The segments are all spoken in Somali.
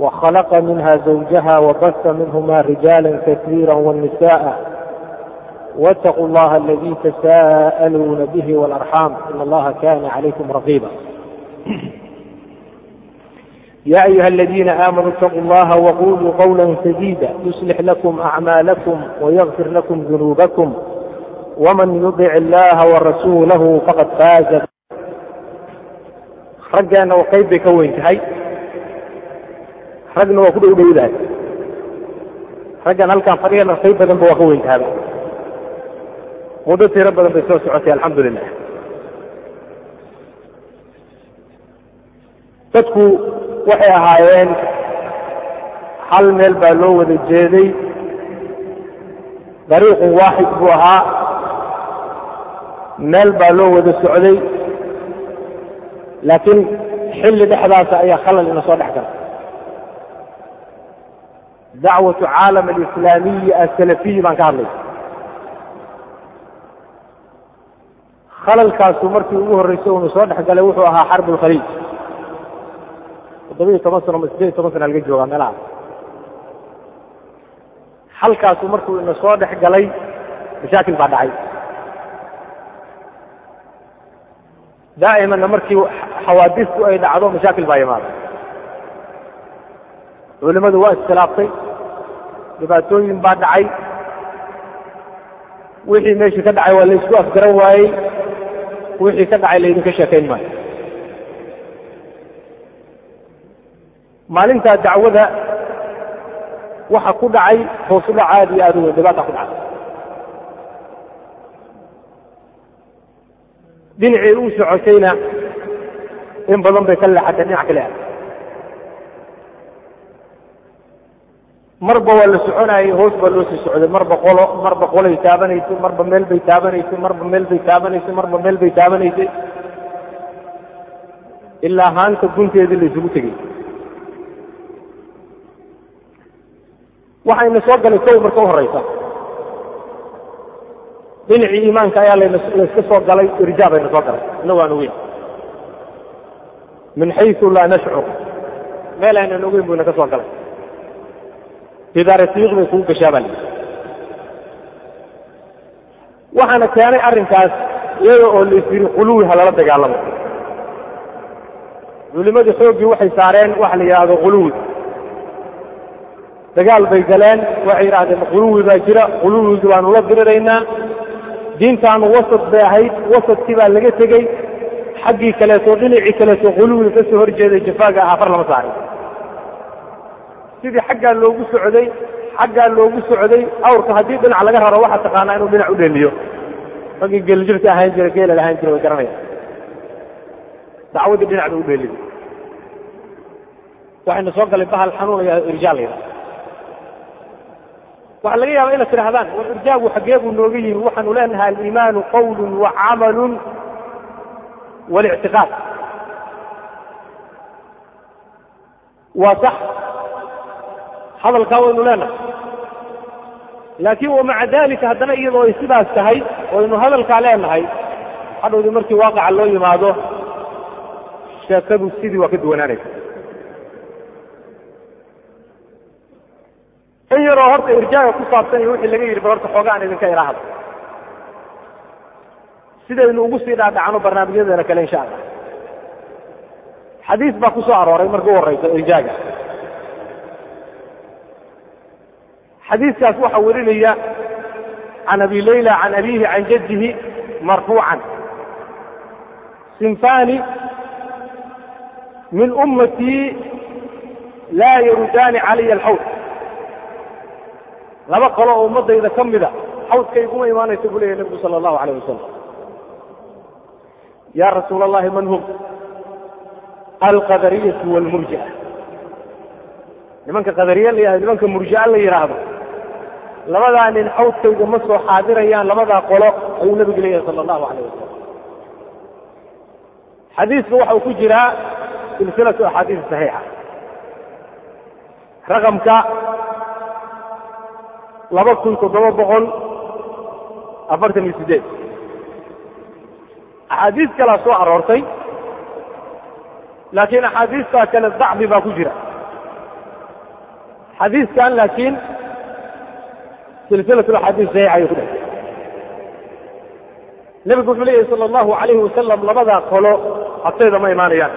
وخلق منها زوجها وبث منهما رجالا كثيرا والنساء واتقوا الله الذي تساءلون به والارحام ان الله كان عليكم رقيبا يا ايها الذين امنوا اتقوا الله وقولوا قولا سديدا يصلح لكم اعمالكم ويغفر لكم ذنوبكم ومن يطع الله ورسوله فقد فاز رجانا وقيب كوين ragna waa ku dhow dhowdahay raggan halkaan fadhigana qayb badanba waa ka weyn tahaba muddo tiro badan bay soo socotay alxamdulilah dadku waxay ahaayeen hal meel baa loo wada jeeday. Dariiqun waaxid buu ahaa. Meel baa loo wada socday. Laakiin xilli dhexdaasa ayaa khalal ina soo dhex gala dacwatu caalam alislaamiyi asalafiyi baan ka hadlay khalalkaasu markii ugu horreysay unu soo dhex galay wuxuu ahaa xarb ulkhaliij toddobiyo toban sano ma sideed toban sana laga joogaa meelaha halkaasu markuu ina soo dhex galay mashaakil baa dhacay daa'imanna markii xawaadistu ay dhacdo mashaakil baa yimaada culimmadu waa iskhilaaftay dhibaatooyin baa dhacay. Wixii meeshii ka dhacay waa laysku afgaran waayey. Wixii ka dhacay laydinka sheekayn maayo maalintaa dacwada waxa ku dhacay hoosudhac aad iyo aad u weyn dhibaata ku dhacay. Dhinacii u socotayna in badan bay ka leexatay dhinac kale. ah marba waa la soconayay hoos baa loo sii socday. Marba qolo marba qolay taabanaysay marba meel bay taabanaysay marba meel bay taabanaysay marba meel bay taabanaysay ilaa haanta gunteedii la isugu tegey. Waxayna soo galay kow marka u horeysa. Dhinacii iimaanka ayaa layska soo galay irjaa bayna soo galay. Inagu aan ogeyn min xayu laa nashcur meel aynan ogeyn buyna ka soo galay idaarasiiq bay kugu gashaa baa lii waxaana keenay arrinkaas iyada oo la isyiri quluwi ha lala dagaalamo culimadii xooggii waxay saareen waxa la yidhaahdo quluwi dagaal bay galeen waxay yidhahdeen quluwi baa jira quluwigii baanu la diriraynaa diintaanu wasad bay ahayd wasadkii baa laga tegey xaggii kaleeto dhinacii kaleeto quluwi ka soo horjeeday jafaaga ahaa far lama saarin sidii xaggaa loogu socday xaggaa loogu socday awrka haddii dhinac laga raro waxaa taqaanaa inuu dhinac u dheeliyo. Raggii geeljirka ahaan jira geela lahaan jira way garanayaan. Dacwadii dhinac ba u dheeliday waxayna soo galay bahal xanuunaya irjaal yidhaha waxaa laga yaaba inaad tidhahdaan war irjaagu xaggee buu nooga yimi waxaanu leenahay aliimaanu qawlun wa camalun walictiqaad. Waa sax hadalkaa waynu leenahay. Laakiin wamaca dalika haddana iyadoo ay sidaas tahay waynu hadalkaa leenahay hadhowdii markii waaqaca loo yimaado sheekadu sidii waa ka duwanaanaysa. In yaroo horta irjaaga ku saabsan iyo wixii laga yidhi bal horta xoogaan idinka ilaahda sidaynu ugu sii dhaadhacno barnaamijyadeena kale insha allah. Xadiis baa ku soo arooray marka u horeysa irjaaga xadiiskaas waxaa werinaya can abi layla can abihi can jaddihi marfuucan. Sinfani min ummatii laa yarudaani calaya alxawd. Laba qolo oo ummadayda ka mida xawdka iguma imaanaysa buu leyahy nebigu sala allahu alayh wasalam ya rasuul allahi man hum? Alqadariyatu walmurji'a. Nimanka qadariye la yihahdo nimanka murji'a la yidhaahdo labadaa nin xawdkayga ma soo xaadirayaan labadaa qolo ayuu nebigu leeyahay sala allahu calayh wasalam xadiiska waxa uu ku jiraa silsilatu axaadiis saxiixa. Raqamka laba kun toddoba boqol afartan iyo sideed axaadiis kalaa soo aroortay laakiin axaadiistaa kale dacfi baa ku jira. Xadiiskan laakiin silsilatu axaadiis saxiixa ayuu ku dhex nebigu wuxuu leeyahy sala allahu calayhi wasalam labadaa qolo habtayda ma imaanayaan.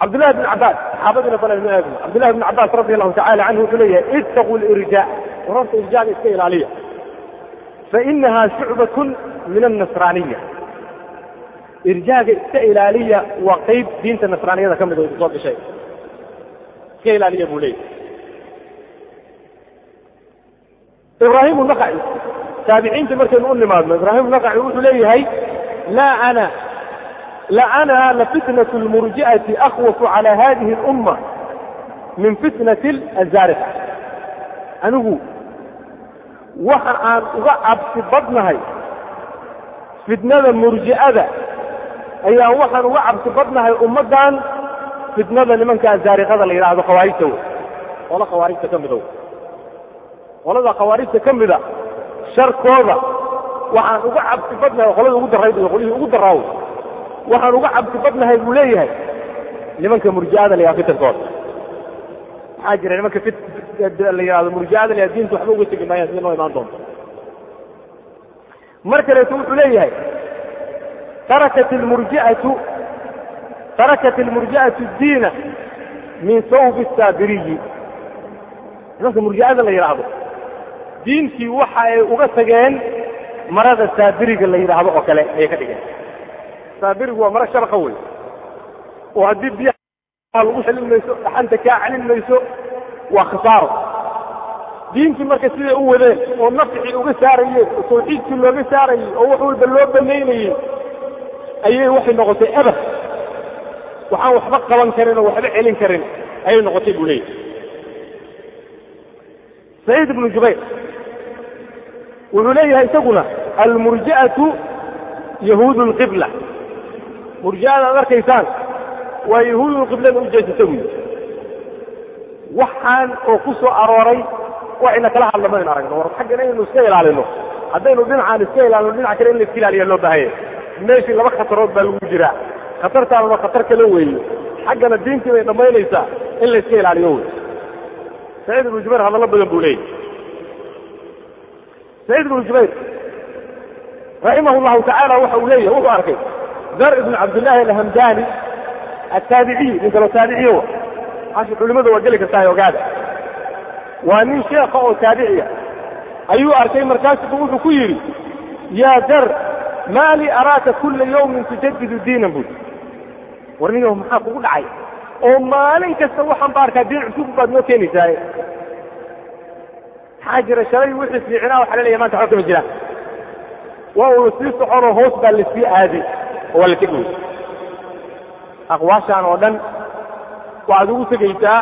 Cabdullahi bn cabbaas saxaabadiina bal aynu eegno cabdullahi bn cabbaas radi allahu tacala canhu wuxuu leeyahay ittaquu lirjaa wararta irjaaga iska ilaaliya. Fainaha shucbatun min annasraaniya irjaaga iska ilaaliya waa qeyb diinta nasraaniyada ka mid oo soo gashay iska ilaaliya buu leeyahy ibraahim naqaci taabiciinta markaynu u nimaadno ibraahim naqaci wuxuu leeyahay laa ana la ana lafitnat lmurji'ati akhwafu cala hadihi اlumma min fitnati azaariqa anigu waxa aan uga cabsi badnahay fitnada murji'ada ayaan waxaan uga cabsi badnahay ummaddan fitnada nimanka azaariqada la yidhaahdo khawaarijta wey qolo khawaarijta ka midow qolada khawaarijta ka mida sharkooda waxaan uga cabsi badnahay qolada ugu darayd iyo qolihii ugu daraaw waxaan uga cabsi badnahay buu leeyahay nimanka murji'ada la yidhahdo fitankooda maxaa jira nimanka la yidhahdo murji'ada la yidhahdo diinta waxba uga tegi maayaan sida noo imaan doonto. Mar kaleeto wuxuu leeyahay tarakat almurji'atu tarakat almurji'atu diina min sawbi saabiriyi. Nimanka murji'ada la yidhaahdo diintii waxa ay uga tageen marada saabiriga la yidhaahdo oo kale ayay ka dhigeen. Saabirigu waa maro sharqa wey oo haddii biyaha lagu celin mayso dhaxanta kaa celin mayso waa khasaaro. Diintii marka siday u wadeen oo nafcii uga saarayeen oo tawxiidkii looga saarayey oo wax walba loo banaynayey ayay waxay noqotay abad. Waxaan waxba qaban karin oo waxba celin karin ayay noqotay buu leeyahy saciid ibnu jubayr wuxuu leeyahay isaguna almurji'atu yahuud lqibla murji'ada ad arkaysaan waa yahuudulqiblada u jeesata buyi waxaan oo ku soo arooray waxayna kala hadla maynu aragno war xaggan inaynu iska ilaalino. Haddaynu dhinacaan iska ilaalino dhinac kale in la iska ilaaliya loo baahanya meeshii laba khatarood baa lagu jiraa. Khatartaanuna khatar kala weeye. Xaggana diintii bay dhammaynaysaa in la iska ilaaliyo wey saciid ibnu jubayr hadallo badan buu leeyahy saciid ibnu jubayr raximah llahu tacaala waxa uu leeyahay wuxuu arkay dar ibnu cabdillaahi alhamdani ataabiciy nin kaloo taabiciyo hashi culimada waa geli kartahay ogaada. Waa nin sheekha oo taabiciya ayuu arkay markaasubu wuxuu ku yidhi yaa dar maa li araaka kula yawmin tujadidu diinan war ninyahu maxaa kugu dhacay? Oo maalin kasta waxaan ba arkaa diin cusub baad noo keenaysaaye maxaa jira? Shalay wixii fiicnaa waxa la leeyahay maanta waxba kama jiraan waa uu sii soconoo hoos baa la sii aaday oo waa la tegi wey aqwaashaan oo dhan waxaad ugu tegaysaa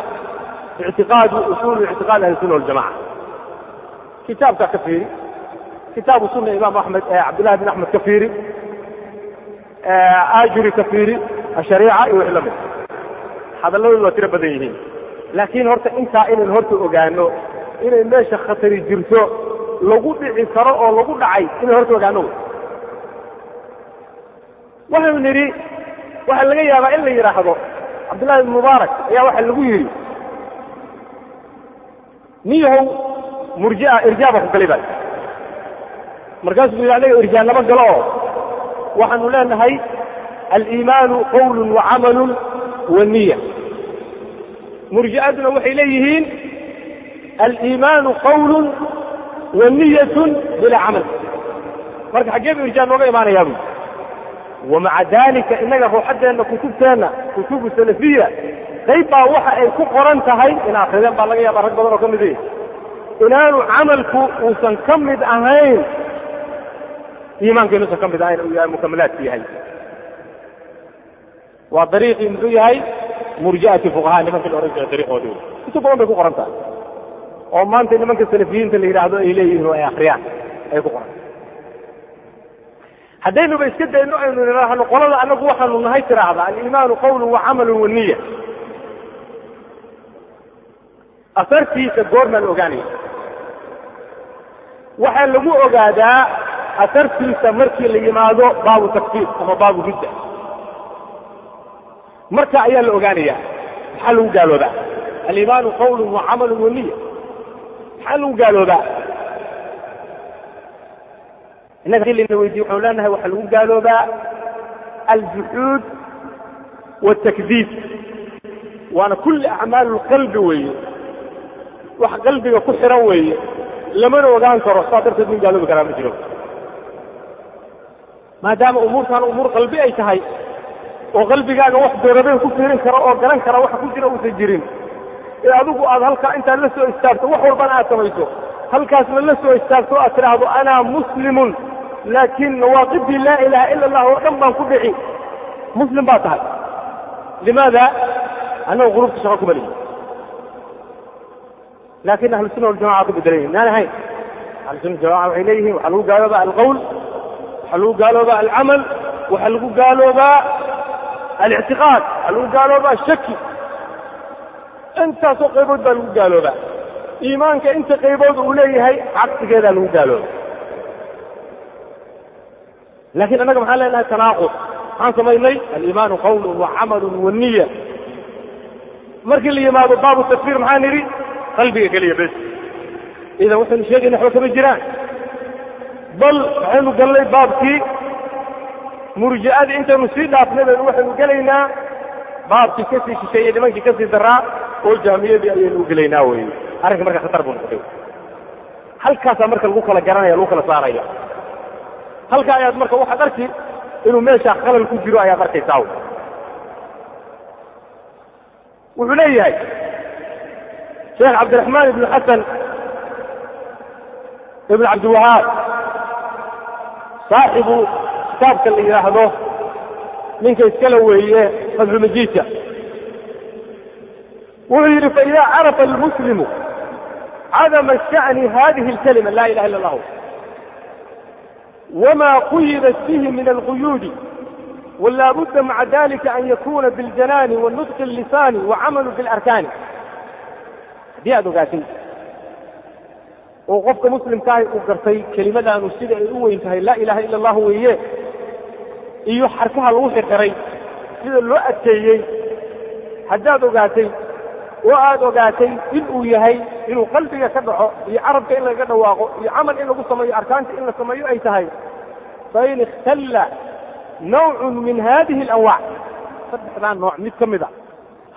ictiqaadu usuulu ictiqaad ahli sunna waljamaca kitaabkaa ka fiiri. Kitaabu sunna imaam axmed cabdillahi bin axmed ka fiiri. Ajuri ka fiiri. Ashariica iyo wixii la mid hadalladoodu waa tiro badan yihiin. Laakiin horta intaa inaynu horta ogaano inay meesha khatari jirto lagu dhici karo oo lagu dhacay inay horta ogaano waxaynu nidhi waxaa laga yaabaa in la yidhaahdo cabdullahi ibn mubaarak ayaa waxaa lagu yidhi niyahow murjia irjaa baa ku galay baa. Markaasuu yidhi anaga irjaa lama galo. Oo waxaanu leenahay aliimaanu qawlun wa camalun wa niya murji'aduna waxay leeyihiin aliimaanu qawlun wa niyatun bilaa camal marka xaggee bu irjaa nooga imaanayaa buy wamaca dalika innaga ruuxaddeenna kutubteenna kutubu salafiya qayb baa waxa ay ku qoran tahay in akrideen baa laga yaaba rag badan oo ka mid inaanu camalku uusan ka mid ahayn iimaanka inuusan ka mid ahayn uu yahay mukamalaadku yahay waa dariiqii muxuu yahay murji'ati fuqahaa nimanka la ohan jira dariiqoodi wey kutub badan bay ku qoran tahay oo maanta nimanka salafiyiinta la yidhaahdo ay leeyihiin oo ay akriyaan ay ku qoran haddaynuba iska dayno aynu nidhaahno qolada anagu waxaanu nahay tiraahda aliimaanu qawlun wa camalun wa niya asartiisa goormaa la ogaanaya. Waxaa lagu ogaadaa asartiisa markii la yimaado baabu takfiir ama baabu ridda. Marka ayaa la ogaanaya maxaa lagu gaaloobaa aliimaanu qawlun wa camalun wa niya maxaa lagu gaaloobaa innaga xillina weydiye waxau leenahay waxaa lagu gaaloobaa aljuxuud wاtakdiib waana kulli acmaal lqalbi weeye. Wax qalbiga ku xiran weeye. Lamana ogaan karo saa darteed min gaaloobi karaa ma jiro. Maadaama umuurtaan umuur qalbi ay tahay oo qalbigaaga wax beerabeen ku fiirin karo oo garan kara waxa ku jira uusan jirin ee adigu aad halkaa intaad la soo istaagto wax walbana aad samayso. Halkaasna la soo istaagto aad tidhaahdo anaa muslimun laakiin nawaaqidii laa ilaha ila allah oo dhan baan ku dhici muslim baa tahay. Limaada? Annagu qulubta shaqo kuma lihi laakin ahlusuna waljamaca ku bedelan yihiin maan ahayn ahlusuna jamaca waxay leeyihiin waxaa lagu gaaloobaa alqawl waxaa lagu gaaloobaa alcamal waxaa lagu gaaloobaa alictiqaad waxaa lagu gaaloobaa shaki intaasoo qaybood baa lagu gaaloobaa iimaanka inta qaybood uu leeyahay cagsigeedaa lagu gaalooba laakiin annaga maxaan leenahay tanaaqud? Maxaan samaynay aliimaanu qawlun wa camalun wa niya markii la yimaado baabu takfiir maxaan nidhi? Qalbiga keliya bes. Idan waxaynu sheegayna waxba kama jiraan. Bal waxaynu gallay baabkii murji'adii intaynu sii dhaafnay baynu waxaynu gelaynaa baabkii ka sii shisheeye nimankii ka sii daraa oo jaamiyadii ayaynu u gelaynaa wey arrinka marka khatar buu noqday. Halkaasaa marka lagu kala garanaya lagu kala saaraya. Halka ayaad marka waxaad arki inuu meesha khalal ku jiro ayaad arkaysaa. Wuxuu leeyahay sheekh cabdiraxmaan ibnu xasan ibn cabdiwahaab saaxibu kitaabka la yidhaahdo ninka iskala weeye fadxumajiidka wuxuu yidhi faida carafa almuslimu cadama sha'ni hadihi alkalima la ilaha illa allahu wma quydat fihi min alquyuudi wla budda maca dalika an yakuna biاljanaani wanutqi اllisaani wacamalu biاlarkaani haddii aad ogaatay oo qofka muslimkaahi uu gartay kelimadaanu sida ay u weyn tahay laa ilaha ila allahu weeye iyo xarkaha lagu xiqiray sida loo adkeeyey haddaad ogaatay oo aad ogaatay in uu yahay inuu qalbiga ka dhaco iyo carabka in laga dhawaaqo iyo camal in lagu sameeyo arkaanta in la sameeyo ay tahay. Fain ikhtalla nawcun min hadihi alanwaac saddexdaa nooc mid ka mid a.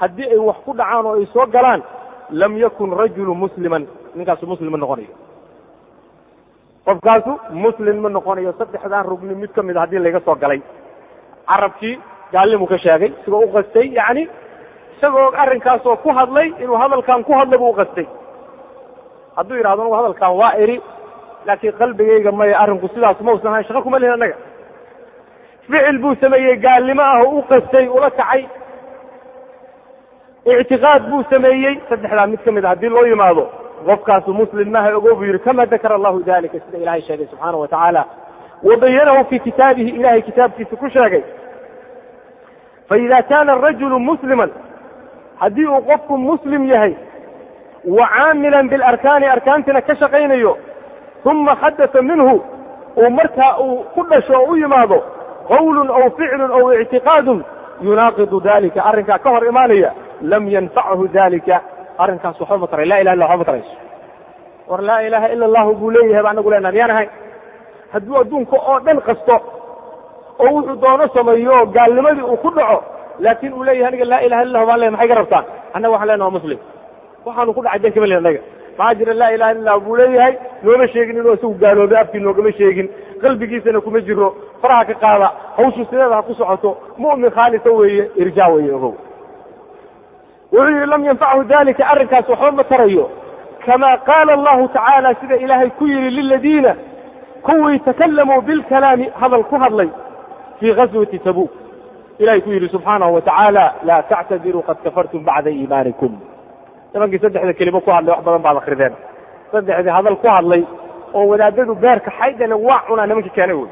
Haddii ay wax ku dhacaan oo ay soo galaan lam yakun rajulu musliman. Ninkaasu muslim ma noqonayo. Qofkaasu muslim ma noqonayo. Saddexdaan rugni mid ka mid a haddii layga soo galay. Carabkii gaallimuu ka sheegay isagoo u qastay yacni isagoo arrinkaasoo ku hadlay inuu hadalkan ku hadlay buu u qastay. Hadduu yidhahdo anugu hadalkan waa iri laakiin qalbigayga maya arrinku sidaas mausan ahayn shaqa kuma lihin annaga. Ficil buu sameeyey gaalnimo ah oo u qastay ula kacay. Ictiqaad buu sameeyey. Saddexdaa mid ka mid a haddii loo yimaado qofkaasu muslim maaha ogo buu yidhi kama dakara allahu dalika sida ilahay sheegay subxaana wa tacaala. Wabayanahu fi kitaabihi ilahay kitaabkiisa ku sheegay faida kana arajulu musliman haddii uu qofku muslim yahay wa caamilan bilarkaani arkaantina ka shaqaynayo uma xadata minhu uu markaa uu ku dhasho oo u yimaado qawlun aw ficlun aw ictiqaadun yunaaqidu dalika arrinkaa ka hor imaanaya lam yanfachu dalika arrinkaas waxba ma taray. La ilaha illa waxba ma tarayso. War laa ilaha ila allahu buu leeyahay ba anagu leenaha miyaan ahayn hadduu adduunka oo dhan qasto oo wuxuu doono sameeyo oo gaalnimadii uu ku dhaco laakin uu leeyahay aniga laa ilaha illa baan le maxay ka rabtaan? Annaga waxaan leenaha waa muslim. Waxaanu ku dhacay danka mali annaga. Maxaa jira laa ilaha illa buu leeyahay? Nooma sheegin inuu isagu gaaloobay afkii noogama sheegin. Qalbigiisana kuma jiro faraha ka qaada hawshu sideeda ha ku socoto. Mu'min khaalisa weeye irjaa weeye ogow. Wuxuu yihi lam yanfachu dalika arrinkaas waxba ma tarayo. Kama qaala allahu tacaala sida ilaahay ku yihi liladiina kuwii takalamuu bilkalaami hadal ku hadlay fii gaswati tabuk ilahay ku yidhi subxaanahu watacaala laa tactadiruu qad kafartum bacda iimaanikum. Nimankii saddexda kelimo ku hadlay wax badan baad akrideen saddexdii hadal ku hadlay oo wadaadadu beerka xaydana waa cunaa nimankii keenay wey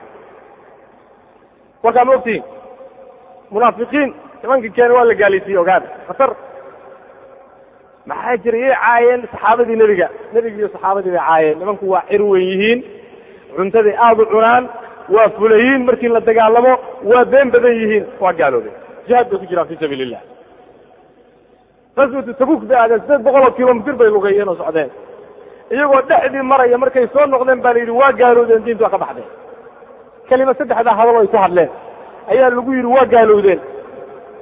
warkaa ma ogtihiin munaafiqiin nimankii keenay waa la gaalaysiiyey ogaada khatar maxaa jira yay caayeen saxaabadii nebiga. Nebigi iyo saxaabadii bay caayeen. Nimanku waa cir weyn yihiin cuntaday aada u cunaan waa fulayiin markii la dagaalamo waa been badan yihiin waa gaaloobeen jihaad bay ku jiraan fi sabiil illah qaswatu tabuk bay aadeen sideed boqol oo kilomitir bay lugeeyeen oo socdeen. Iyagoo dhexdii maraya markay soo noqdeen baa la yidhi waa gaaloodeen diintu waa ka baxdeen. Kelima saddexdaa hadal ay ku hadleen. Ayaa lagu yidhi waa gaalowdeen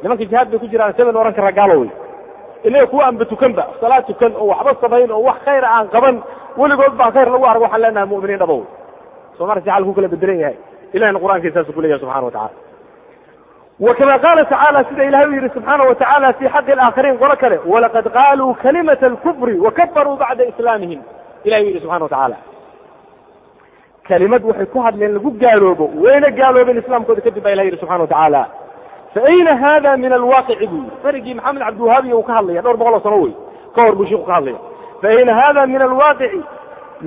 nimanka jihaad bay ku jiraan seven oran kara gaalowey inaga kuwa anba tukanba salaad tukan oo waxba samayn oo wax khayra aan qaban weligood baa khayr lagu argo waxaan leenahay mu'miniin dhabow soomar jacalku u kala bedelan yahay. Ilahina qur'aankiisa saasuu kuleeyahay subxana wa tacala wa kama qaala tacaala sida ilahay u yihi subxaana wa tacaala fi xaqi alaakhariin qolo kale walaqad qaaluu kalimata alkufri wakafaruu bacda islaamihim. Ilahay u yihi subxana wa tacaala kalimad waxay ku hadleen lagu gaaloobo wayna gaaloobeen islaamkooda kadib baa ilah yihi subxana wa tacaala fa ayna hada min alwaaqici buu yii berigii maxamed cabdiwahaabiya uu ka hadlaya dhowr boqol oo sano wey. Ka hor buu shiku ka hadlaya. Fa ayna hada min alwaaqici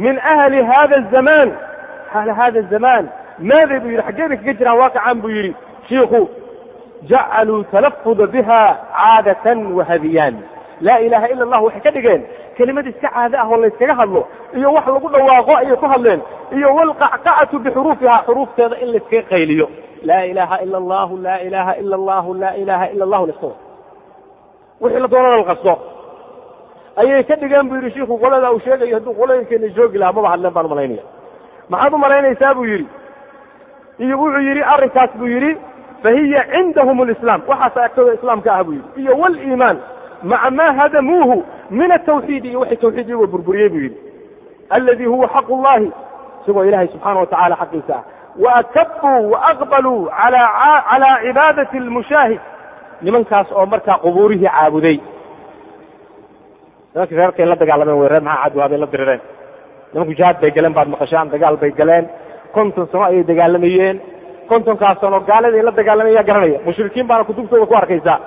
min ahli hada azamaan ahli hada الzaman maaday buu yidhi xaggee bay kaga jiraan waaqican buu yidhi shiiku jacaluu talafuda biha caadatan wahadiyaan laa ilaha ila allah waxay ka dhigeen kelimad iska caado ah oo layskaga hadlo iyo wax lagu dhawaaqo ayay ku hadleen iyo walqacqacatu bixuruufiha xuruufteeda in layskaga qayliyo laa ilaha ila allahu laa ilaha ila allahu laa ilaha ila allahu laska wado wixii la doonana la qasto ayay ka dhigeen buu yidhi shiiku qolada uu sheegayo hadduu qolooyinkeena joogi lahaa maba hadleen baan u malaynaya maxaad u malaynaysaa buu yidhi. Iyo wuxuu yidhi arrinkaas buu yidhi fahiya cindahum lislaam waxaasa agtooda islaamka ah buu yidhi. Iyo waliimaan maca ma hadamuuhu min atawxiidi iyo waxay tawxiid iyagoo burburiyey buu yidhi. Aladi huwa xaq llahi isagoo ilahay subxaana wa tacala xaqiisa ah. Waakabuu waaqbaluu calaa cibaadati lmushaahid nimankaas oo markaa qubuurihii caabuday. Nimankii reerkay la dagaalameen way reer maxaa cadwaabay la dirireen nimanku jihaad bay galeen baad maqashaan dagaal bay galeen. Konton sano ayay dagaalamayeen kontonkaas sano gaaladii la dagaalamaya garanaya. Mushrikiin baana kutubtooda ku arkaysaa.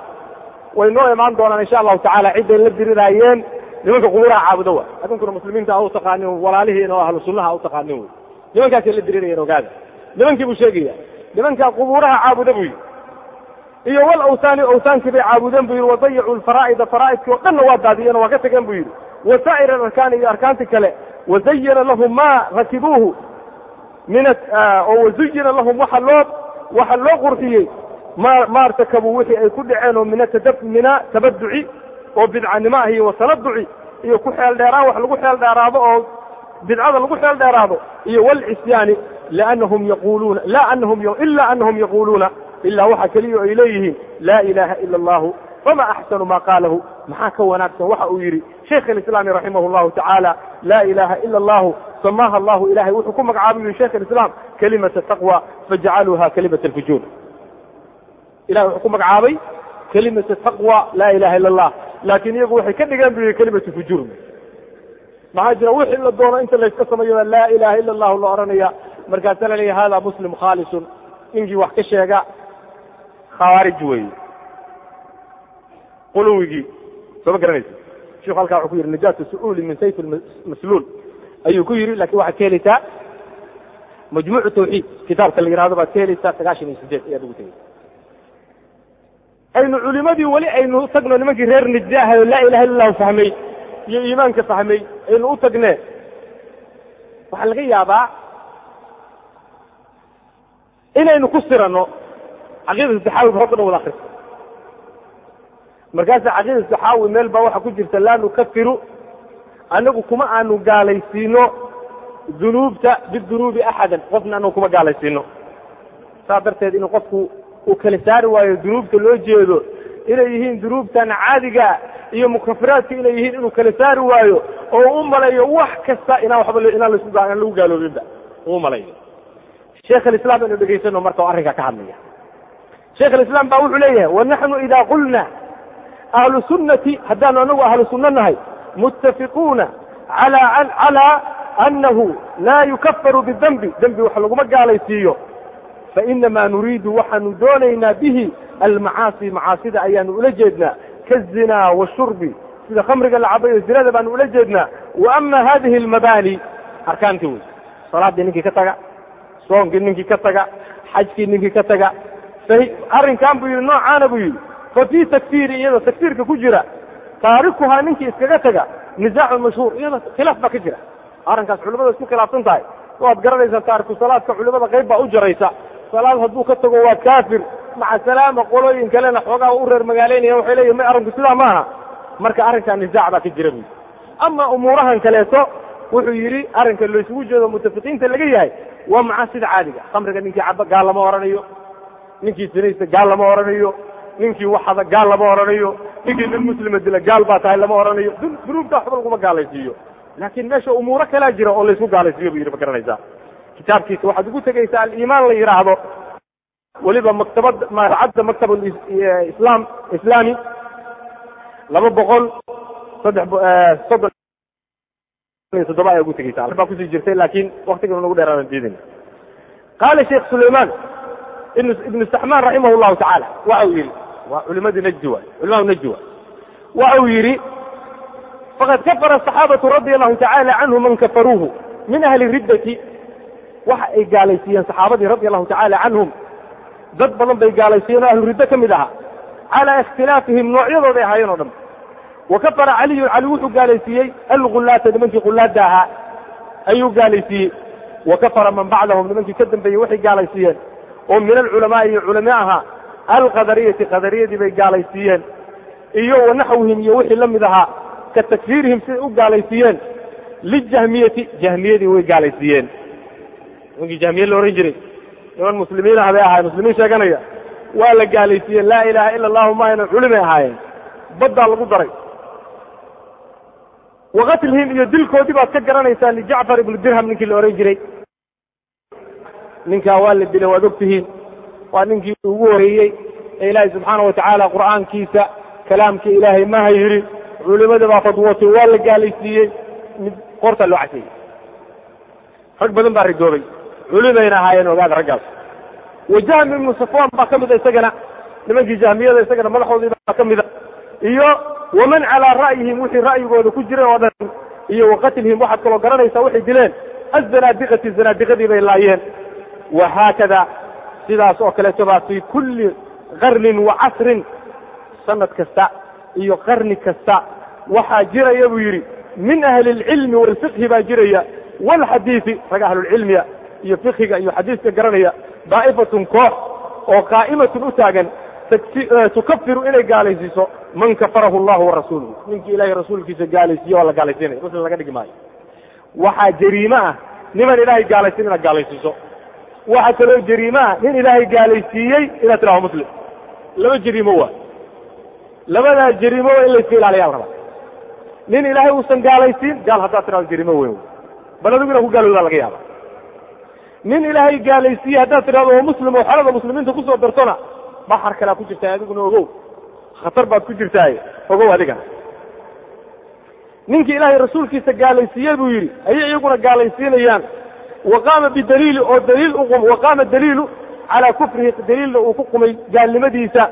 Way noo imaan doonaan insha allahu tacala ciday la diriraayeen nimanka qubuuraha caabudo wa adunkuna muslimiinta a u taqaanin walaalihiin oo ahlu sunnaha a u taqaanin wey nimankaasay la dirirayeen ogaada nimankii buu sheegaya nimankaa qubuuraha caabuda buu yidhi. Iyo wal awsaani awsaankii bay caabudeen buu yidhi wadayacuu lfaraa'ida faraa'idkii oo dhanna waa daadiyeen oo waa ka tageen buu yidhi. Wasaa'ir alarkaani iyo arkaanti kale wazayana lahum ma rakibuuhu oo wazuyina lahum waxa loo waxa loo qurxiyey ma ma artakabuu wixii ay ku dhaceen oo min mina tabaduci oo bidcanimo ah iyo watanaduci iyo ku xeel dheeraan wax lagu xeel dheeraado oo bidcada lagu xeel dheeraado iyo wlcisyaani lianahum yaquluuna la anahum ila anahum yaquluuna ilaa waxa keliya ay leeyihiin laa ilaha ila allahu fama axsanu ma qaalahu maxaa ka wanaagsan waxa uu yidhi shaykh alislaami raximah llahu tacaala laa ilaha ila allahu samaha allahu ilahay wuxuu ku magacaabay yui shaykh alislaam kalimata taqwa fajcaluuha kalimata alfujuur ilahay wuxuu ku magacaabay kalimata taqwa laa ilaha ila allah laakiin iyagu waxay ka dhigeen bu yihi kalimatu fujuur maxaa jira wixii la doono inta layska sameeyoba laa ilaha ila allahu la odhanaya markaasaa la leeyahy hada muslim khaalisun. Ninkii wax ka sheega. Khawaarij weeye quluwigii soo ma garanaysa shiku halkaa wuxuu ku yidhi najaatu su'uuli min sayf masluul ayuu ku yidhi laakiin waxaad ka helaysaa majmuucu tawxiid. Kitaabka la yihahdo baad ka helaysaa sagaashan iyo sideed ayaad ugu tegeysa aynu culimadii weli aynu tagno nimankii reer nijde ahay oo laa ilaha illa allahu fahmay iyo iimaanka fahmay aynu u tagnee. Waxaa laga yaabaa inaynu ku siranno caqiidatu taxaawiga horta dhan wada akrista markaasa caqiidatu taxaawi meel baa waxaa ku jirta laa nukafiru anagu kuma aanu gaalaysiino dunuubta bidunuubi axadan qofna anagu kuma gaalaysiino. Saas darteed inuu qofku uu kala saari waayo dunuubta loo jeedo inay yihiin dunuubtan caadiga iyo mukafiraadka inay yihiin inuu kala saari waayo oo u maleeyo wax kasta inaan waba inaan lagu gaaloobinba uu malayo. Sheekh alislaam aynu dhegaysano marka oo arrinkaa ka hadlaya. Sheekh alislaam baa wuxuu leeyahay wanaxnu ida qulna ahlu sunnati haddaanu anagu ahlu sunno nahay muttafiquuna calaa anahu laa yukafaru bidembi dembi wax laguma gaalaysiiyo. Fainamaa nuriidu waxaanu doonaynaa bihi almacaasi macaasida ayaanu ula jeednaa kazinaa washurbi sida khamriga la cabayo zinada baanu ula jeednaa. Wa ama hadihi almabaani arkaantii wey salaadii ninkii ka taga soonkii ninkii ka taga xajkii ninkii ka taga. Arrinkan buu yidhi noocaana buu yidhi fa fii takfiiri iyada takfiirka ku jira taarikuhaa ninkii iskaga taga nizaacun mashhuur iyada khilaaf baa ka jira. Arrinkaas culimada isku khilaafsan tahay. Waad garanaysaa taariku salaadka culimada qayb baa u jaraysa. Salaad hadduu ka tago waa kaafir. Maca salaama qolooyin kalena xoogaa u reer magaalaynaya waxay leeyihiin may arrinku sidaa maaha marka arrinkaa nisaac baa ka jira buyi ama umuurahan kaleeto wuxuu yidhi arrinka laysugu jeedo mutafiqiinta laga yahay waa macaasida caadiga. Khamriga ninkii caba gaal lama odhanayo ninkii sinaysta gaal lama odhanayo ninkii waxada gaal lama odhanayo ninkii nin muslima dila gaal baa tahay lama odhanayo dunuubta waxba laguma gaalaysiiyo. Laakiin meesha umuuro kalaa jira oo laysku gaalaysiiyo buu yidhi ma garanaysaa kitaabkiisa waxaad ugu tegaysaa aliimaan la yidhaahdo weliba maktabad maaracadda maktab islaam islaami laba boqol saddex soddon toddoba ayaa ugu tegaysaa. Baa ku sii jirtay laakiin waktigan nagu dheeraanan diidin. Qaala sheekh sulaymaan ibn ibnu saxmaan raximah llahu tacaala waxa uu yidhi waa culimadii najdi waay culimadu najdi waay. Waxa uu yidhi faqad kafara asaxaabatu radia allahu tacala canhu man kafaruuhu min ahli riddati. Waxa ay gaalaysiiyeen saxaabadii radia allahu tacala canhum. Dad badan bay gaalaysiiyeen oo ahlu riddo ka mid ahaa. Calaa ikhtilaafihim noocyadooday ahaayeen oo dhan. Wa kafara caliyun cali wuxuu gaalaysiiyey algullaata nimankii qullaadda ahaa ayuu gaalaysiiyey. Wa kafara man bacdahum nimankii ka dambeeyey waxay gaalaysiiyeen. Oo min alculamaai iyo culame ahaa alqadariyati qadariyadii bay gaalaysiiyeen. Iyo wa naxwihim iyo wixii la mid ahaa ka takfiirihim siday u gaalaysiiyeen. Lijahmiyati jahmiyadii way gaalaysiiyeen. Nimankii jahmiye la ohan jiray niman muslimiin ah bay ahaayeen muslimiin sheeganaya waa la gaalaysiiyeen laa ilaaha ila allahu maayna culimay ahaayeen. Baddaa lagu daray. Waqatlihim iyo dilkoodii baad ka garanaysaa lijacfar ibnu dirham ninkii la ohan jiray. Ninkaa waa la dilay waad ogtihiin waa ninkii ugu horeeyey ee ilaahay subxaana watacaala qur'aankiisa kalaamkii ilaahay maha yidhi culimadii baa fadwotay waa la gaalaysiiyey mid qorta loo caseeyey rag badan baa ridoobay. Culimayna ahaayeen ogaada raggaas. Wa ibnu safwan baa ka mida isagana. Nimankii jahmiyada isagana madaxoodii baa ka mida iyo waman calaa ra'yihim wixii ra'yigooda ku jiray oo dhan iyo waqatlihim waxaad kaloo garanaysaa waxay dileen. Azanaadiqati zanaadiqadii bay laayeen. Wahaakada sidaas oo kaleeto baa fii kulli qarnin wa casrin. Sanad kasta iyo qarni kasta. Waxaa jiraya buu yidhi min ahli alcilmi waalfiqhi baa jiraya. Waalxadiidi rag ahlulcilmiga iyo fiqhiga iyo xadiiska garanaya daa'ifatun koox oo qaa'imatun u taagan tukafiru inay gaalaysiiso man kafarahu allahu warasuuluhu ninkii ilahay rasuulkiisa gaalaysiiye waa la gaalaysiinaya muslim laga dhigi maayo. Waxaa jariime ah niman ilaahay gaalaysiin inaad gaalaysiiso waxaa kaloo jariime ah nin ilaahay gaalaysiiyey inaad tidhahdo muslim. Laba jariimo waa. Labadaa jariimo waa in layska ilaaliyaa la rabaa. Nin ilaahay uusan gaalaysiin gaal haddaad tidhahdo jariimo weyn bal adigu inaa ku gaaloodaa laga yaaba nin ilaahay gaalaysiiyey haddaad tidhahdo oo muslim oo xolada muslimiinta ku soo dartona baxar kalea ku jirtaa adiguna ogow. Khatar baad ku jirtaaye ogow adigana ninkii ilaahay rasuulkiisa gaalaysiiyey buu yidhi ayay iyaguna gaalaysiinayaan wa qaama bidaliili oo daliil uqum wa qaama daliilu calaa kufrihi daliilna uu ku qumay gaalnimadiisa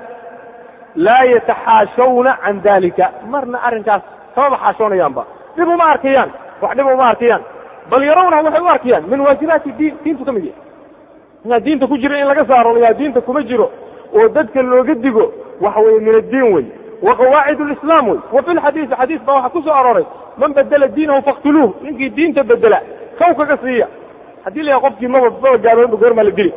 laa yataxaashawna can dalika marna arrinkaas kamaba xaashoonayaanba dhib uma arkayaan wax dhib uma arkayaan bal yarawna waxay u arkayaan min waajibaati diin diintu ka mid yahay inaad diinta ku jiro in laga saaro yaa diinta kuma jiro oo dadka looga digo waxa weeye min addiin wey wa qawaacid lislaam wey wa fi lxadiisi xadiis baa waxaa ku soo arooray man bedela diinahu faktuluuh ninkii diinta bedela kow kaga siiya haddii la qofkii maba maba gaaloonba goormaa la dili.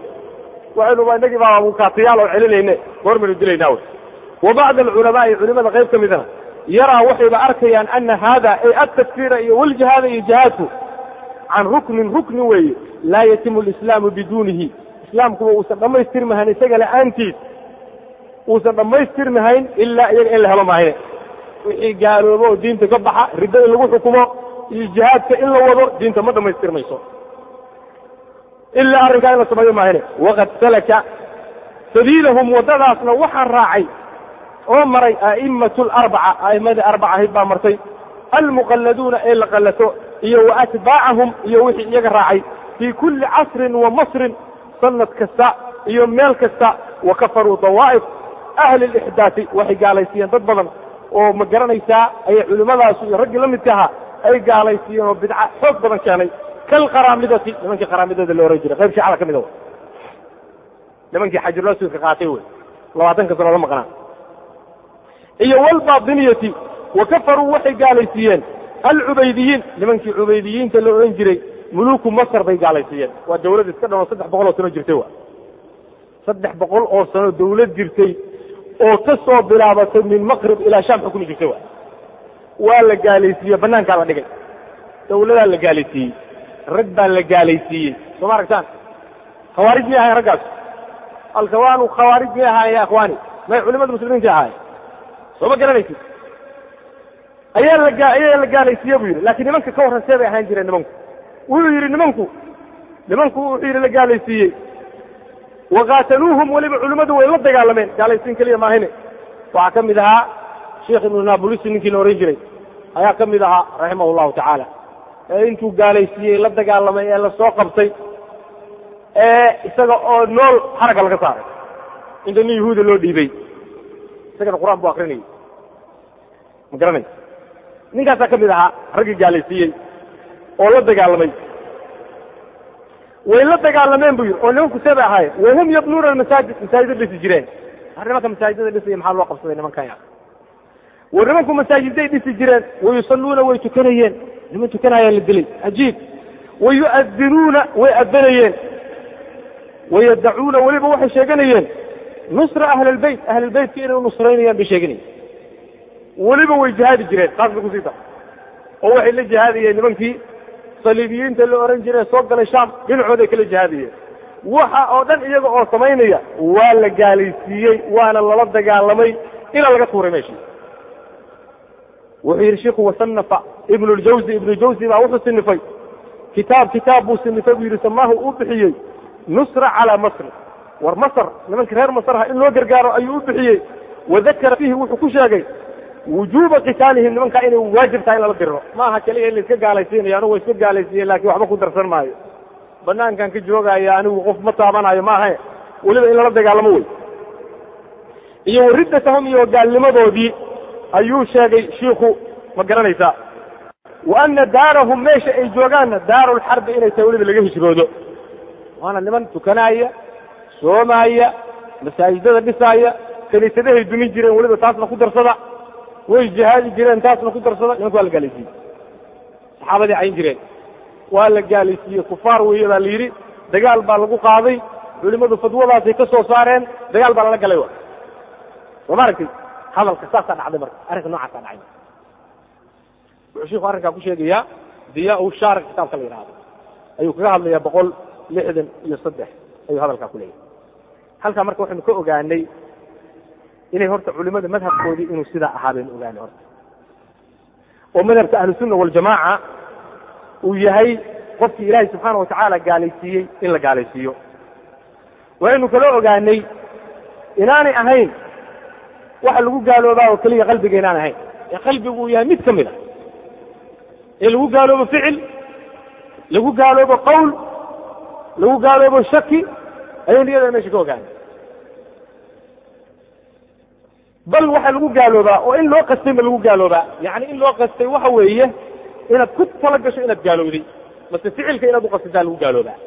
Waxaynu ba inagii baa mukaatiyaal oo celinayne goormaynu dilaynaa wey wa bacd alculamaai culimada qayb ka midana yaraa waxayba arkayaan ana hada ay adtakfiira iyo waljihaada iyo jihaadku can ruknin rukni weeye laa yatimu lislaamu biduunihi. Islaamkuba uusan dhammaystirmahayn isaga la'aantiis. Uusan dhammaystirmahayn ilaa iyaga in la helo maahine wixii gaaloobo oo diinta ka baxa riddo lagu xukumo iyo jihaadka in la wado diinta ma dhammaystirmayso ilaa arrinkaa in la sameeyo maahine waqad salaka sabiilahum waddadaasna waxaa raacay oo maray a'immatu alarbaca a'immadii arbaca baa martay almuqalladuuna ee la qallato iyo wa atbaacahum iyo wixii iyaga raacay fii kulli casrin wa masrin sanad kasta iyo meel kasta wa kafaruu dawaa'if ahli lixdaati waxay gaalaysiiyeen dad badan oo ma garanaysaa ayay culimmadaas iyo raggii la midka ahaa ay gaalaysiiyeen oo bidca xoog badan keenay kalqaraamidati nimankii qaraamidada la ohan jiray qayb shiicada ka mida nimankii xajirlasudka qaatay wey labaatanka sano la maqnaa iyo walbaatiniyati wa kafaruu waxay gaalaysiiyeen alcubaydiyiin nimankii cubaydiyiinta la odhan jiray muluku masr bay gaalaysiiyeen waa dawlad iska dhan oo saddex boqol oo sano jirtay wa saddex boqol oo sano dawlad jirtay oo ka soo bilaabatay min maqrib ilaa sham xukumi jirtay wa waa la gaalaysiiye banaankaa la dhigay dawladaa la gaalaysiiyey rag baa la gaalaysiiyey soo ma aragtaan khawaarij miyay ahayen raggaas alkawaanu khawaarij miyay ahayen ya akhwaani may culimada muslimiinta ahaayeen soo ma garanaysid ayaa la ayaa la gaalaysiiye buu yidhi laakiin nimanka ka warran see bay ahaan jireen nimanku wuxuu yidhi nimanku nimanku wuxuu yidhi la gaalaysiiyey waqaataluuhum weliba culimmadu way la dagaalameen gaalaysiin keliya maahine waxaa ka mid ahaa sheekh ibnu naabulisi ninkii la ohan jiray ayaa ka mid ahaa raximahu llahu tacaala ee intuu gaalaysiiyey la dagaalamay ee la soo qabtay ee isaga oo nool xaragga laga saaray. Inta nin yahuuda loo dhiibay. Isagana qur'aan buu akrinayay. Ma garanay? Ninkaasaa ka mid ahaa raggii gaalaysiiyey oo la dagaalamay. Way la dagaalameen buu yidhi oo nimanku see bay ahaayeen. Wahum yabnuuna almasaajid masaajida dhisi jireen. Nimanka masaajidada dhisaya maxaa loo qabsaday nimankan ya war nimanku masaajiday dhisi jireen wayusalluuna way tukanayeen niman tukanayaa la dilay cajiib wayu'adinuuna way adanayeen wayadacuuna weliba waxay sheeganayeen. Nusra ahli lbeyt ahlilbeytka inay nusraynayaan bay sheeganayeen. Weliba way jihaadi jireen taas bay ku sii dar oo waxay la jihaadayeen nimankii saliibiyiinta la ohan jire soo galay sham dhinacooday kala jihaadayeen waxa oo dhan iyaga oo samaynaya waa la gaalaysiiyey waana lala dagaalamay ilaa laga tuuray meeshii wuxuu yidhi shiku wasanafa ibnu ljawzi ibnu jawzi baa wuxuu sinifay kitaab kitaab buu sinifay buu yidhi samaahu uu bixiyey nusra calaa masr war masr nimanka reer masrha in loo gargaaro ayuu u bixiyey wadakara fiihi wuxuu ku sheegay wujuuba qitaalihim nimankaa inay waajib tahay in lala diriro ma aha keliya in la iska gaalaysiinayo anigu waa iska gaalaysiiye laakiin waxba ku darsan maayo banaankan ka joogaya anigu qof ma taabanayo maahe weliba in lala dagaalamo wey iyo wariddatahum iyo gaalnimadoodii ayuu sheegay shiiku ma garanaysaa wa ana daarahum meesha ay joogaanna daaru lxarbi inay tahay weliba laga hijroodo. Waana niman tukanaaya soomaaya masaajidada dhisaaya kaniisadahay dumin jireen weliba taasna ku darsada. Way jihaadi jireen taasna ku darsada. Nimanka waa la gaalaysiiyey saxaabadii cayn jireen. Waa la gaalaysiiyey kufaar weeye baa la yidhi. Dagaal baa lagu qaaday. Culimmadu fadwadaasay ka soo saareen. Dagaal baa lala galay wa soo ma aragtay hadalka saasaa dhacday marka arrinka noocaasaa dhacay wuxuu shiku arrinkaa ku sheegayaa diyaa shaaric kitaabka la yidhaahdo. Ayuu kaga hadlayaa boqol lixdan iyo saddex ayuu hadalkaa ku leeyahay. Halkaa marka waxaynu ka ogaanay inay horta culimada madhabkoodii inuu sidaa ahaa baynu ogaanay horta. Oo madhabka ahlusunna waljamaaca uu yahay qofkii ilaahay subxaana watacaala gaalaysiiyey in la gaalaysiiyo. Waxaynu kala ogaanay inaanay ahayn waxa lagu gaaloobaa oo keliya qalbiga inaan ahayn. Ee qalbigu uu yahay mid ka mid a ee lagu gaaloobo ficil lagu gaaloobo qowl lagu gaaloobo shaki ayaynu iyadana meesha ka ogaanay. Bal waxaa lagu gaaloobaa oo in loo qastay ma lagu gaaloobaa yacni in loo qastay waxa weeye inaad ku tala gasho inaad gaalowday mase ficilka inaad uqasataa lagu gaaloobaa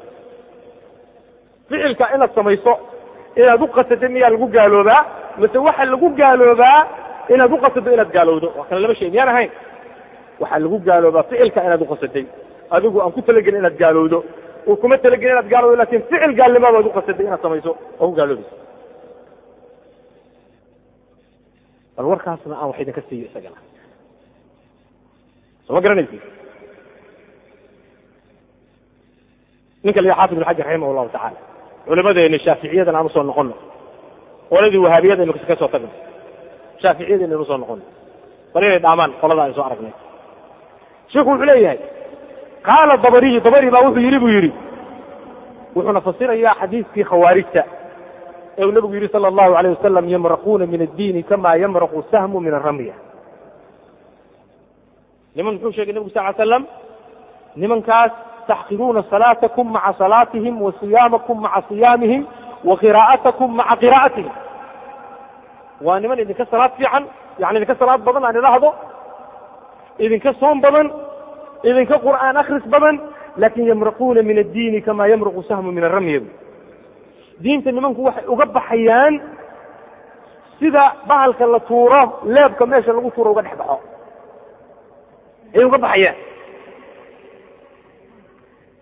ficilka inaad samayso inaad uqasatay miyaa lagu gaaloobaa mase waxa lagu gaaloobaa inaad uqasato inaad gaalowdo. Waa kale laba shay miyaan ahayn? Waxaa lagu gaaloobaa ficilka inaad uqasatay adigu aan ku talagelin inaad gaalowdo. Uu kuma talagelin inaad gaalowdo laakiin ficil gaalnimaa baad uqasatay inaad samayso. Oo ku gaaloobayso bal warkaasna aan wax idinka siiyo isagana. Soo ma garanaysi ninka la xaafid ibn xajar raximah llahu tacaala culimadeena shaaficiyadan aan u soo noqono qoladii wahaabiyadaynu ka soo tagno shaaficiyadaynu u soo noqono bal inay dhaamaan qolada aynu soo aragnay. Sheikhu wuxuu leeyahay qaala dabariyi dabari baa wuxuu yidhi buu yidhi. Wuxuuna fasirayaa xadiiskii khawaarijta ee uu nabigu yidhi sala allahu alayh wasalam yamraquuna min addiini kama yamraqu sahmu min aramya niman muxuu sheegay nebigu sal l slam nimankaas taxqiruuna salaatakum maca salaatihim wa siyaamakum maca siyaamihim wa qiraa'atakum maca qiraa'atihim waa niman idinka salaad fiican yani idinka salaad badan aan idhaahdo idinka soom badan idinka qur'aan akris badan laakiin yamruquuna min addiini kama yamruqu sahmu min aramya diinta nimanku waxay uga baxayaan sida bahalka la tuuro leebka meesha lagu tuuro uga dhex baxo. Ayay uga baxayaan.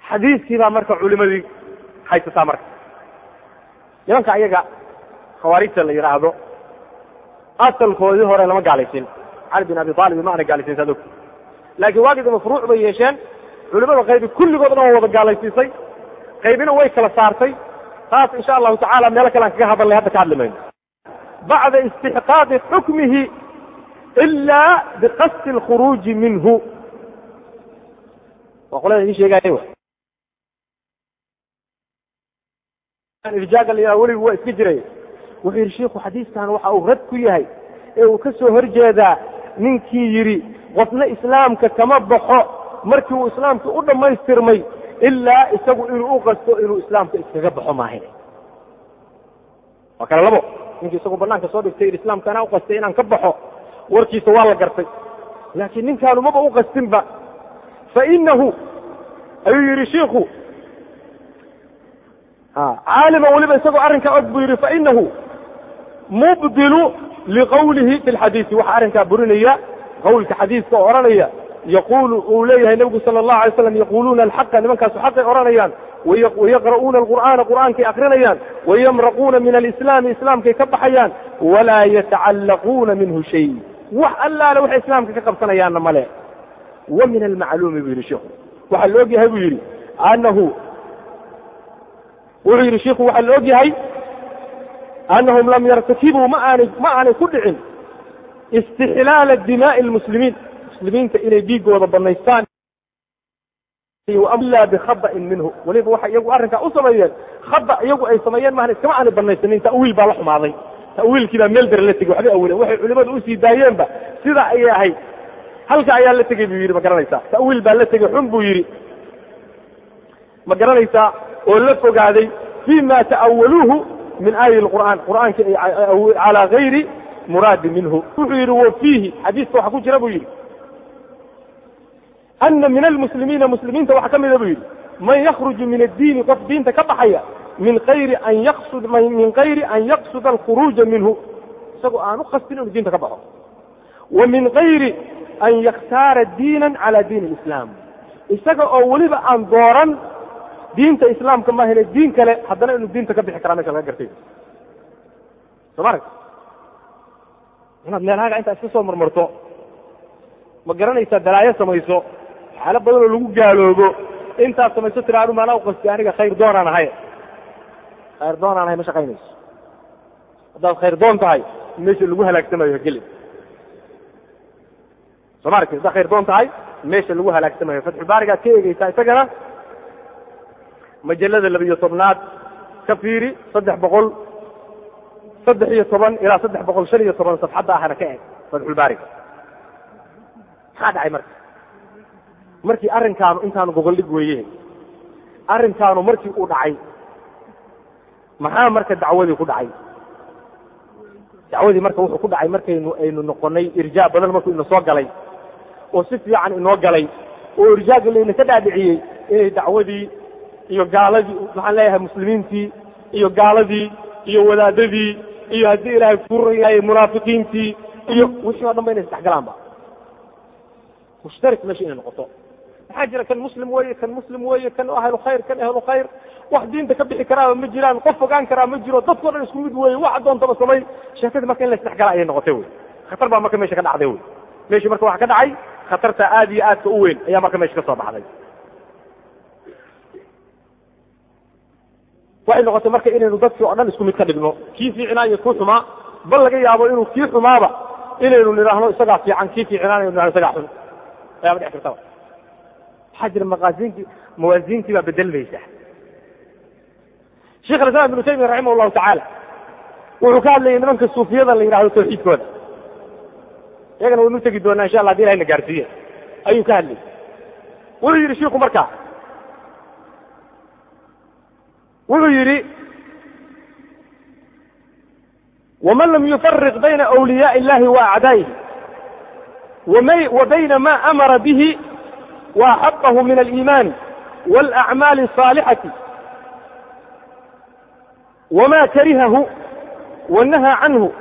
Xadiiskii baa marka culimadii haysataa marka nimanka ayaga khawaarijta la yidhaahdo asalkoodii hore lama gaalaysin. Cali bin abi aalib ma ana gaalaysin saad ogti laakiin waagida mafruuc bay yeesheen culimada qaybi kulligood dhan waa wada gaalaysiisay qaybina way kala saartay. Taas insha allahu tacala meelo kale aan kaga hadalnay hadda ka hadli mayno bacda istixqaaqi xukmihi ila biqasdi alkhuruuji minhu. Waa qolada idin sheegaaye irjaaga la yidhaha weligu waa iska jiray. Wuxuu yidhi shiiku xadiiskan waxa uu rad ku yahay ee uu ka soo horjeedaa ninkii yidhi qofna islaamka kama baxo markii uu islaamka u dhammaystirmay ilaa isagu inuu u qasto inuu islaamka iskaga baxo maahin waa kale labo. Ninkii isagu banaanka soo dhigtay yidhi islaamka u qastay inaan ka baxo warkiisa waa la gartay. Laakiin ninkaanu maba u qastinba fa inahu ayuu yidhi shiiku caalima weliba isagoo arrinkaa og buu yidhi fainahu mubdilu liqawlihi fi lxadiisi waxaa arrinkaa burinaya qawlka xadiiska oo odhanaya yaqulu uu leeyahay nebigu sala allahu alay slam yaquluuna alxaqa nimankaasu xaqay odhanayaan wayaqra'uuna alqur'aana qur'aankay akrinayaan wayamraquuna min alislaami islaamkay ka baxayaan walaa yatacallaquuna minhu shay. Wax allaale waxay islaamka ka qabsanayaanna male wa min almacluumi buu yidhi sheikhu. Waxaa la og yahay buu yidhi anahu wuxuu yidhi shiku waxaa la og yahay anahum lam yartakibuu ma aanay ma aanay ku dhicin istixlaala dimaa'i lmuslimiin. Muslimiinta inay dhiigooda banaystaan ila bikhaba'in minhu. Weliba waxay iyagu arrinkaa u sameeyeen khaba iyagu ay sameeyeen maahan iskama aanay banaysanin ta'wiil baa la xumaaday. Ta'wiilkii baa meel dare la tegey waxbay awileen waxay culimadu u sii daayeenba sidaa ayay ahayd. Halka ayaa la tegey buu yidhi ma garanaysaa. Ta'wiil baa la tegey xun buu yidhi ma garanaysaa oo la fogaaday fima ta'awaluuhu min aayati lqur'aan qur'aankii calaa gayri muraadi minhu. Wuxuu yidhi wa fiihi xadiiska waxa ku jira buu yidhi. Ana min almuslimiina muslimiinta waxaa ka mida buu yidhi man yakruju min addiini qof diinta ka baxaya min ayri an yaqsud min kayri an yaqsuda alkhuruuja minhu isagoo aan u qastin inuu diinta ka baxo. Wa min kayri an yakhtaara diinan cala diin alislaam isaga oo weliba aan dooran diinta islaamka maahane diin kale haddana inuu diinta ka bixi karaa meesha laga gartay. Soo ma inaad meelhaaga intaa iska soo marmarto ma garanaysaa dalaayo samayso xaalo badan oo lagu gaaloobo intaad samayso tira anu maanaa u qasti aniga khayr doonaan ahay. Khayr doonaan ahay ma shaqaynayso. Haddaad khayr doon tahay meesha lagu halaagsamayo hageli soo ma aragti haddaad khayr doon tahay meesha lagu halaagsamayo fatxulbaarigaad ka eegeysaa isagana majalada labiyo tobnaad ka fiiri saddex boqol saddex iyo toban ilaa saddex boqol shan iyo toban safxadda ahna ka eg fatxulbaariga maxaa dhacay marka? Markii arrinkaanu intaanu gogoldhig weeye arrinkaanu markii uu dhacay maxaa marka dacwadii ku dhacay? Dacwadii marka wuxuu ku dhacay markaynu aynu noqonay irjaa badan markuu ina soo galay oo si fiican inoo galay oo irjaaga layna ka dhaadhiciyey inay dacwadii iyo gaaladii maxaan leeyahay muslimiintii iyo gaaladii iyo wadaadadii iyo haddii ilaahay kuurayahay munaafiqiintii iyo wixii o dhan ba inay isdhexgalaanba mushtarik meesha inay noqoto. Maxaa jira kan muslim weeye kan muslim weeye kan ahlu khayr kan ahlu khayr. Wax diinta ka bixi karaaba ma jiraan qof fogaan karaa ma jiro dadkao dhan isku mid weeye wax adoontaba samay. Sheekadii marka in la isdhexgala ayay noqotay wey khatar baa marka meesha ka dhacday wey meeshii marka waxa ka dhacay khatarta aad iyo aadka u weyn ayaa marka meesha ka soo baxday waxay noqotay marka inaynu dadkii oo dhan isku mid ka dhigno. Kii fiicnaa iyo kii xumaa bal laga yaabo inuu kii xumaaba inaynu nidhaahno isagaa fiican kii fiicnaan nidhahno isagaa xun. Ayaaba dhici kartaba waxaa jira maqaasintii mawaasiintii baa bedelmaysa sheikh alislaam ibnu taymiya raximah llahu tacaala wuxuu ka hadlayay nimanka suufiyada la yidhahdo tawxiidkooda. Iyagana waynu tegi doonaa insha allah haddii ilahay na gaarsiiye ayuu ka hadlayay. Wuxuu yidhi shiiku markaa wuxuu yidhi waman lam yufariq bayna wliyaai illahi wa acdaayihi wa bayna ma amara bihi wa axaqahu min aliimaani walacmaali asaalixati wma karihahu wanahaa canhu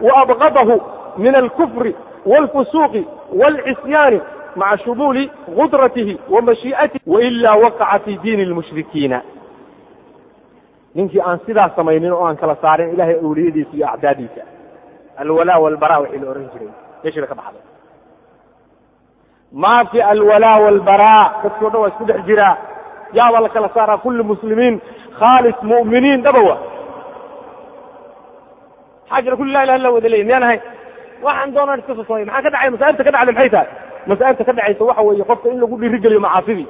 waabqadahu min alkufri walfusuuqi walcisyaani maca shumuuli qudratihi wamashii'atihi wailaa waqaca fi diini lmushrikiina ninkii aan sidaas samaynin oo aan kala saarin ilahay awliyadiisa iyo acdaadiisa. Alwalaa walbara wixii la ohan jiray. Meeshii bay ka baxday. Ma fi alwalaa walbaraa dadkii o dhan waa isku dhex jiraa yaabaa la kala saaraa kulli muslimiin. Khaalis mu'miniin dhabowa maxaa jira kulli la ilah illa wada leeyi miyaan ahayn waxaan doonaan iska soo samay maxaa ka dhacay? Masaa'ibta ka dhacday maxay tahay? Masaa'ibta ka dhacaysa waxa weeye qofka in lagu dhiirigeliyo macaasidii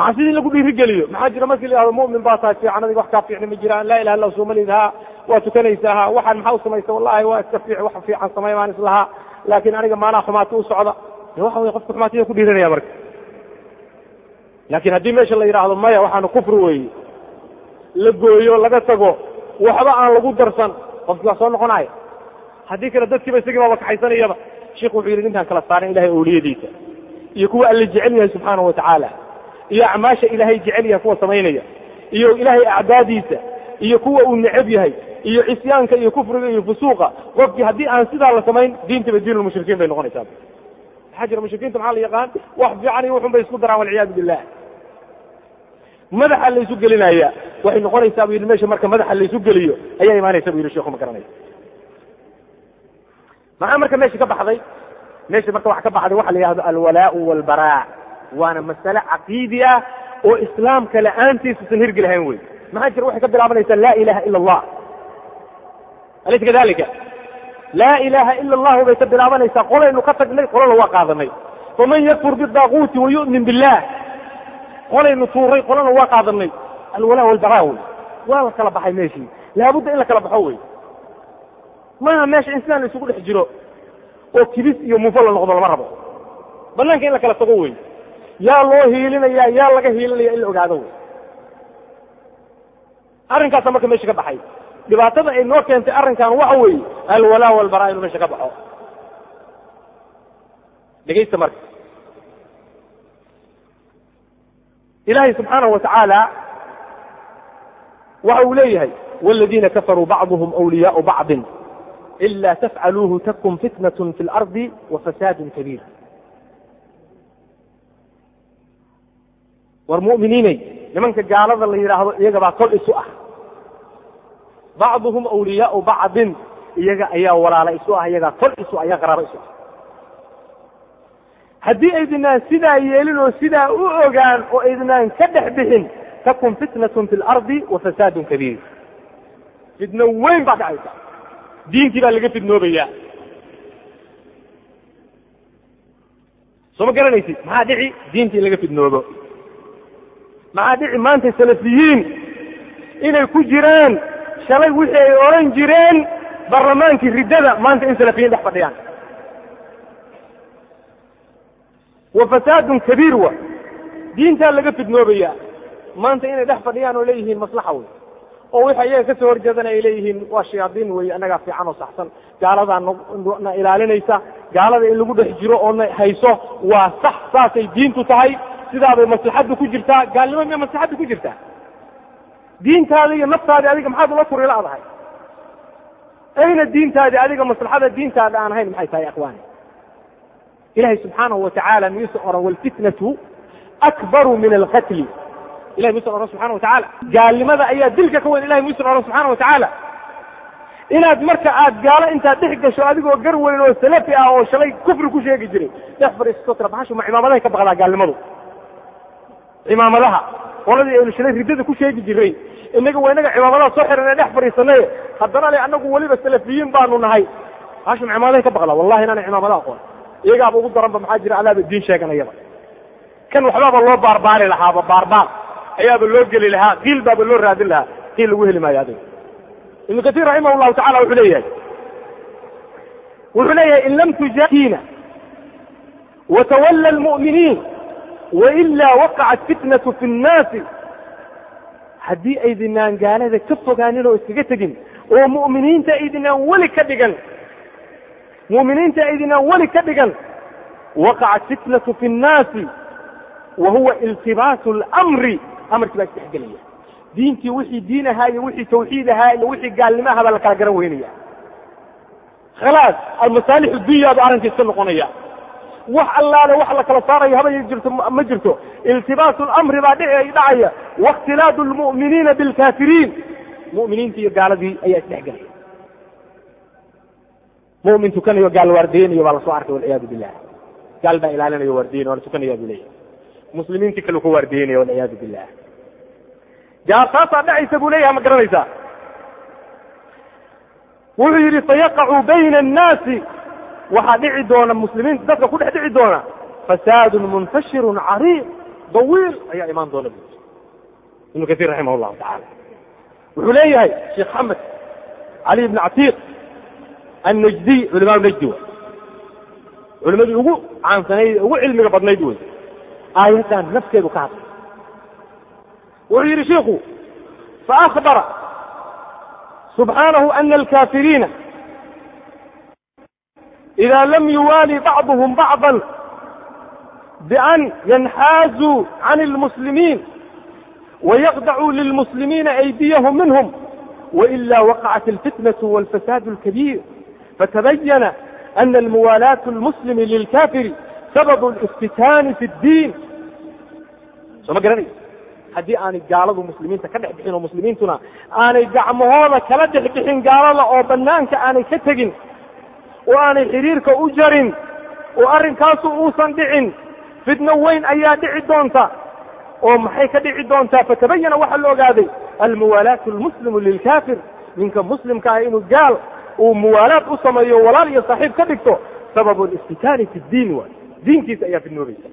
macaasidii in lagu dhiirigeliyo maxaa jira markii la mu'min baa tahay fiican adiga wax kaa fiicni ma jiraan laa ilaha illa soomalid haa waa tukanaysaa waxaan maxaa u samaysa wallahi waa iska fiic wax fiican samay baan islahaa laakiin aniga maanaa xumaati u socda waxa weye qofka xumaatida ku dhiiranaya marka laakiin haddii meesha la yidhaahdo maya waxaanu kufri weeye la gooyo laga tago waxba aan lagu darsan qofkii soo noqonaya haddii kale dadkiiba isagii baaba kaxaysanayaba sheikhu wuxuu yidhi ninkaan kala saaran ilahay awliyadiisa iyo kuwa alla jecel yahay subxaanahu watacaala iyo acmaasha ilaahay jecel yahay kuwa samaynaya iyo ilaahay acdaadiisa iyo kuwa uu necab yahay iyo cisyaanka iyo kufriga iyo fusuuqa qofkii haddii aan sidaa la samayn diintaba diinulmushrikiin bay noqonaysaa. Maxaa jira mushrikiinta maxaa la yaqaan? Wax fiican iyo wuxun bay isku daraan walciyaadu billah madaxa laysu gelinaya waxay noqonaysaa bu yidhi meesha marka madaxa laysu geliyo ayaa imaanaysa bu yidhi sheekhu ma garanaya maxaa marka meesha ka baxday? Meesha marka waxa ka baxday waxa la yihahdo alwalaau walbaraa waana masale caqiidi ah oo islaamka la'aantiisusan hirgi lahayn wey maxaa jira waxay ka bilaabanaysaa laa ilaha ila allah alaysa kadalika laa ilaha ila allahu bay ka bilaabanaysaa. Qolaynu ka tagnay qolana waa qaadanay. Faman yakfur bidaaquuti wayu'min billah. Qolaynu tuuray qolana waa qaadanay. Alwalaa walbaraa wey waa la kala baxay meeshii. Laabudda in la kala baxo wey maaha meesha in sidaan la isugu dhex jiro oo kibis iyo mufo la noqdo lama rabo. Banaanka in la kala tago wey yaa loo hiilinaya yaa laga hiilinaya in la ogaado wey arrinkaasa marka meesha ka baxay dhibaatada ay noo keentay arrinkan waxa weeye alwalaa walbaraa inuu meesha ka baxo dhegaysta marka ilahay subxaanahu watacaala waxa uu leeyahay wاladiina kafaruu bacduhm أwliyaau bacضi ila tafcaluuhu takun fitnaة fi اlarضi wafasaad kabiir War mu'miniinay. Nimanka gaalada la yidhaahdo iyagabaa kol isu ah. Bacduhum awliyaau bacdin iyaga ayaa walaala isu ah iyagaa kol isu ah iyaga qaraabo isu ah. Haddii aydinaan sidaa yeelin oo sidaa u ogaan oo aydinaan ka dhex bixin takun fitnatun fi lardi wa fasaadun kabiir. Fitno weyn baa dhacaysa. Diintii baa laga fidnoobayaa soo ma garanaysid? Maxaa dhici? Diintii in laga fidnoobo maxaa dhici maanta salafiyiin inay ku jiraan shalay wixii ay odhan jireen barlamaankii riddada maanta in salafiyiin dhex fadhiyaan. Wa fasaadun kabiir wa. Diintaa laga fidnoobaya maanta inay dhex fadhiyaan oo leeyihiin maslaxa wey oo wixii iyaga ka soo horjeedana ay leeyihiin waa shayaadiin wey annagaa fiican oo saxsan. Gaaladaa na ilaalinaysa. Gaalada in lagu dhex jiro oo na hayso waa sax saasay diintu tahay sidaabay maslaxaddu ku jirtaa gaalnimo miya maslaxaddu ku jirtaa? Diintaada iyo naftaadi adiga maxaad ula turi la-dahay? Ayna diintaadi adiga maslaxada diintaada aan ahayn maxay tahay akhwaani ilahay subxaanahu watacaala miyuusan oran walfitnatu akbaru min alqatli. Ilahay miyuusan oran subxana watacaala gaalnimada ayaa dilka ka weyn ilahay miyuusan oran subxana watacaala inaad marka aad gaalo intaad dhex gasho adigoo gar weyn oo salafi ah oo shalay kufri ku sheegi jiray dhex fadhiisato tira baxashu ma cimaamadahay ka baqdaa gaalnimadu cimaamadaha. Qoladii aynu shalay riddada ku sheegi jiray inaga waa inaga cimaamadaha soo xiran ee dhex fadhiisanaye haddana le anagu weliba salafiyiin baanu nahay. Ma cimaamadahay ka baqdaa wallahi inaana cimaamada aqoon. Iyagaaba ugu daranba maxaa jira adaaba diin sheeganayaba kan waxbaaba loo baarbaari lahaaba baarbaar. Ayaaba loo geli lahaa qiil baaba loo raadin lahaa qiil lagu heli maayo adiga. Ibnu katiir raximah llahu tacala wuxuu leeyahay wuxuu leeyahay in lam tujakiina watawalla almu'miniin waila waqacat fitnatu fi nnaasi haddii aydinaan gaalada ka fogaanin oo iskaga tegin oo mu'miniinta aydinaan weli ka dhigan mu'miniinta aydinaan weli ka dhigan waqacat fitnatu fi nnaasi wa huwa iltibaasu lamri amarkii baa isdhexgelaya diintii wixii diin ahaa iyo wixii tawxiid ahaa iyo wixii gaalnimo aha baa la kala garan weynaya khalaas almasaalix dunya buu arrinka iska noqonaya wax allaale wax la kala saarayo haba jirto ma jirto. Iltibaasu lamri baa dhici dhacaya. Waاkhtilaadu lmu'miniina bilkaafiriin mu'miniinta iyo gaaladii ayaa isdhexgelaya mu'min tukanayo gaal waardeynayo baa la soo arkay walciyaadu billah gaal baa ilaalinayo waardeynay waana tukanaya buu leeyahay muslimiintii kale ku waardeynaya walciyaadu billah gaar taasaa dhacaysa buu leeyahay ma garanaysaa? Wuxuu yidhi sayaqacu bayna annaasi waxaa dhici doona muslimiinta dadka ku dhex dhici doona. Fasaadun munfashirun cariiq dawiil ayaa imaan doona bu ibnu kasiir raximah llahu tacala wuxuu leeyahay sheekh xamed cali ibn catiiq annajdiy culimaa najdi wey culimadii ugu caansanayd ugu cilmiga badnayd wey. Aayaddan nafteedu ka hadlay. Wuxuu yidhi shiku faakbara subxaanahu ana alkafiriina ida lam yuwaali bacduhum bacضa bian yanxaazuu can اlmuslimiin wayaqdacuu lilmuslimiina aydiyahum minhum waila waqacat alfitnaة walfasaad اlkabiir fatabayana ana almuwaalaat اlmuslimi lilkafiri sabab اliftitaani fi اddiin soo ma garanay haddii aanay gaaladu muslimiinta ka dhex bixin oo muslimiintuna aanay gacmahooda kala dhex bixin gaalada oo banaanka aanay ka tegin oo aanay xiriirka u jarin oo arrinkaasu uusan dhicin fitno weyn ayaa dhici doonta oo maxay ka dhici doontaa fatabayana waxaa la ogaaday almuwaalaatu almuslimu lilkafir ninka muslimka ah inuu gaal uu muwaalaad u sameeyo walaal iyo saaxiib ka dhigto sababu liftitaani fi ddiin waay diintiisa ayaa fidnoobaysa.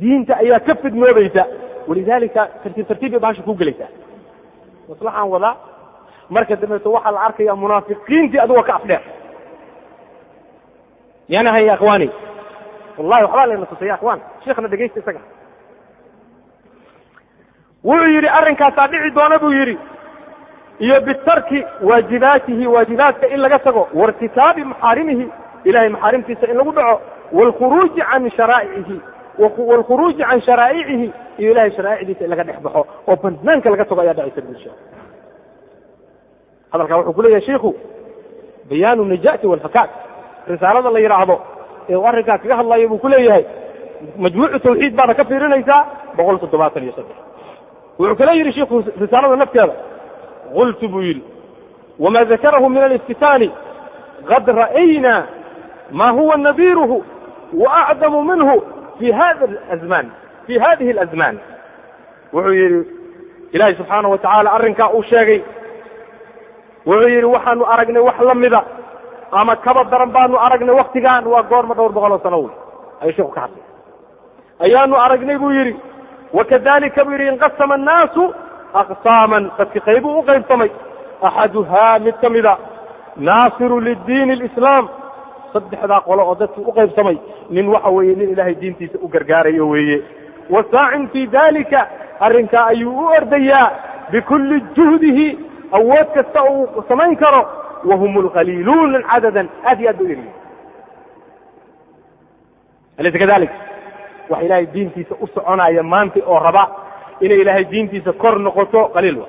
Diinta ayaa ka fidnoobaysa. Walidalika tartiib tartiib bay bahasha ku gelaysaa. Maslaxaan wadaa marka dambeeto waxaa la arkaya munaafiqiintii adigoo ka afdheer. Yana hay akhwaani. Wallahi waxbaa layna tusay ya akhwaan. Sheekhna dhegaysta isaga. Wuxuu yidhi arrinkaasaa dhici doona buu yidhi. Iyo bitarki waajibaatihi waajibaadka in laga tago wairtikaabi maxaarimihi ilahay maxaarimtiisa in lagu dhaco waalkhuruuji can sharaa'icihi waalkhuruuji can sharaa'icihi iyo ilahay sharaa'icdiisa in laga dhex baxo oo banaanka laga tago ayaa dhacaysa bulsha hadalkaa wuxuu ku leeyahay shiku bayaanu najati walfakaat risaalada la yidhaahdo ee uu arrinkaa kaga hadlayo buu ku leeyahay majmuucu tawxiid baana ka fiirinaysaa boqol toddobaatan iyo saddex. Wuxuu kale yidhi shiku risaalada nafteeda. Qultu buu yidhi wama dakarahu min aliftitaani qad ra'ayna ma huwa nadiiruhu waacdamu minhu fi hada azman fi hadihi alazman wuxuu yidhi ilaahay subxaana wa tacaala arrinkaa uu sheegay wuxuu yidhi waxaanu aragnay wax la mida ama kaba daran baanu aragnay waktigan waa goorma dhowr boqol oo sano wey ayuu sheeku ka hadlay. Ayaanu aragnay buu yidhi. Wakadalika buu yidhi inqasama annaasu aqsaaman. Dadki qaybuu u qaybsamay. Axaduhaa mid ka mida naasiru lidiini alislaam saddexdaa qolo oo dadkii u qaybsamay nin waxa weeye nin ilaahay diintiisa u gargaarayo weeye. Wasaacin fii dalika arrinkaa ayuu u ordayaa bikulli juhdihi awood kasta uu samayn karo wahum alqaliiluuna cadadan aad iyo aad ba u yaryihin alaysa kadalik wax ilaahay diintiisa u soconaya maanta oo raba inay ilaahay diintiisa kor noqoto qaliil wa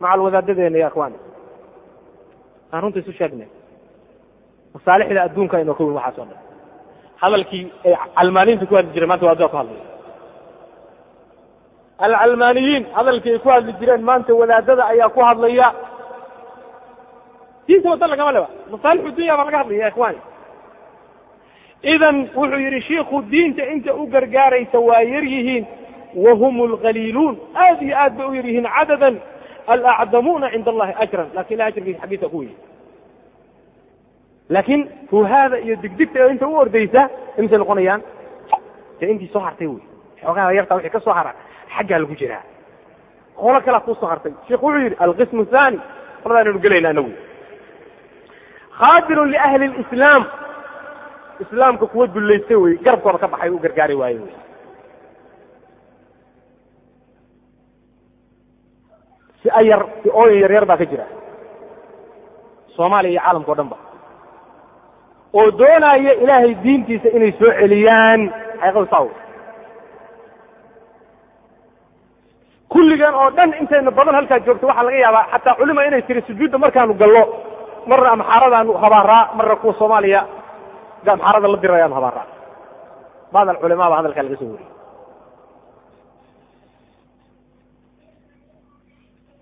macal wadaadadeena ya akhwaani aan runta isu sheegnay masaalixda adduunka inoo ka weyn waxaas oo dhan hadalkii ay calmaaniinta ku hadli jireen maanta waa adduaa ku hadlaya alcalmaaniyiin hadalkii ay ku hadli jireen maanta wadaadada ayaa ku hadlaya. Diinta waddan lagama leba. Masaalixu dunya baa laga hadlaya ya ikhwani idan wuxuu yidhi shiiku diinta inta u gargaaraysa waa yar yihiin wahum alqaliiluun aad iyo aad bay u yar yihiin cadadan alacdamuuna cinda allahi ajran. Lakin ilah ajrkiisa xaggiisa ku weyi laakiin fuhaada iyo digdigta inta u ordaysa imisay noqonayaan intii soo hartay wey xoogaha yartaa wixii ka soo hara xaggaa lagu jiraa. Qolo kalea kuu soo hartay. Sheikhu wuxuu yidhi alqismu thani qoladaanaynu gelayna anagu. Khaadirun liahli lislaam islaamka kuwa dullaystay wey garabkooda ka baxay u gargaari waaye wey si ayar si ooyin yar yar baa ka jira. Soomaaliya iyo caalamka o dhan ba. Oo doonaya ilaahay diintiisa inay soo celiyaan. Xaqiiqadu saa wey kulligan oo dhan intayna badan halkaa joogto waxaa laga yaabaa xataa culima inay tiri sujuudda markaanu gallo marna amxaaradaanu habaaraa marna kuwa soomaaliya amxaarada la dirayaanu habaaraa bacd alculamaa baa hadalkaa laga soo wariyey.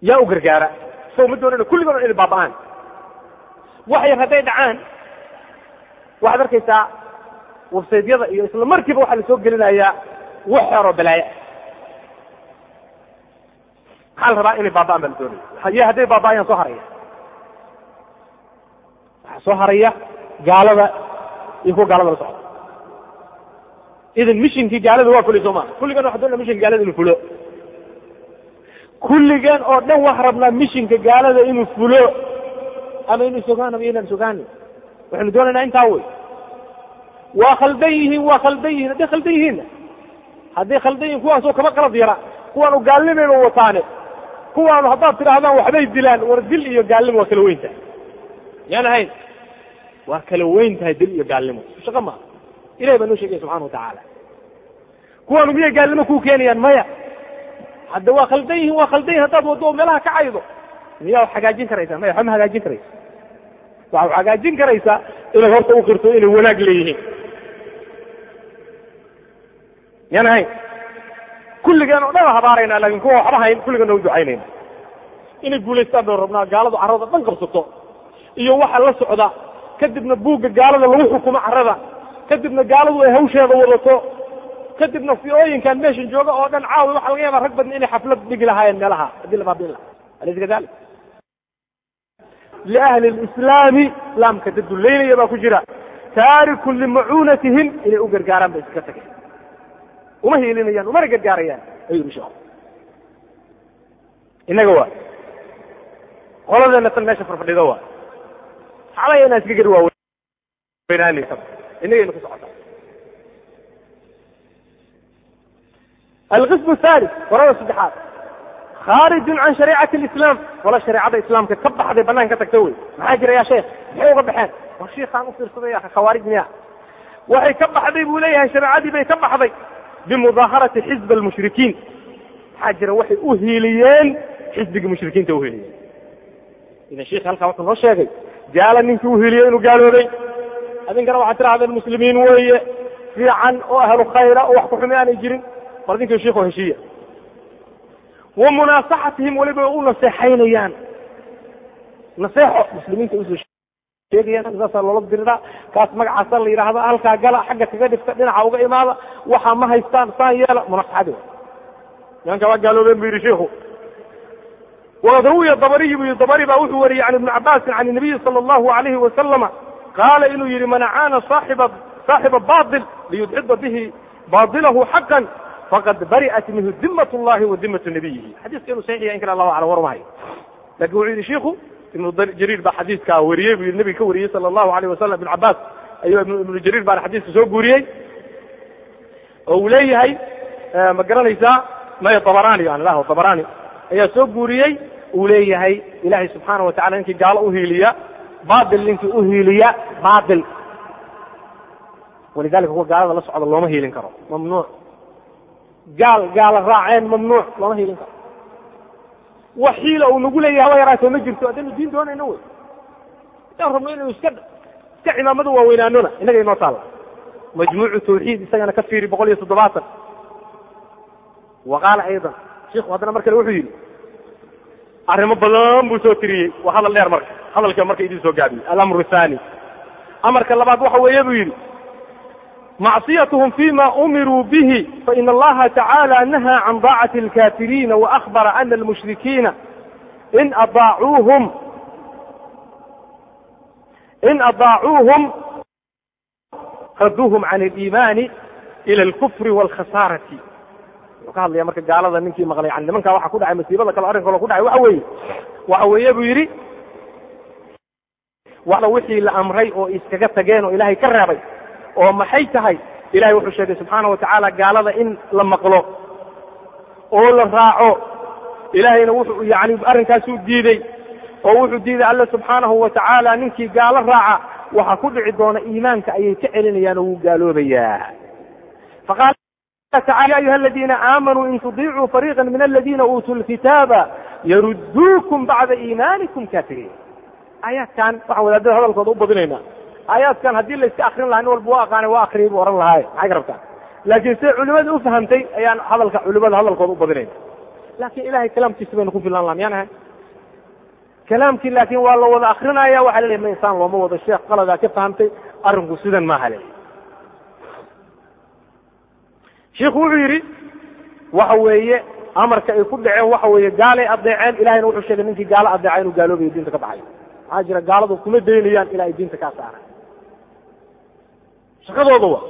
Yaa u gargaara isago ma doonana kulligoon inay baaba'aan. Wax yar hadday dhacaan waxaad arkaysaa websaydyada iyo isla markiiba waxaa la soo gelinayaa wax xeer oo balaaya maxaa la rabaa inay baaba'aan baa la doonaya haye hadday baaba'ayaan soo haraya waxaa soo haraya gaalada iyo kuwa gaalada la socda idan mishinkii gaalada waa fulay soo maa kulligan waxa doonaa mishinka gaalada inuu fulo kulligan oo dhan wax rabnaa mishinka gaalada inuu fulo ama inuu sogaan ama inaan sogaanin waxaynu doonaynaa intaa wey waa khaldan yihiin waa khaldan yihiin hadday khaldan yihiinna hadday khaldan yihiin kuwaasoo kama qalad yara kuwaanu gaalnimayba wataane kuwaanu haddaad tidhaahdaan waxbay dilaan war dil iyo gaalnimo waa kala weyn tahay. Yaan ahayn waa kala weyn tahay dil iyo gaalnimo. Shaqo maa ilahay baa noo sheegaya subxana watacaala kuwaanu miyay gaalnimo kuu keenayaan maya. Hadda waa khaldan yihiin waa khaldan yihiin haddaad waddo meelaha ka caydo. Miyaa hagaajin karaysaa? Maya waxba ma hagaajin karaysa. Waxaad hagaajin karaysaa inaad horta u qirto inay wanaag leeyihiin. Yaan ahayn kulligeen oo dhan habaarayna laakin kuwa waxba hayn kulligan u ducaynayna inay guulaystaan baan rabnaa gaaladu carrada dhan qabsato. Iyo waxa la socda kadibna buugga gaalada lagu xukumo carrada. Kadibna gaaladu ay hawsheeda wadato. Kadibna fiooyinkan meeshan jooga oo dhan caawi waxa laga yaaba rag badna inay xaflad dhigi lahaayeen meelaha haddii la baabiin lahaa alaysa kadalik liahli lislaami islaamka dad duleynaya baa ku jira. Taarikun limacuunatihim inay u gargaaraan bay iska tageen uma hiilinayaan umana gargaarayaan ayuu yidhi sheekhu. Innaga waa. Qoladeena tan meesha farfadhido waa. Saxabaya inaan iska geri waaweynaanisaba innagaynu ku socotaa. Alqismu thalith qolada saddexaad. Khaarijun can shariicati alislaam. Qola shareecada islaamka ka baxday bannaan ka tagta wey. Maxaa jira yaa sheekh? Maxay uga baxeen? War shiikhaan u fiirsadaya khawaarij miya waxay ka baxday buu leeyahay shareecadii bay ka baxday bimudaaharati xizb almushrikiin maxaa jira waxay u hiiliyeen xisbigii mushrikiinta uhiiliyeen idan sheikh halkaa wuxuu noo sheegay gaala ninkii uhiiliyey inuu gaaloobay adinkana waxaad tirahdeen muslimiin weeye fiican oo ahlu khayra oo wax kuxumi aanay jirin war dinkii shiikoo heshiiya wa munaasaxatihim weliba u naseexaynayaan naseexo muslimiinta u soo sheegayaan saasaa loola diriraa kaas magacaasa la yidhaahda halkaa gala xagga kaga dhifta dhinaca uga imaada waxaa ma haystaan saan yeela munaasaxadi nimanka waa gaaloobeen bu yidhi shiiku waqad dabariyi bu yidhi dabari baa wuxuu wariyey can ibni cabaasin can nabiyi sala allahu alayhi wasalama qaala inuu yidhi man acaana saaxiba saaxiba bail liyudxida bihi baailahu xaqan faqad bari'at minhu dimat llahi wa dimat nabiyihi. Xadiiska inuu saxiix in kale allahu aclam war laakiin wuxuu yidhi shiiku ibnu jariir baa xadiiskaa wariyey buu yidhi nabiga ka wariyey sala allahu alayh wasalam ibn cabaas ayuu ibnu jariir baana xadiiska soo guuriyey oo uu leeyahay ma garanaysaa maya dabarani aan ilaho dabarani ayaa soo guuriyey uu leeyahay ilahay subxaana watacala ninkii gaalo uhiiliya bail ninkii uhiiliya bail walidalika kuwa gaalada la socda looma hiilin karo mamnuuc. Gaal gaala raaceen mamnuuc looma hiilin karo wax xiila uu nagu leeyahay haba yaraatee ma jirto haddaynu diin doonayno wey. Haddaan rabno inaynu iska iska cimaamada waaweynaanona innaga inoo taalla. Majmuucu tawxiid isagana ka fiiri boqol iyo toddobaatan. Wa qaala aydan shiku haddana mar kale wuxuu yidhi arrimo badan buu soo tiriyey waa hadal dheer marka hadalka marka idin soo gaabiyey alamru thani amarka labaad waxa weeye buu yidhi macsiyatuhum fima umiruu bihi faina allaha tacaala nahaa can daacati alkaafiriina waahbara ana almushrikiina in adaacuuhum in adaacuuhum raduuhum can aliimaani ila alkufri waalkhasaarati wuxuu ka hadlaya marka gaalada ninkii maqlay yani nimankaa waxaa ku dhacay masiibada kale arrinka kalo ku dhacay waxa weeye waxa weeye buu yidhi wixii la amray oo iskaga tageen oo ilaahay ka reebay oo maxay tahay? Ilahay wuxuu sheegay subxaana wa tacaala gaalada in la maqlo oo la raaco ilaahayna wuxuu yani arrinkaasuu diiday oo wuxuu diiday alle subxaanahu wa tacaala ninkii gaalo raaca waxa ku dhici doona iimaanka ayay ka celinayaan oo wuu gaaloobayaa. Faqaala tacala ya ayuha aladiina aamanuu in tudiicuu fariiqa min aladiina uutuu lkitaaba yarudduukum bacda iimaanikum kaafiriin. Aayaadkan waxaan wadaadada hadalkooda u badinaynaa aayaadkan haddii la iska akrin lahaa nin walba waa aqaanay waa akriyay buu ohan lahaaye maxay ka rabtaa? Laakiin siday culimada u fahamtay ayaan hadalka culimada hadalkooda u badinayna laakiin ilahay kalaamkiisa baynu ku filan laha miyaan ahay? Kalaamkii laakiin waa la wada akrinaya waxa la leeyahy ma insaan looma wado sheekh qaladaa ka fahamtay arrinku sidan maaha le. Shiikhu wuxuu yidhi waxa weeye amarka ay ku dhaceen waxa weeye gaalay adeeceen ilahayna wuxuu sheegay ninkii gaalo adeeca inuu gaaloobayo diinta ka baxayo maxaa jira gaaladu kuma daynayaan ilaa ay diinta kaa saaran shaqadooda wa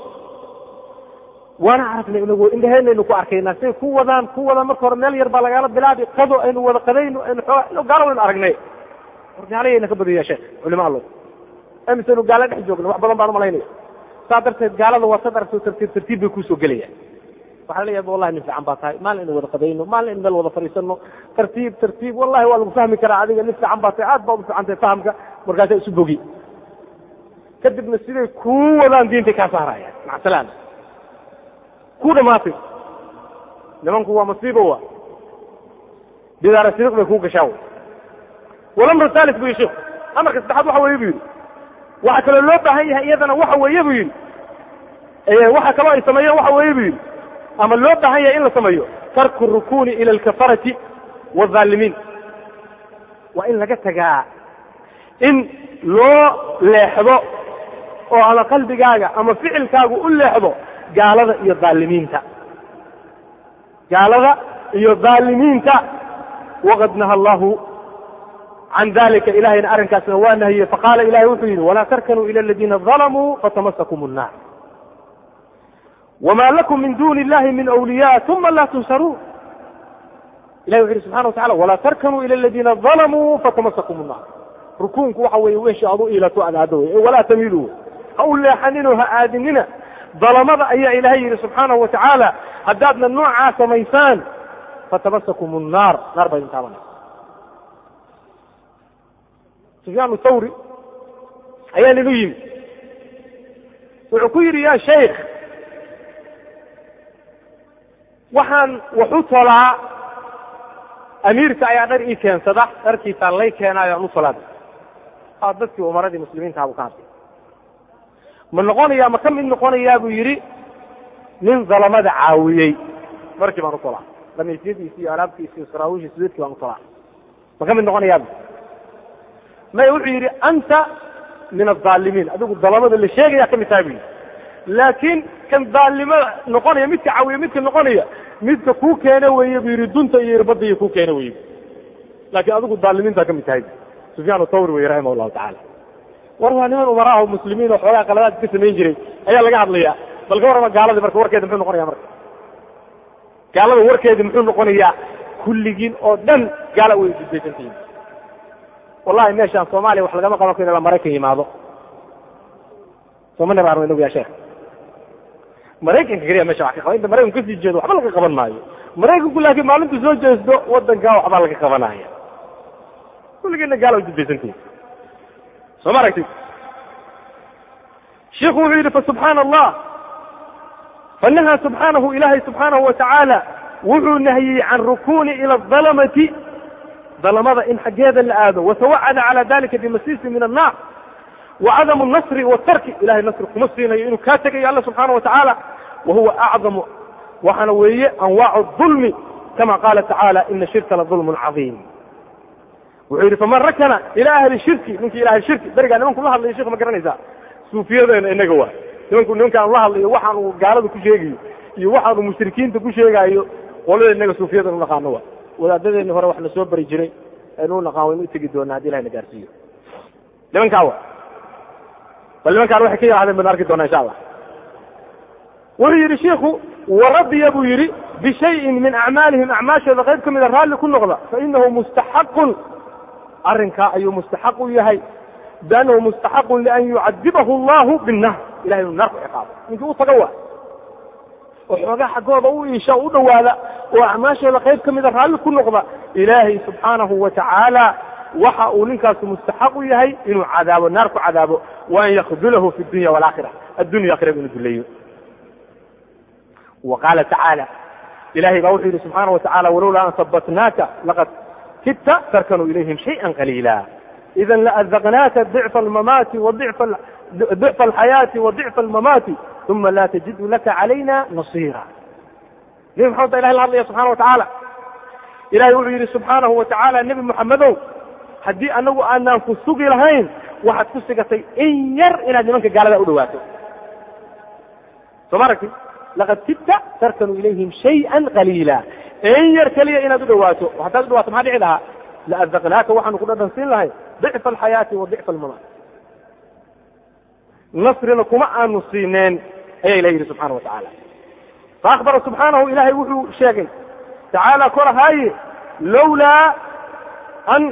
waana aragna inagu indhaheenaynu ku arkaynaa siday ku wadaan ku wadaan. Marka hore meel yar baa lagaala bilaabi qado aynu wada qadayno aynu xooga gaalo waynu aragnay. War gaalayayna ka badiyaa sheekh culima allo. Emisaynu gaalo dhex joogno wax badan baan u malaynaya saa darteed gaalada waa sad aragto tartiib tartiib bay kuusoo gelayaan. Waxaa leeyahay wallahi nin fiican baa tahay. Maalin inu wada qadayno maalin in meel wada fadhiisano tartiib tartiib wallahi waa lagu fahmi karaa adiga nin fiican baa tahay aad baa u fiican tahay fahamka. Markaasaa isu bogi kadibna siday kuu wadaan diintay kaa saarayaan maca salaama ku dhamaatay. Nimanku waa masiibo wa bidaara sidiq bay kuu gashaa walamru thalis bu yii sheikhu amarka saddexaad waxa weeye bu yidhi. Waxaa kaloo loo baahan yahay iyadana waxa weeye bu yidhi. Waxa kaloo ay sameeyeen waxa weeye bu yidhi. Ama loo baahan yahay in la sameeyo. Tarku rukuni ila alkafarati waalimiin waa in laga tagaa in loo leexdo oo ama qalbigaaga ama ficilkaagu u leexdo gaalada iyo dhaalimiinta gaalada iyo dhaalimiinta waqad naha allahu can dalika ilahayna arrinkaasna waa nahiyey faqaala ilahay wuxuu yidhi walaa tarkanuu ila aladiina dalamuu fatamasakum الnar wma lakum min duni illahi min awliya uma la tunsaruun ilahi wuxu yidhi subxana watacala walaa tarkanuu ila aladiina dalamuu fatamasakum الnar rukuunku waxa weeye weshi aad u iilato aad aado wey walaa tamiiluu ha u leexaninoo ha aadinina. Dalamada ayaa ilaahay yidhi subxaanahu wa tacaala haddaadna noocaa samaysaan fatamasakum nnaar naar baa idin taabanaysa sufyaan thawri ayaa ninu yimi. Wuxuu ku yidhi ya shaykh waxaan waxu tolaa amiirka ayaa dhar ii keensada dharkiisaa lay keenaayo aan u tolaada aa dadkii umaradii muslimiintaha buu ka hadlay ma noqonayaa ma ka mid noqonayaa buu yidhi nin dalamada caawiyey. Markii baan u tolaa. Damiisyadiisi iyo alaabtiisi iyo saraawiishiisi dadkii baan u tolaa. Ma ka mid noqonayaa bu maya wuxuu yidhi anta min adaalimiin. Adigu dalamada la sheegaya ka mid tahay bu yidhi. Laakiin kan daalimada noqonaya midka caawiya midka noqonaya midka kuu keena weeye bu yidhi dunta iyo irbadda iyo kuu keena weye laakiin adigu daalimiintaa ka mid tahay sufyaan thawri wey raximah allahu tacala war waa niman umaraah muslimiin oo xoogaa qaladaad ka samayn jiray ayaa laga hadlayaa. Bal ka warrama gaaladii marka warkeedi muxuu noqonaya marka? Gaalada warkeedi muxuu noqonayaa kulligiin oo dhan gaala way judbaysantihiin wallahi meeshaan soomaaliya wax lagama qaban karo ilaa maraykan yimaado. Sooma niraarno inagu yaa sheekh. Maraykanka keliya meesha wax ka qaba inta maraykanku ka sii jeedo waxba laga qaban maayo. Maraykanku laakiin maalintu soo jeesto wadankaa waxbaa laga qabanaya kulligiinna gaala way judbaysantihiin soo ma aragtid shiku wuxuu yidhi fasubxaana allah fanaha subxaanahu ilahay subxaanahu watacaala wuxuu nahiyey can rukuni ila dalamati dalamada in xaggeeda la aado. Watawacada cala dalika bimasiisi min annar wacadamu nasri watarki ilahay nasri kuma siinayo inuu kaa tegayo alla subxaana watacaala wahuwa acdamu waxaana weeye anwaacu dulmi kama qaala tacaala ina shirka la dulmun cadiim wuxuu yidhi faman rakana ila ahli shirki? Ninkii ila ahli shirki berigaa nimanku la hadlayo sheiku ma garanaysaa suufiyadeena inaga waa. Nimanku nimankaan la hadlayo waxaan uu gaalada ku sheegayo iyo waxaan uu mushrikiinta ku sheegaayo qolada inaga suufiyadan u naqaano waa. Wadaadadeeni hore wax na soo bari jiray aynu u naqaan waynu u tegi doonaa haddi ilahay na gaarsiiyo. Nimankaa wa bal nimankaan waxay ka yarahdeen baynu arki doonaa insha allah wuxuu yidhi shiiku waradiya buu yidhi bishayin min acmaalihim acmaashooda qayb ka mida raalli ku noqda fainahu mustaxaqun arrinkaa ayuu mustaxaq u yahay. Biannahu mustaxaqun lian yucadibahu allahu binnahr ilahay inuu naar ku ciqaabo. Ninkii u taga waa. Oo xoogaa xaggooda u iisha u dhowaada oo acmaashooda qayb ka mida raalli ku noqda. Ilaahay subxaanahu wa tacaala waxa uu ninkaasu mustaxaq u yahay inuu cadaabo naar ku cadaabo. Wa an yakdulahu fi dunya walaakhira addunya akhiraba inuu duleeyo wa qaala tacaala. Ilahay baa wuxuu yidhi subxaana wa tacala walowlaa an sabatnaaka laqad kidta tarkanuu ilayhim shayan qaliila idan laadaqnaaka dicfa almamaati wadicfa alxayaati wa dicfa almamaati uma laa tajidu laka calayna nasiira nebi maxamed baa ilahi la hadlaya subxana wa tacaala ilahay wuxuu yidhi subxaanahu wa tacaala nebi moxamedow haddii anagu aanaan ku sugi lahayn waxaad ku sigatay in yar inaad nimanka gaalada u dhawaato soo ma aragti laqad kidta tarkanuu ilayhim shayan qaliila in yar keliya inaad u dhawaato haddaad u dhawaato maxaa dhici lahaa laadaqnaaka waxaanu ku dhadhansiin lahay ضicfa alxayaati wa ضicfa almamaat nasrina kuma aanu siineen ayaa ilah yidhi subxana wa tacaala faakbara subxaanahu ilahay wuxuu sheegay tacaala korahaaye lowlaa an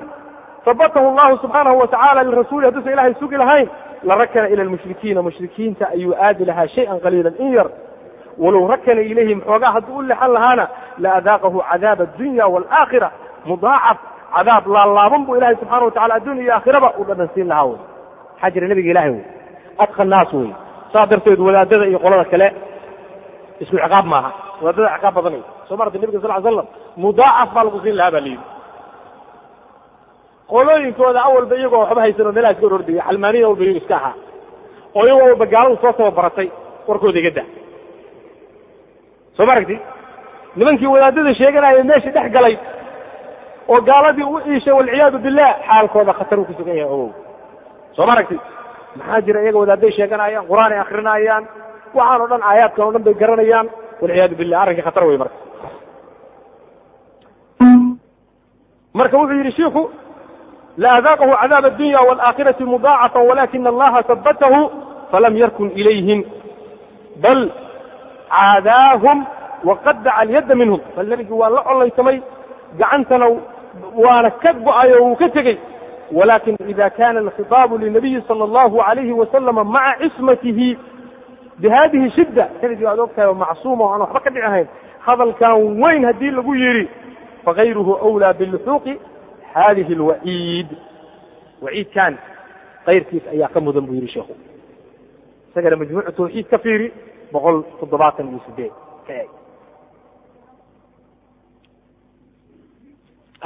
sabatahu allahu subxaanahu wa tacala lirasuuli hadduusan ilahay sugi lahayn larakana ila lmushrikiina mushrikiinta ayuu aadi lahaa shay-an qaliilan in yar walow rakana ilayhim xoogaa hadduu u lexan lahaana laadaaqahu cadaaba adunya waalaakhira mudaacaf cadaab laalaaban buu ilahay subxana wa tacala addunya iyo aakhiraba u dhadhansiin lahaa wey. Maxaa jira nabiga ilahay wey. Adqa naas wey. Saas darteed wadaadada iyo qolada kale isku ciqaab maaha. Wadaadada ciqaab badanay soo marata nebiga sal l slam mudaacaf baa lagu siin lahaa ba layidhi qolooyinkooda awalba iyagoo waxba haysan oo meelaha iska hor ordaya xalmaaniya walba iyago iska ahaa oo iyagoo walba gaaladu soo tababaratay warkooda iga da soo ma aragti? Nimankii wadaadada sheeganaya meesha dhex galay oo gaaladii u iishay walciyaadu billah xaalkooda khatar uu ku sugan yahay ogow. Soo ma aragti? Maxaa jira iyaga wadaaday sheeganayaan qur'aan ay akrinayaan waxaan o dhan aayaadkan o dhan bay garanayaan walciyaadu billah arrinkii khatar wey marka. Marka wuxuu yidhi shiku laadaaqahu cadaab addunya waalaakhirati mudaacafa walakina allaha sabatahu falam yarkun ilayhim bal caadaahum waqadaca alyadda minhum bal nebigii waa la collaysamay gacantana waana ka go'ay oo wuu ka tegey wlakin ida kana alkhitaabu linabiyi sala allahu alayhi wasalama maca cismatihi bihadihi shidda nebigii waad og tahay oo macsuuma o aan waxba ka dhici ahayn hadalkan weyn haddii lagu yidhi fagayruhu awlaa biluxuuqi hadihi alwaciid waciidkan kayrkiis ayaa ka mudan buu yidhi sheikhu isagana majmuucu tawxiid ka fiiri boqol toddobaatan iyo sideed ka eeg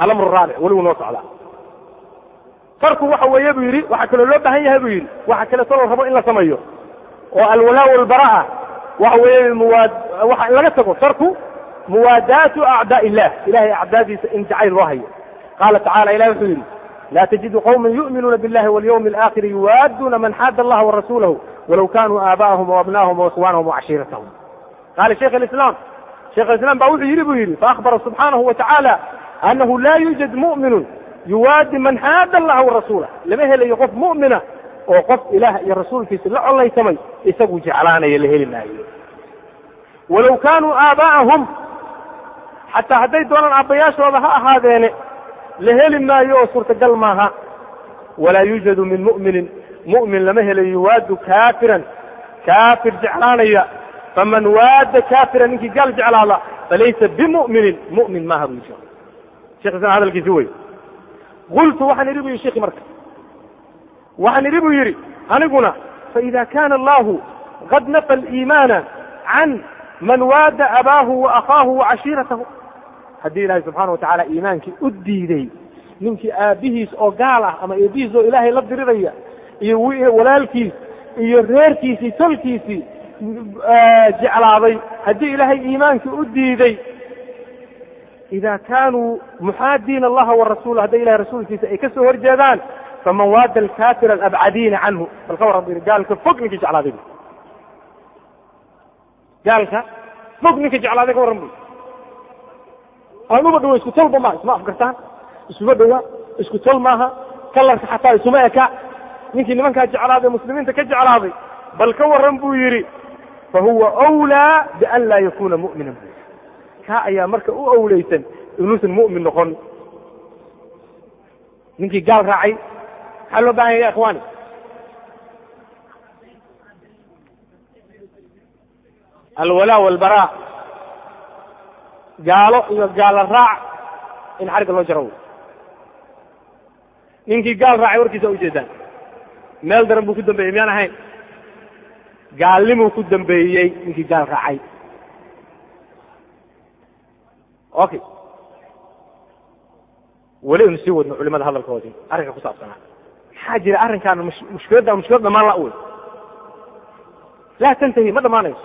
alamru raabic weligu noo socdaa. Farku waxa weeye buu yidhi waxaa kaloo loo baahan yahay buu yidhi waxa kaleeto la rabo in la sameeyo. Oo alwalaa walbaraa waxa weeye muwaa waxa laga tago farku muwaadaatu acdaa illah ilahay acdaadiisa in jacayl loo hayo. Qaala tacala ilahi wuxuu yidhi laa tajidu qawman yu'minuuna biاllahi walyawmi alaakhiri yuwaaduna man xaada allaha warasuulahu walow kanuu aabaahum waabnaahum waikhwaanahum wacashiiratahum qaala shaykh alislaam shaykh alislaam baa wuxuu yidhi buu yidhi faakbara subxaanahu wa tacaala anahu laa yuujad mu'minun yuwaadi man xaada allaha warasuulah lama helayo qof mu'mina oo qof ilaah iyo rasuulkiisa la collaysamay isagu jeclaanaya la heli maayo walow kaanuu aabaa'ahum xataa hadday doonaan aabbayaashooda ha ahaadeene la heli maayo oo suurtagal maaha walaa yuujadu min mu'minin mu'min lama helayo yuwaadu kaafiran. Kaafir jeclaanaya. Faman waada kaafiran ninkii gaal jeclaada falaysa bimu'minin. Mu'min maaha buu sheekh. Shekh islam hadalkiisi wey qultu waxaan idhi bu yidhi sheki marka. Waxaan idhi buu yidhi aniguna faida kana allahu qad nafa aliimaana can man waada abaahu wa akhaahu wa cashiiratahu. Haddii ilaahay subxaana wa tacaala iimaankii u diiday ninkii aabbihiis oo gaal ah ama eebbihiis oo ilaahay la diriraya iyo walaalkiis iyo reerkiisii tolkiisii jeclaaday. Haddii ilaahay iimaankii u diiday ida kaanuu muxaadiina allaha warasuula hadday ilahay rasuulkiisa ay ka soo horjeedaan faman waada alkaafira alabcadiina canhu bal ka warran gaalka fog ninkii jeclaaday bu gaalka fog ninkii jeclaaday ka warran bu aanuba dhawa isku tolba maaha isma afgartaan. Isuma dhowa isku tol maaha. Kalarka xataa isuma eka ninkii nimankaa jeclaaday muslimiinta ka jeclaaday bal ka warran buu yidhi fahuwa wlaa bian laa yakuna mu'minan kaa ayaa marka u awleysan inuusan mu'min noqon. Ninkii gaal raacay maxaa loo baahan ya ikhwaani? Alwalaa walbaraa gaalo iyo gaalo raac in xarigga loo jaro ninkii gaal raacay warkiisa ujeedaan meel daran buu ku dambeeyey miyaan ahayn? Gaalnimuu ku dambeeyey ninkii gaal raacay. Okay weli aynu sii wadno culimada hadalkoodii arrinka ku saabsanaa. Maxaa jira arrinkaan mushkiladda mushkilad dhamaan la wey laa tantahi ma dhamaanayso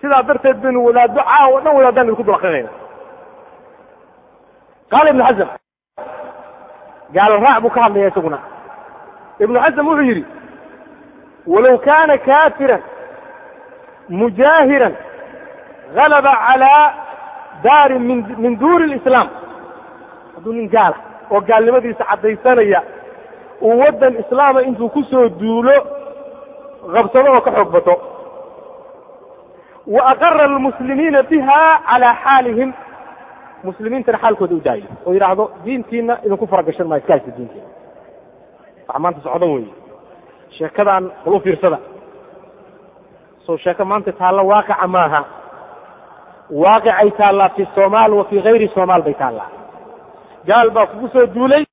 sidaa darteed baynu wadaaddo caawa o dhan wadaadaan idinku dul akrinayna qaala ibnu xasam gaalo raac buu ka hadlaya isaguna ibnu xasam wuxuu yidhi walow kaana kaafiran mujaahiran galaba calaa daarin min duuri lislaam hadduu nin gaala oo gaalnimadiisa caddaysanaya uu waddan islaama intuu ku soo duulo qabsado oo ka xoog bato. Wa aqara almuslimiina biha calaa xaalihim. Muslimiintana xaalkooda u daayo oo yidhaahdo diintiina idinku faragashan maa iska haysta diintiina wax maanta socdan weeye. Sheekadan bal fiirsada. Soo sheeko maanta taalla waaqica maaha. Waaqicay taallaa fi somaal wa fii gayri somaal bay taallaa gaal baa kugu soo duulay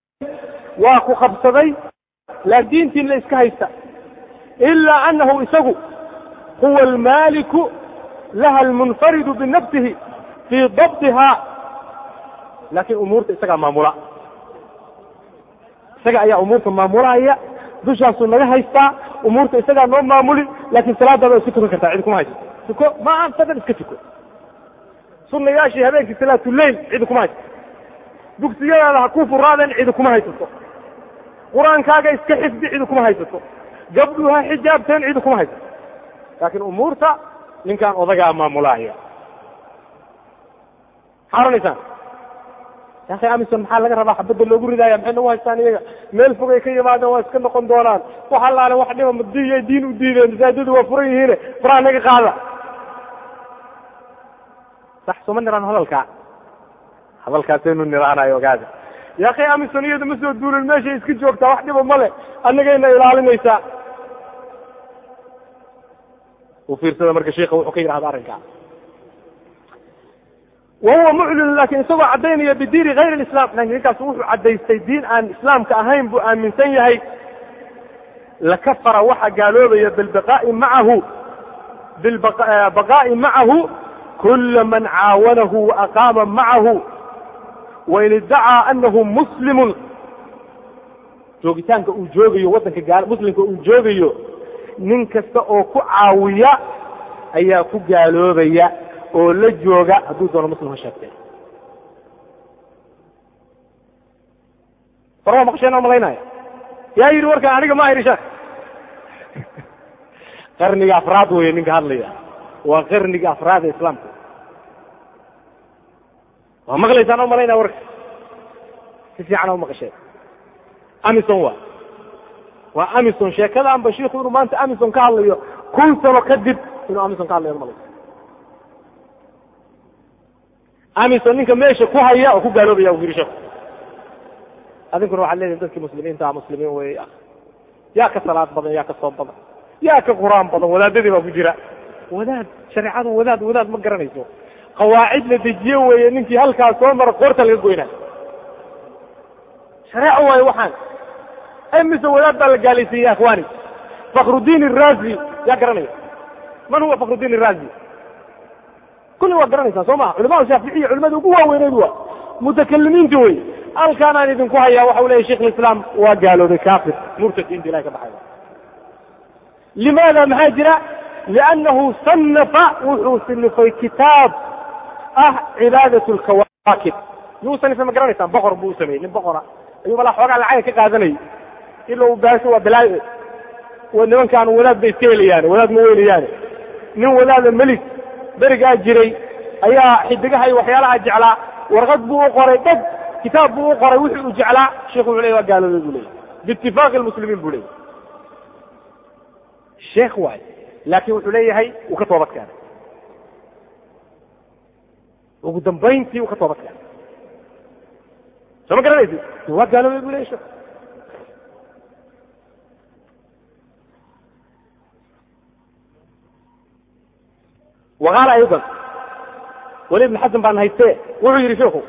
waa ku qabsaday laakin diintiina iska haysta. Ilaa anahu isagu huwa almaaliku laha almunfaridu binafsihi fii dabtiha laakiin umuurta isagaa maamula isaga ayaa umuurta maamulaya dushaasuu naga haystaa umuurta isagaa noo maamuli laakin salaadaada iska tukan kartaa cidi kuma haysato tuko ma anta dhan iska tuko. Sunayaashii habeenkii salaatuleil cidi kuma haysato dugsiyadaada ha kuu furaadeen cidi kuma haysato. Qur'aankaaga iska xifdi cidi kuma haysato. Gabdhu ha xijaabteen cidi kuma haysato. Laakiin umuurta ninkaan odagaa maamulaaya. Maxaa yaakhay amison maxaa laga rabaa xabadda loogu ridaaya? Maxay nagu haystaan iyaga? Meel fogay ka yimaadeen waa iska noqon doonaan. Wax allaale wax dhiba madiiyay diin u diideen. Masaajidadu waa furan yihiine faraha naga qaada. Sax sooma niraan hadalkaa hadalkaasaynu niraanayo ogaada yaakhay amison iyada ma soo duulin meeshay iska joogtaa wax dhiba male annagayna ilaalinaysaa. U fiirsada marka sheika wuxuu ka yidhahda arrinkaa wa huwa laakin isagoo caddaynaya bidiini gayr lislam laakiin ninkaas wuxuu caddaystay diin aan islaamka ahayn buu aaminsan yahay lakafara waxa gaaloobaya bilbaqaa'i macahu bilbaqaa'i macahu kula man caawanahu waaqaama macahu wain iddacaa anahu muslimun joogitaanka uu joogayo waddanka muslimka uu joogayo nin kasta oo ku caawiya ayaa ku gaaloobaya oo la jooga hadduu doono muslim ha sheegtee. Farma maqasheen malaynaya yaa yidhi warkaan aniga ma ayri sheekh qarniga afraad weeye ninka hadlaya. Waa qarniga afraad ee islaamka. Waa maqlaysaan o malaynaya warka? Si fiican o maqasheen amison waa. Waa amison. Sheekadaanba shiiku inuu maanta amison ka hadlayo kun sano kadib inuu amison ka hadlayo malaysa amison ninka meesha ku haya oo ku gaaloobaya sheeku adinkuna waxaad leedihin dadkii muslimiinta muslimiin wey yaa ka salaad badan yaa ka soo badan yaa ka qur'aan badan wadaadadii baa ku jira. Wadaad shareecadu wadaad wadaad ma garanayso. Qawaacid la dejiye weeye ninkii halkaas soo mara qoorta laga goynaayo shareeco waayo waxaan. Imise wadaad baa la gaalaysiiyey ya akhwani fakrudiin irazi yaa garanaya? Man huwa fakrudiin irazi kulli waa garanaysaan soo maha culamada shaaficiya culimada ugu waaweyneyd waa mutakalimiinta wey. Halkaanaan idinku hayaa waxa u leyahy sheikh lislaam waa gaaloobay kafir murtad diinta ilahay ka baxay. Limaada maxaa jira? Liannahu sanafa wuxuu sinifay kitaab ah cibaadat lkawaakib yuu sanifay ma garanaysaan? Boqor buu u sameeyey nin boqora. Ayuu malaa xoogaa lacaga ka qaadanayay. Ila uu baasho waa balaayo nimankaan wadaad bay iska helayaane wadaad ma weynayaane nin wadaada melis berigaa jiray ayaa xidigaha iyo waxyaalaha jeclaa warqad buu u qoray dheg kitaab buu u qoray wixii uu jeclaa sheikhu wuxu ley waa gaaloobay buu leeyay biitifaaqi lmuslimiin buu leeyay sheekh waay laakiin wuxuu leeyahay uu ka toobad keenay. Ugu dambayntii uu ka toobad keenay. Soo ma garanaysid? Waa gaaloobay buu leeyay sheekh aydan weli ibn xasan baan hayste wuxuu yidhi sheikhu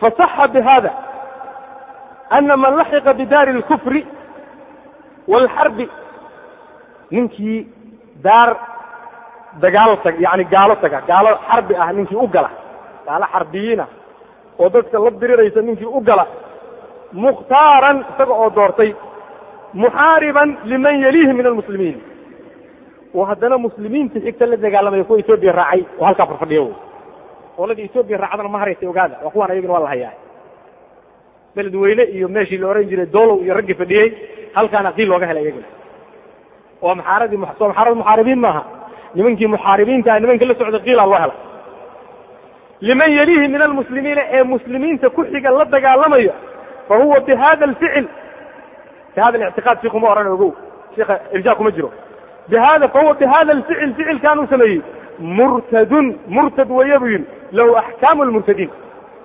fasaxa bihada ana man laxiqa bidaari اlkufri wاlxarbi ninkii daar dagaal tag yani gaalo taga gaalo xarbi ah ninkii u gala gaalo xarbiyiinah oo dadka la diriraysa ninkii u gala mukhtaaran isaga oo doortay muxaariban liman yaliihi min almuslimiin oo haddana muslimiinta xigta la dagaalamaya kuwa etoobiya raacay oo halkaa farfadhiya wy qoladii etoobiya raacdana ma haraysa ogaada. Waa kuwaan ayagana waa la hayaa. Beledweyne iyo meeshii la ohan jiray doolow iyo raggii fadhiyey halkaana qiil looga helay iyagana waa muxaaradii soo muxaarad muxaaribiin maaha. Nimankii muxaaribiinta ah nimanka la socda qiilaa loo hela. Liman yaliihi min almuslimiina ee muslimiinta ku xiga la dagaalamayo fa huwa bihada alficil bi hada alictiqaad shiikuma ohan ogow. Shiika irjaa kuma jiro bihada fahuwa bihada alficil ficilkaanuu sameeyey murtadun murtad weeye buu yidhi lahu axkaamu lmurtadiin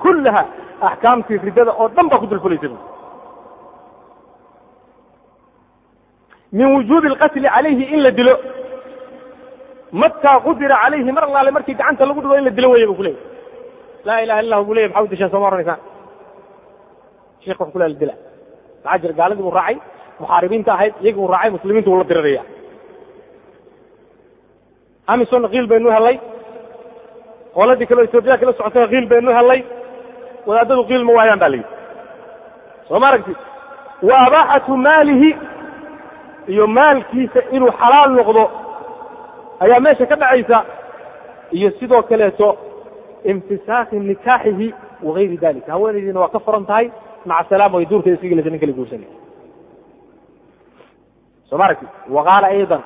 kullaha axkaamtii ridada oo dhan baa ku dulfulaysa min wujuubi alqatli calayhi in la dilo mataa qudira calayhi mar allaale markii gacanta lagu dhigo in la dilo weeye bu kuleeyay laa ilaha illa hu bu leyay maxa u dishaan sooma oranaysaan sheikh wax kule la dila jira gaaladii buu raacay muxaaribiinta ahayd iyagii buu raacay muslimiintu wuu la diriraya amisonna kiil baynu helay qoladii kaleo etoobiya kala socotay kiil baynu helay wadaadadu kiil ma waayaan ba la yidhi soo ma aragti? Wa abaaxatu maalihi. Iyo maalkiisa inuu xalaal noqdo ayaa meesha ka dhacaysa. Iyo sidoo kaleeto imtisaaki nikaaxihi wagayri dalika haweenaydiina waa ka furan tahay. Maca salaam way duurkeeda iska gelaysa nin kala guursanay. Soo ma aragti? Waqaala aydan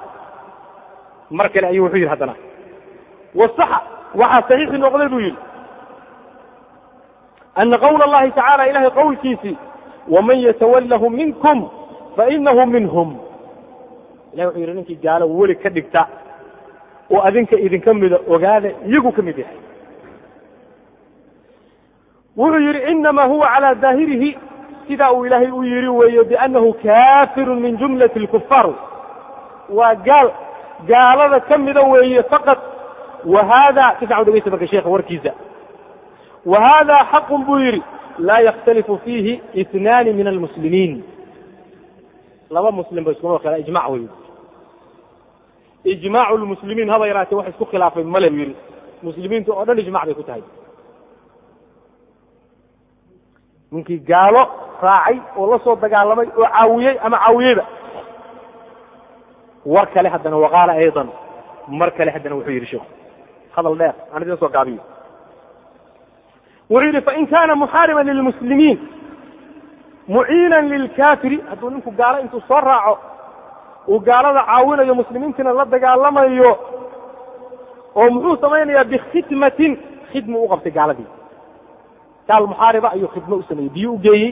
mar kale ayuu wuxuu yidhi haddana. Wasaxa waxaa saxiixi noqday buu yidhi. Ana qawla allahi tacaala ilahay qowlkiisii waman yatawalahu minkum fainahu minhum. Ilahi wuxuu yidhi ninkii gaalo weli ka dhigta oo adinka idinka mida ogaada iyagu ka mid yahay. Wuxuu yidhi inama huwa calaa daahirihi. Sidaa uu ilaahay u yidhi weeye biannahu kaafirun min jumlati lkufaar waa gaal gaalada ka mida weeye faqad wa hada sifican u dhegeysta marka sheekha warkiisa. Wa hada xaqun buu yidhi laa yakhtalifu fiihi itnaani min almuslimiin. Laba muslim ba iskuma kala ijmac wey ijmaacu lmuslimiin haba yaraatee wax isku khilaafay male buu yidhi. Muslimiinta oo dhan ijmac bay ku tahay. Ninkii gaalo raacay oo la soo dagaalamay oo caawiyey ama caawiyeyba war kale haddana waqaala aydan mar kale haddana wuxuu yidhi sheikhu hadal dheer aan idin soo gaabiyo. Wuxuu yidhi fain kana muxaariban lilmuslimiin muciinan lilkaafiri hadduu ninku gaalo intuu soo raaco uu gaalada caawinayo muslimiintiina la dagaalamayo oo muxuu samaynayaa bikhidmatin khidma u qabtay gaaladii. Gaal muxaariba ayuu khidmo u sameeyey biyo u geeyey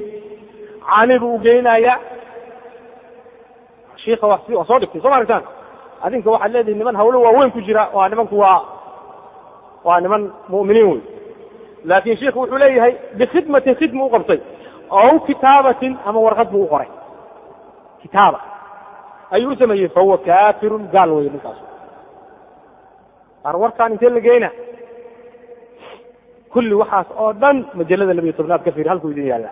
caani buu u geynayaa si waa soo dhigtay soo ma adinka waxaad leedihi niman hawlo waaweyn ku jira waa nimanku waa waa niman mu'miniin wey laakin shiikhu wuxuu leeyahay bikhidmatin khidma u qabtay ow kitaabatin ama warqad buu u qoray. Kitaaba. Ayuu u sameeyey fahuwa kaafirun gaal wey ninkaas. Ar warkaan intee la geyna? Kulli waxaas oo dhan majalada labiyo tobnaad ka fiiri halkuu idin yaalla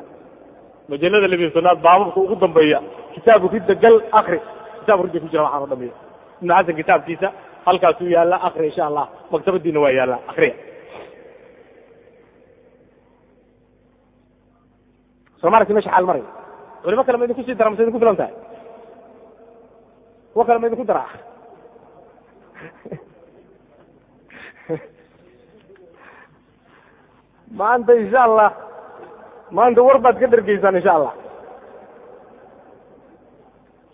majalada labiyo tobnaad baababka ugu dambeeya kitaabu ridda gal akri kitabu ridda ku jira waxaan o dhamiya ibnu xasan kitaabkiisa halkaasuu yaalla akri insha allah maktabadiina waa yaalla akriya soo ma aragti meesha xaal maray? Culimo kale ma idinku sii dara mase idinku filan tahay? Kuwa kale ma idinku daraa? Maanta insha allah maanta war baad ka dhergeysaan insha allah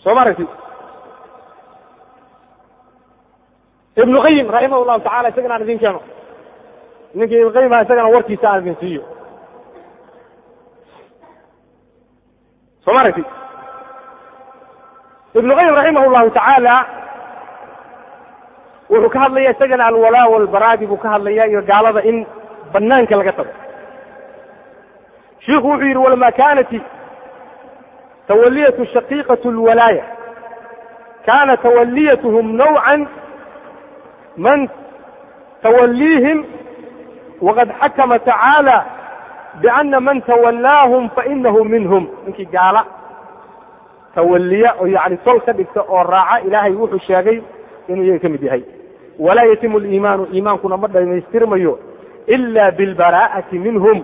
soo aragti ibnu qayim raximah llahu tacala isagana aan idin keeno. Ninka ibnu qayim ha isagana warkiisa aan idin siiyo. Soo aragti ibnu qayim raximah llahu tacaala wuxuu ka hadlaya isagana alwalaa walbaraadi buu ka hadlaya iyo gaalada in banaanka laga tago. Shiku wuxuu yidhi walama kanat tawaliyatu shaqiiqat lwalaaya kana tawaliyatuhum nawcan man tawalliihim waqad xakama tacaala biana man tawallaahum fainahu minhum ninkii gaala tawalliya oo yani tol ka dhigta oo raaca ilaahay wuxuu sheegay inuu iyaga ka mid yahay walaa yatimu liimaanu iimaankuna ma dhamaystirmayo ila bilbaraa'ati minhum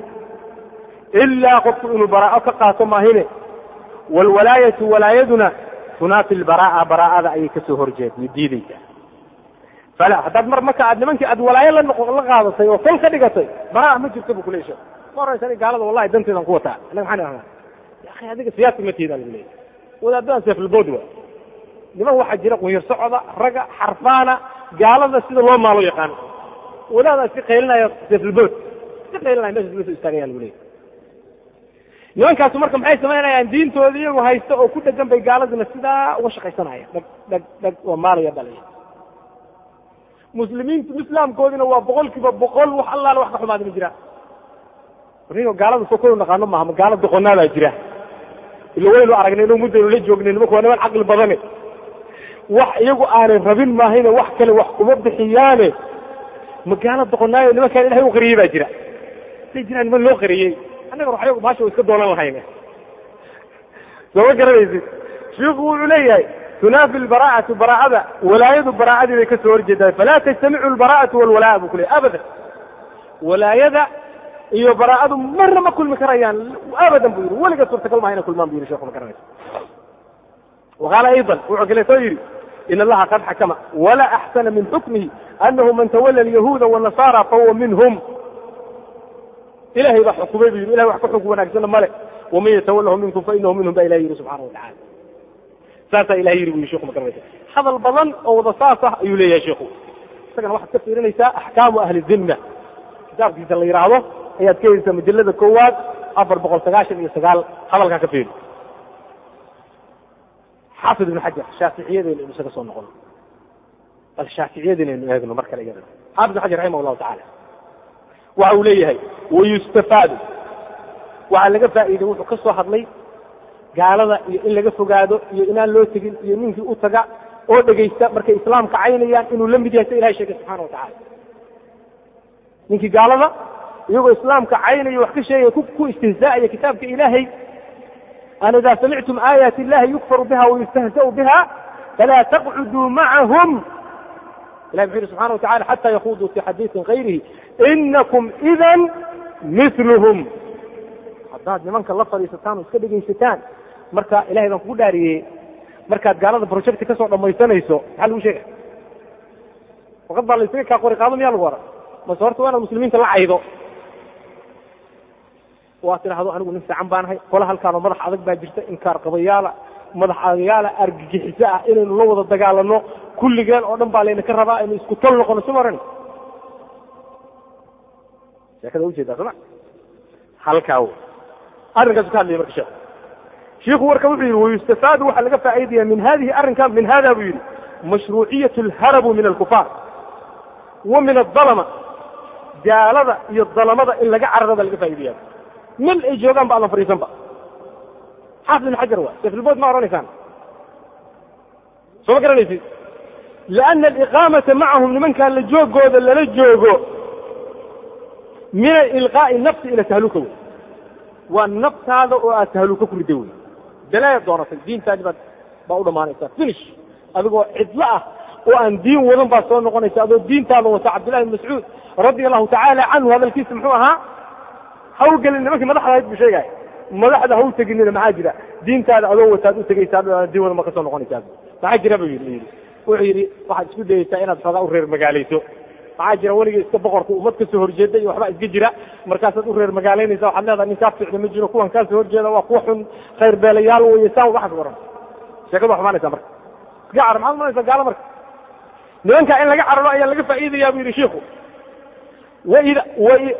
ilaa qofku inuu baraa'o ka qaato maahine waalwalaayatu walaayaduna tunaafi lbaraa'a baraa'ada ayay ka soo horjeed diidaysaa fala haddaad mar marka aad nimankii aad walaayo la la qaadatay oo tol ka dhigatay baraa'a ma jirto bu kuleesha ma oraysa gaalada wallahi danteedan ku wataa annaga maxaan idhahdaa ya akhi adiga siyaasi ma tihidaa lagu leeyahy wadaadadan seeflabood wa niman waxaa jira qunyar socoda raga xarfaana gaalada sida loo maalo yaqaano wadaada iska qaylinaya seeflabood iska qaylinaya meesha laga istaagaya lagu leeyahy nimankaasu marka maxay samaynayaan diintooda iyagu haysta oo ku dhegan bay gaaladina sidaa uga shaqaysanaya dhag dhag dhag waa maalaya balaya muslimiintu islaamkoodina waa boqol boqol wax allaale wax ka xumaada ma jiraan nigo gaalada soo kow naqaano maaha ma gaala doqonaadaa jira. Ila waynu aragnay muddaynu la joognay nimanku waa niman caqli badane. Wax iyagu aanay rabin maahayne wax kale wax kuma bixiyaane. Ma gaala doqonaayo nimankaan ilahay u qariyey baa jira. Say jiraan niman loo qariyey annaga wax yagu baasha wa iska doonan lahayne soo ma garanaysid. Shiiku wuxuu leeyahay tunaafi lbaraa'atu baraa'ada walaayadu baraa'adii bay ka soo horjeedaa falaa tajtamicu lbaraa'atu walwalaa'a buu ku leeyahy abadan. Walaayada iyo baraa'adu marna ma kulmi karayaan. Abadan buu yidhi. Weliga suurtagal maha inay kulmaan bu yidhi sheekhu ma garanaysa waqaala ayضan wuxuu kaleetoo yidhi in allaha qad xakama. Wala axsana min xukmihi anahu man tawala alyahuuda wanasaara fahuwa minhum ilahay baa xukumay bu yidhi ilahay wax ka xug wanaagsanna male waman yatawalahu minkum fainahu minhum baa ilahi yidhi subxana wa tacala saasaa ilahay yidhi bu yidhi sheku ma garanaysa hadal badan oo wada saas ah ayuu leeyahay sheikhu isagana waxaad ka fiirinaysaa axkaamu ahli dimna kitaabkiisa la yidhaahdo ayaad ka helaysaa majalada koowaad afar boqol sagaashan iyo sagaal hadalkaa ka fiiri xaafid ibn xajar shaaficiyadaynu inu isaga soo noqono bal shaaficiyadinaynu eegno mar kale iyadana xaafid ibn xajar raximah llahu tacaala waxa uu leeyahay wayustafaadu waxaa laga faa'iiday wuxuu ka soo hadlay gaalada iyo in laga fogaado iyo inaan loo tegin iyo ninkii u taga oo dhegaysta markay islaamka caynayaan inuu la yahay sa ilahay sheegay subxana wa tacala ninkii gaalada iyagoo islaamka caynayo wax ka sheegaya ku istihzaa'aya kitaabka ilaahay. An ida samictum aayaati illahi yukfaru biha wayustahza'u biha falaa taqcuduu macahum ilahi wuxu yihi subxana wa tacala xata yakuduu fi xadiisin gayrihi inakum idan miluhum haddaad nimanka la fadhiisataan oo iska dhegaysataan marka ilahay baan kugu dhaariyey. Markaad gaalada projecti ka soo dhamaysanayso maxaa lagu sheegay? Waqad baa la isaga kaa qori qaado miyaa lagu oran mase horta waa inaad muslimiinta la caydo. Waa tidhaahdo anigu nin fiican baanahay qola halkaanoo madax adag baa jirta inkaar qabayaala madax adagaala argagixiso ah inaynu la wada dagaalano kulligeen oo dhan baa layna ka rabaa aynu isku tol noqono suma oran sheekada u jeedaa soma halkaa wey arrinkaasu ka hadlaya marka sheekhu shiiku warka wuxuu yidhi wayustafaadu waxaa laga faa'iidaya min hadihi arrinkan min hada buu yidhi. Mashruuciyat alharabu min alkufaar. Wa min adalama gaalada iyo dalamada in laga cararo baa laga faa'iidaya mel ay joogaan ba adan fadhiisanba. Xaafid ibn xajar waa. Seflbood ma odhanaysaan soo ma garanaysid liana aliqaamata macahum nimankaa la joogooda lala joogo min alilqaa'i nafsi ila tahluka wey waa naftaada oo aad tahluka ku riday wey balaaya doonatay diintaadi baad baa u dhamaanaysaa. Finish. Adigoo cidlo ah oo aan diin wadan baad soo noqonaysa adoo diintaada wata cabdillahi bn mascuud radia allahu tacaala canhu hadalkiisa muxuu ahaa ha u gelin nimankii madaxda ahayd buu sheegaya madaxda ha teginina maxaa jira? Diintaada adoo wataad u tegaysaa diin wadan baad ka soo noqonaysaa. Maxaa jira yidhi yidhi? Wuxuu yidhi waxaad isku dayaysaa inaad xoogaa u reer magaalayso maxaa jira weliga iska boqorka ummad ka soo horjeeda iyo iska jira. Markaasaad u reer magaalaynaysa waxaad leedahay nin kaa fiicda ma jiro kuwan kaasoo horjeeda waa kuwa xun khayr beelayaal weye saan waxaas waran sheekadu waa xumaanaysa marka. Iska car maxaad umanaysaa gaalo marka. Nimankaa in laga cararo ayaa laga faa'iidaya buu yidhi shiiku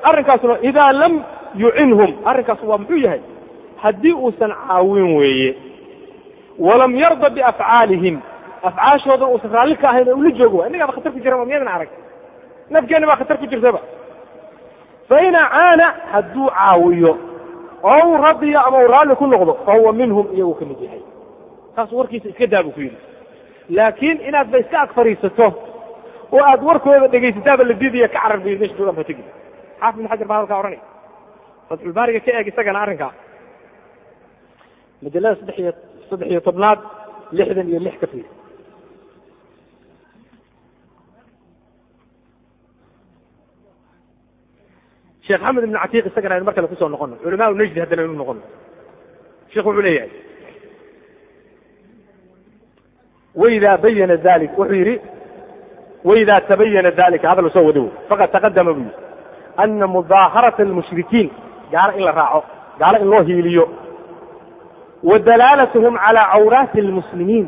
arrinkaasuna idaa lam yucinhum arrinkaas waa muxuu yahay? Haddii uusan caawin weeye walam yarda biafcaalihim afcaashoodan uusan raalli ka ahayn oo ula joogo waa khatar ku jira miyadan arag nafkeenna baa khatar ku jirtaba. Fain acaana hadduu caawiyo oo uu radiyo ama uu raalli ku noqdo fahuwa minhum iyagu ka mid yahay. Taas warkiisa iska daa buu ku yidhi. Laakiin inaad ba iska ag fadhiisato oo aad warkooda dhegaysataaba la diidaya ka carar bay meesha joogaan ba tegi xaafid ibn xajar baa halkaa odhanaya. Fatxulbaariga ka eeg isagana arrinkaa. Majalada saddex iyo saddex iyo tobnaad lixdan iyo lix ka fiir sheekh axmed ibn catiiq isagana aynu mar kale ku soo noqono. Culamaa najdi haddana aynu noqono. Sheekh wuxuu leeyahay. Waidaa bayana dalik wuxuu yidhi waidaa tabayana dalika hadal soo wado faqad taqadama buu yidhi ana mudaaharata almushrikiin gaalo in la raaco gaalo in loo hiiliyo wa dalaalatuhum calaa cawraati almuslimiin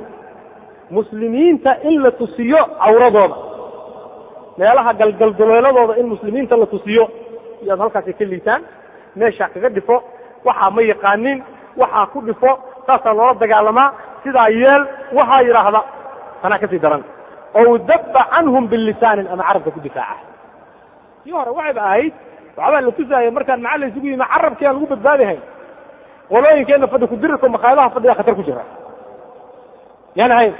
muslimiinta in la tusiyo cawradooda. Meelaha galgalduleeladooda in muslimiinta la tusiyo iyaad halkaasay ka liitaan meeshaa kaga dhifo waxaa ma yaqaanin waxaa ku dhifo saasaa loola dagaalamaa sidaa yeel waxaa yidhaahda tanaa ka sii daran. Ow dabba canhum bilisaanin ama carabka ku difaaca. Kii hore waxayba ahayd waxbaa la tusaaya markaan macalla isugu yimi carabkii aan lagu badbaadihayn qolooyinkeenna fadhi kudirirka makhaayadaha fadhigaa khatar ku jira. Yaan ahayn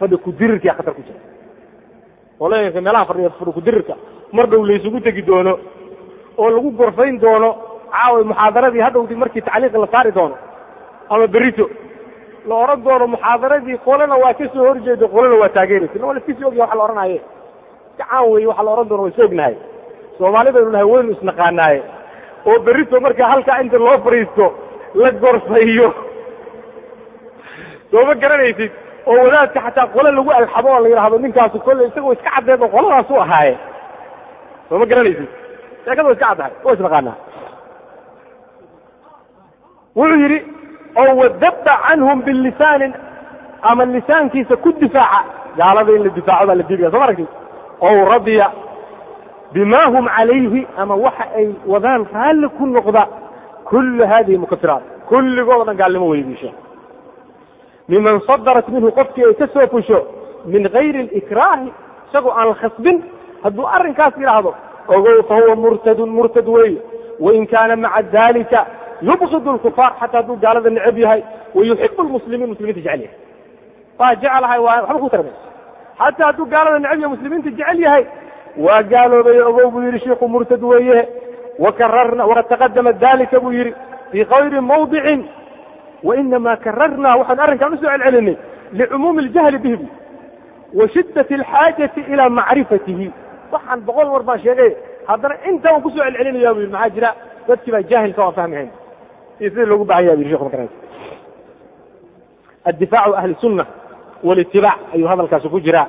fadhi kudirirkaa khatar ku jira. Qolooyinka meelaha fadhi kudirirka mar dhow laysugu tegi doono oo lagu gorfayn doono caawa muxaadaradii hadhowti markii tacliiqi la saari doono. Ama berito la oran doono muxaadaradii qolena waa ka soo horjeedo qolena waa taageeraysa waa laskasii ogyaha waxa la ohanaye gacaan weeye waxa la ohan doono waysa ognahay soomaali baynu nahay waynu isnaqaanaaye. Oo berito marka halkaa inta loo fadhiisto la gorfayo. Soo ma garanaysid? Oo wadaadka xataa qole lagu alxabo oo la yidhaahdo ninkaasu kolle isagoo iska caddeed oo qoladaasu ahaaye. Soo ma garanaysid sheekada wa iska waa isnaqaanaa wuxuu yidhi oo wadabba canhum bilisaanin ama lisaankiisa ku difaaca. Gaalada in la difaaco baa la diidaya soo ma ow radiya bima hum calayhi ama waxa ay wadaan raalli ku noqda kullu hadihi mukafiraat. Kulligooda dhan gaalnimo weydiisha. Miman sadarat minhu qofkii ay ka soo fusho min gayri alikraahi isagoo aan la khasbin hadduu arrinkaas yidhaahdo ogow fa huwa murtadun murtad weeye wain kaana maca dalika yubqid lkufaar xataa hadduu gaalada necab yahay wayuxibu lmuslimiin muslimiinta jecel yahay. Waa jecelahay waa waxba ku tarmay xataa hadduu gaalada necab yahay muslimiinta jecel yahay waa gaaloobay ogow buu yidhi shiiku murtad weeye. Wakararna waqad taqadama dalika buu yidhi fii kayri mawdicin. Wainama kararnaa waxaan arrinkan u soo celcelinay licumuumi اljahli bihi bu wa shidat alxaajati ila macrifatihi waxaan boqol war baan sheegay haddana inta waan ku soo celcelinaya bu yidhi maxaa jira? Dadkii baa jaahilka waan fahmihayn iyo sidii loogu baahan yaha bu yidhi shekhu makaranta addifaacu ahli sunna walitibaac ayuu hadalkaasi ku jiraa.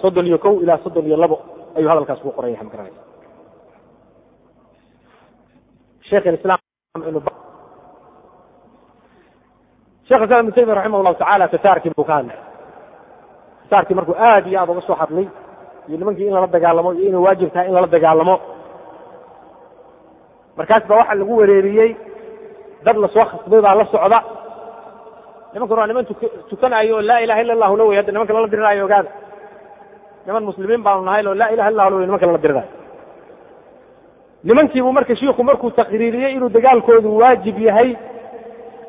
Soddon iyo kow ilaa soddon iyo labo ayuu hadalkaas ku qoran yahay inu shekh islam ibn taymiya raximah tacala tataarkii buu ka hadlay. Tataarkii markuu aad iyo aad uga soo hadlay iyo nimankii in lala dagaalamo iyo inay waajib tahay in lala dagaalamo. Markaas baa waxaa lagu wereeriyey dad la soo khasbay baa la socda. Nimankan waa niman tukanayo oo laa ilaha illa allahu la wey hadda nimanka lala diriraayo ogaada niman muslimiin baanu nahay oo laa ilaha illa allah la wey nimanka lala diriraayo nimankiibuu marka shiiku markuu taqriiriyey inuu dagaalkoodu waajib yahay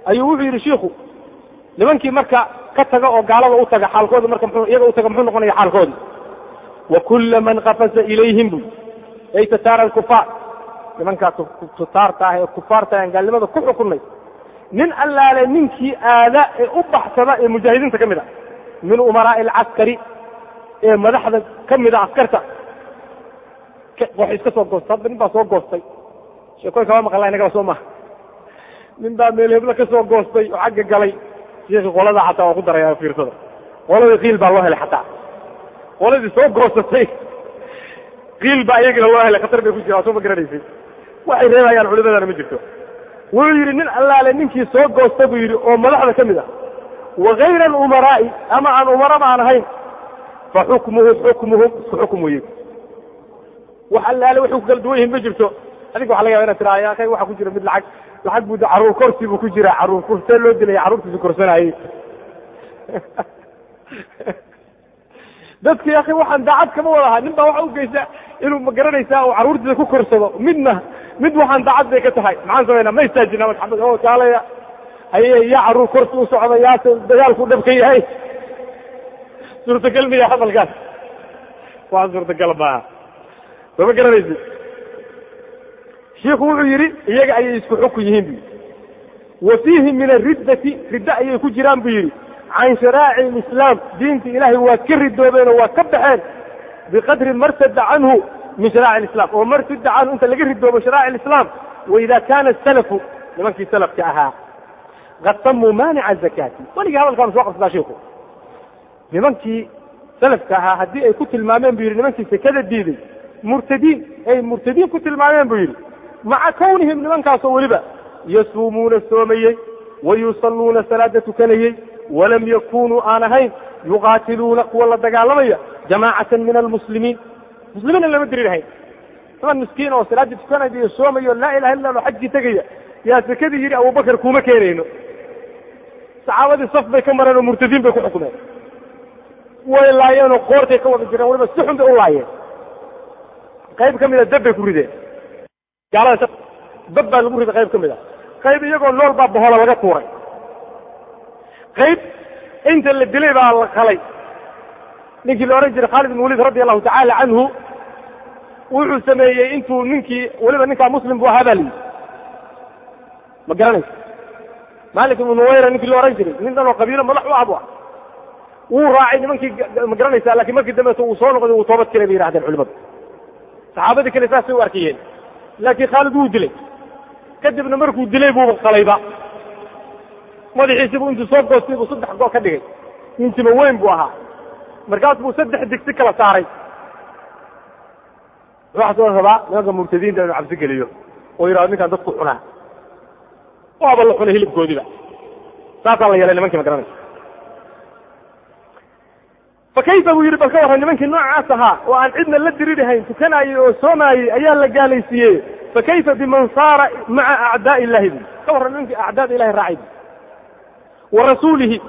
ayuu wuxuu yidhi shiiku nimankii marka ka taga oo gaalada u taga xaalkooda marka iyaga u taga muxuu noqonaya xaalkoodi wa kulla man qafasa ilayhim bu ay tataara alkufaar nimankaa tutaarta ah ee kufaarta aan gaalnimada ku xukunay nin allaale ninkii aada ee u baxsada ee mujaahidiinta ka mid a min umaraa'i alcaskari ee madaxda ka mida askarta. Wax iska soo goosta hadda nin baa soo goostay. Sheekooyinka waa maqalnaa inagaba soo maha. Nin baa meel heblo ka soo goostay oo xagga galay. Sheekii qolada xataa waa ku daraya fiirsada. Qoladii qiil baa loo helay xataa qoladii soo goosatay qiil baa iyagina loo helay khatar bay ku jiraan soo ma garanaysay. Waxay reebayaan culimadana ma jirto. Wuxuu yidhi nin allaale ninkii soo goosta buu yidhi oo madaxda ka mid ah. Wa hayra alumaraa'i ama aan umaraba aan ahayn fa xukmuhu xukmuhum isku xukm weye wax allaale waxay ku kala duwan yihiin ma jirto. Adiga waxa laga yaba inad tiraa ya kay waxa ku jira mid lacag lacag buu carruur korsi buu ku jira carruur kursee loo dilaya carruurtiisu korsanaayey dadki akhi waxaan daacad kama wada ahaa. Nin baa waxa u geysa inuu ma garanaysaa uu carruurtiisa ku korsado. Midna mid waxaan daacad bay ka tahay. Maxaan samaynaa ma istaajina maxamed. Oo kaalaya haye yaa carruur korsi u socda yaase dagaalku dhab ka yahay. Suurtagal miya hadalkaas? Wax suurtagal maaha sooma garanaysid? Shiiku wuxuu yidhi iyaga ayay isku xukun yihiin bu yidhi. Wa fiihi min ariddati riddo ayay ku jiraan buu yidhi can sharaa'ici alislaam diinta ilaahay waa ka ridoobeen oo waa ka baxeen biqadri martada canhu min sharaa'ic alislam oo martada canhu inta laga ridoobo sharaa'ic alislaam waida kaana asalafu nimankii salafka ahaa qad samuu maanica zakaati weligii hadalkaanu soo qabsadaa shiiku nimankii salafka ahaa haddii ay ku tilmaameen buu yidhi nimankii sekada diiday murtadiin ay murtadiin ku tilmaameen buu yidhi maca kawnihim nimankaasoo weliba yasuumuuna soomayey wa yusalluuna salaada tukanayey walam yakunuu aan ahayn yuqaatiluuna kuwa la dagaalamaya jamaacatan min almuslimiin muslimiina lama dirirahayn niman miskiin oo salaadii tukanaya iyo soomaya laa ilaha illa lo xajkii tegaya yaa sekadii yidhi abubakar kuma keenayno saxaabadii saf bay ka mareen oo murtadiin bay ku xukumeen way laayeen oo qoortay ka wada jireen waliba si xun bay u laayeen qayb ka mida dab bay ku rideen gaalada dab baa lagu riday qayb ka mid a qayb iyagoo nool baa bohola laga tuuray qayb inta la dilay baa la qalay. Ninkii la odhan jiray khaalid bin waliid radi allahu tacaala canhu wuxuu sameeyey intuu ninkii weliba ninkaa muslim buu ahaa baa la yidhi. Ma garanaysa malik ibnu nuwayra ninkii la odhan jiray nin dhan oo qabiilo madax u abu ah. Wuu raacay nimankii ma garanaysa laakiin markii dambeeto uu soo noqday uu toobad kelay bay yihahdeen culimadu. Saxaabadii kale saasay u arkayeen laakiin khaalid wuu dilay. Kadibna markuu dilay buuba qalayba madaxiisibu intuu soo goostay buu saddex goo ka dhigay. Nintima weyn buu ahaa. Markaas buu saddex digsi kala saaray. Waxaa soo rabaa nimanka murtadiinta inuu cabsi geliyo oo yidhahdo ninkaan dadku cunaa. Waaba la cunay hilibkoodiba saasaa la yeelay nimankii ma garanaysa. Fa kayfa buu yidhi bal ka warran nimankii noocaas ahaa oo aan cidna la dirirahayn tukanaayey oo soomaayey ayaa la gaalaysiiyey. Fa kayfa biman saara maca acdaa'i illahi bu ka warran nimankii acdaada ilahi raacay bu wa rasuulihi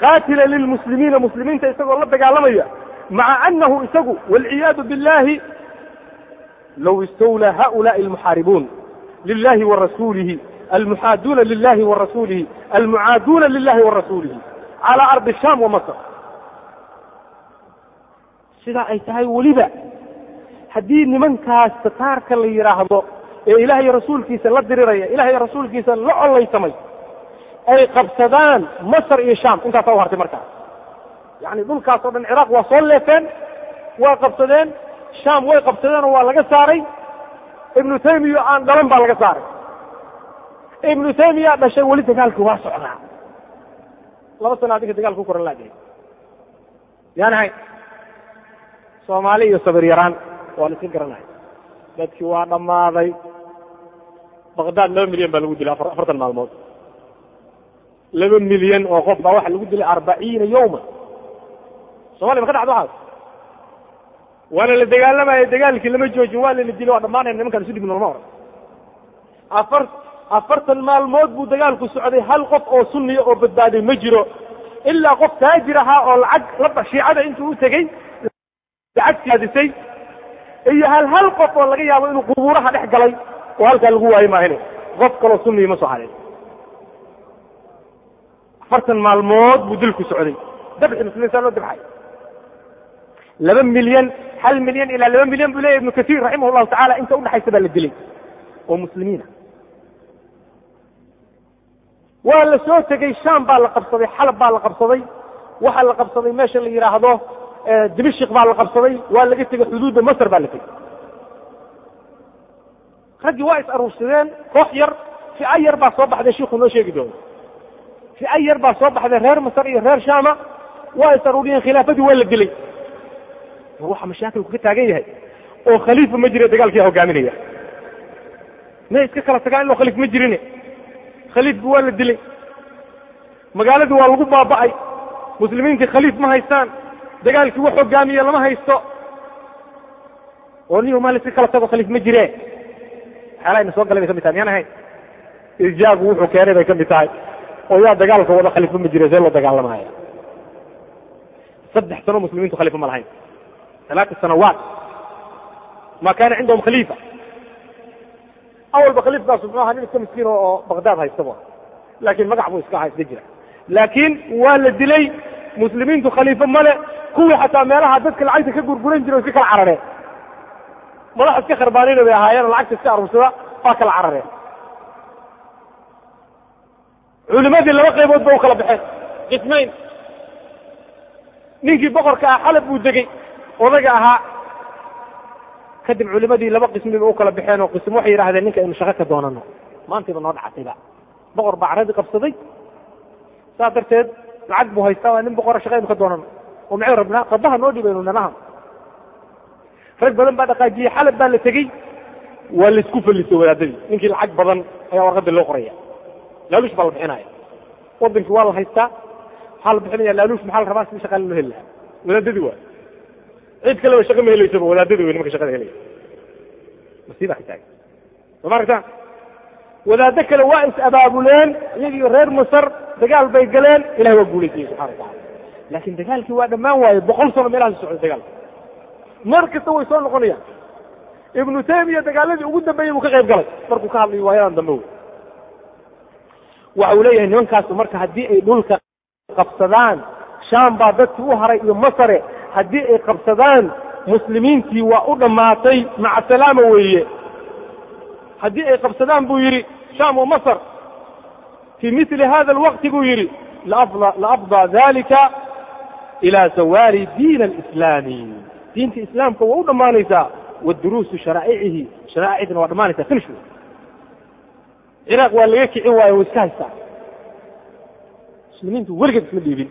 qaatila lilmuslimiina muslimiinta isagoo la dagaalamaya maca anahu isagu waalciyaadu billahi low istawlaa haulaai almuxaaribuun lilahi wa rasuulihi almuxaaduuna lilahi wa rasuulihi almucaaduuna lilahi wa rasuulihi calaa ardi sham wa masr sidaa ay tahay weliba haddii nimankaas tataarka la yidhaahdo ee ilahay rasuulkiisa la diriraya ilahay rasuulkiisa la collaysamay ay qabsadaan masr iyo sham intaasaa u hartay markaas yani dhulkaas oo dhan ciraaq waa soo leefeen waa qabsadeen sham way qabsadeenoo waa laga saaray. Ibnu taymiya aan dhalan baa laga saaray. Ibnu taymiya dhashay weli dagaalkii waa socdaa. Laba sana adinka dagaalka ku koran laadee yaanahay soomaali iyo sabir yaraan waa la iska garanaya dadkii waa dhammaaday. Baqdaad laba milyan baa lagu dilay afartan maalmood laba milyan oo qof baa waxaa lagu dilay arbaciina yawma somaliya ma ka dhacdo waxaas? Waana la dagaalamaya dagaalkii lama joojin waa lala dilay waa dhamaanaya nimankaan isu dhibin lama oran afar afartan maalmood buu dagaalku socday hal qof oo sunniya oo badbaaday ma jiro. Ilaa qof taajir ahaa oo lacag la shiicada intuu u tegey lacag siyaadisay iyo hal hal qof oo laga yaabo inuu qubuuraha dhex galay oo halkaa lagu waayo maahine qof kaloo sunniya ma soo harin afartan maalmood buu dilku socday. Dabxi muslimiinta loo dabxay laba milyan hal milyan ilaa laba milyan buu leyahy ibnu kasiir raximah llahu tacala inta udhexaysa baa la dilay. Oo muslimiina waa la soo tegey sham baa la qabsaday xalab baa la qabsaday. Waxaa la qabsaday meesha la yidhaahdo dimashik baa la qabsaday. Waa laga tegey xuduudda masr baa la tegey raggii waa is aruursadeen koox yar fico yar baa soo baxday shiiku noo sheegi doono fico yar baa soo baxday reer masr iyo reer shama waa is aruuriyeen khilaafadii waa la dilay. Waxa mashaakilku ka taagan yahay oo khaliifa ma jira dagaalkiia hogaaminaya may iska kala tagaan iloo khaliif ma jirine khaliifki waa la dilay. Magaaladii waa lagu baaba'ay. Muslimiintii khaliif ma haystaan. Dagaalkii wax hogaamiya lama haysto. Oo niyo maa la iska kala tago khaliif ma jire waxyaalaha ina soo galay bay ka mid tahay miyaan ahayn irjaagu wuxuu keenay bay ka mid tahay oo yaa dagaalka wada khalifo ma jira see loo dagaalamaaya saddex sano muslimiintu khalifa ma lahayn. Alaata sanawaat ma kaana cindahum khaliifa. Awalba khaliifkaasu muxu aha nin iska miskiin oo baqdaad haystaba laakiin magac buu iska aha iska jira. Laakiin waa la dilay muslimiintu khaliifo male kuwii xataa meelaha dadka lacagta ka gurguran jira o iska kala carareen madaxa iska kharbaanayna bay ahaayeen oo lacagta iska aruursada waa kala carareen culimadii laba qaybood ba u kala baxeen. Qismayn. Ninkii boqorka ah xalab buu degey odaga ahaa. Kadib culimadii laba qismi ba u kala baxeen oo qism waxay yidhahdeen ninka aynu shaqo ka doonano maantayba noo dhacatayba boqor baa caradii qabsaday. Saas darteed lacag buu haystaa waa nin boqora shaqa aynu ka doonano oo maxay rabnaa? Qadaha noo dhibaynu nanaha. Rag badan baa dhaqaajiyey xalab baa la tegey. Waa la isku fallisay wadaadadii. Ninkii lacag badan ayaa warqadii loo qoraya laaluush baa la bixinaya wadankii waa la haystaa waxaa la bixinaya laaluush maxaa la rabaa sidii shaqaale loo heli lahaa wadaadadii waa cid kaleba shaqa ma helaysaba wadaadadii wey nimanka shaqada helaya masiiba ka taagan soo ma aragtaan wadaado kale waa is abaabuleen iyagii reer masar dagaal bay galeen ilahay waa guulaysiyey subxana wa tacala laakiin dagaalkii waa dhammaan waaye boqol sano meelahaas socday dagaalka mar kasta way soo noqonayaan ibnu taymiya dagaaladii ugu dambeeyey buu ka qayb galay markuu ka hadlayo waayadan dambe wey waxa uu leeyahay nimankaasu marka haddii ay dhulka qabsadaan shaam baa dadkii u haray iyo masare haddii ay qabsadaan muslimiintii waa u dhammaatay maca salaama weeye. Haddii ay qabsadaan buu yidhi shaam wa masr fii mili hada alwaqti buu yidhi laafdaa dalika ila zawaali diin alislaami. Diinta islaamka waa u dhammaanaysaa waduruusu sharaa'icihi sharaa'icdina waa dhammaanaysaa finish ciraaq waa laga kicin waayo way iska haystaa muslimiintu weligeed isma dhiibin.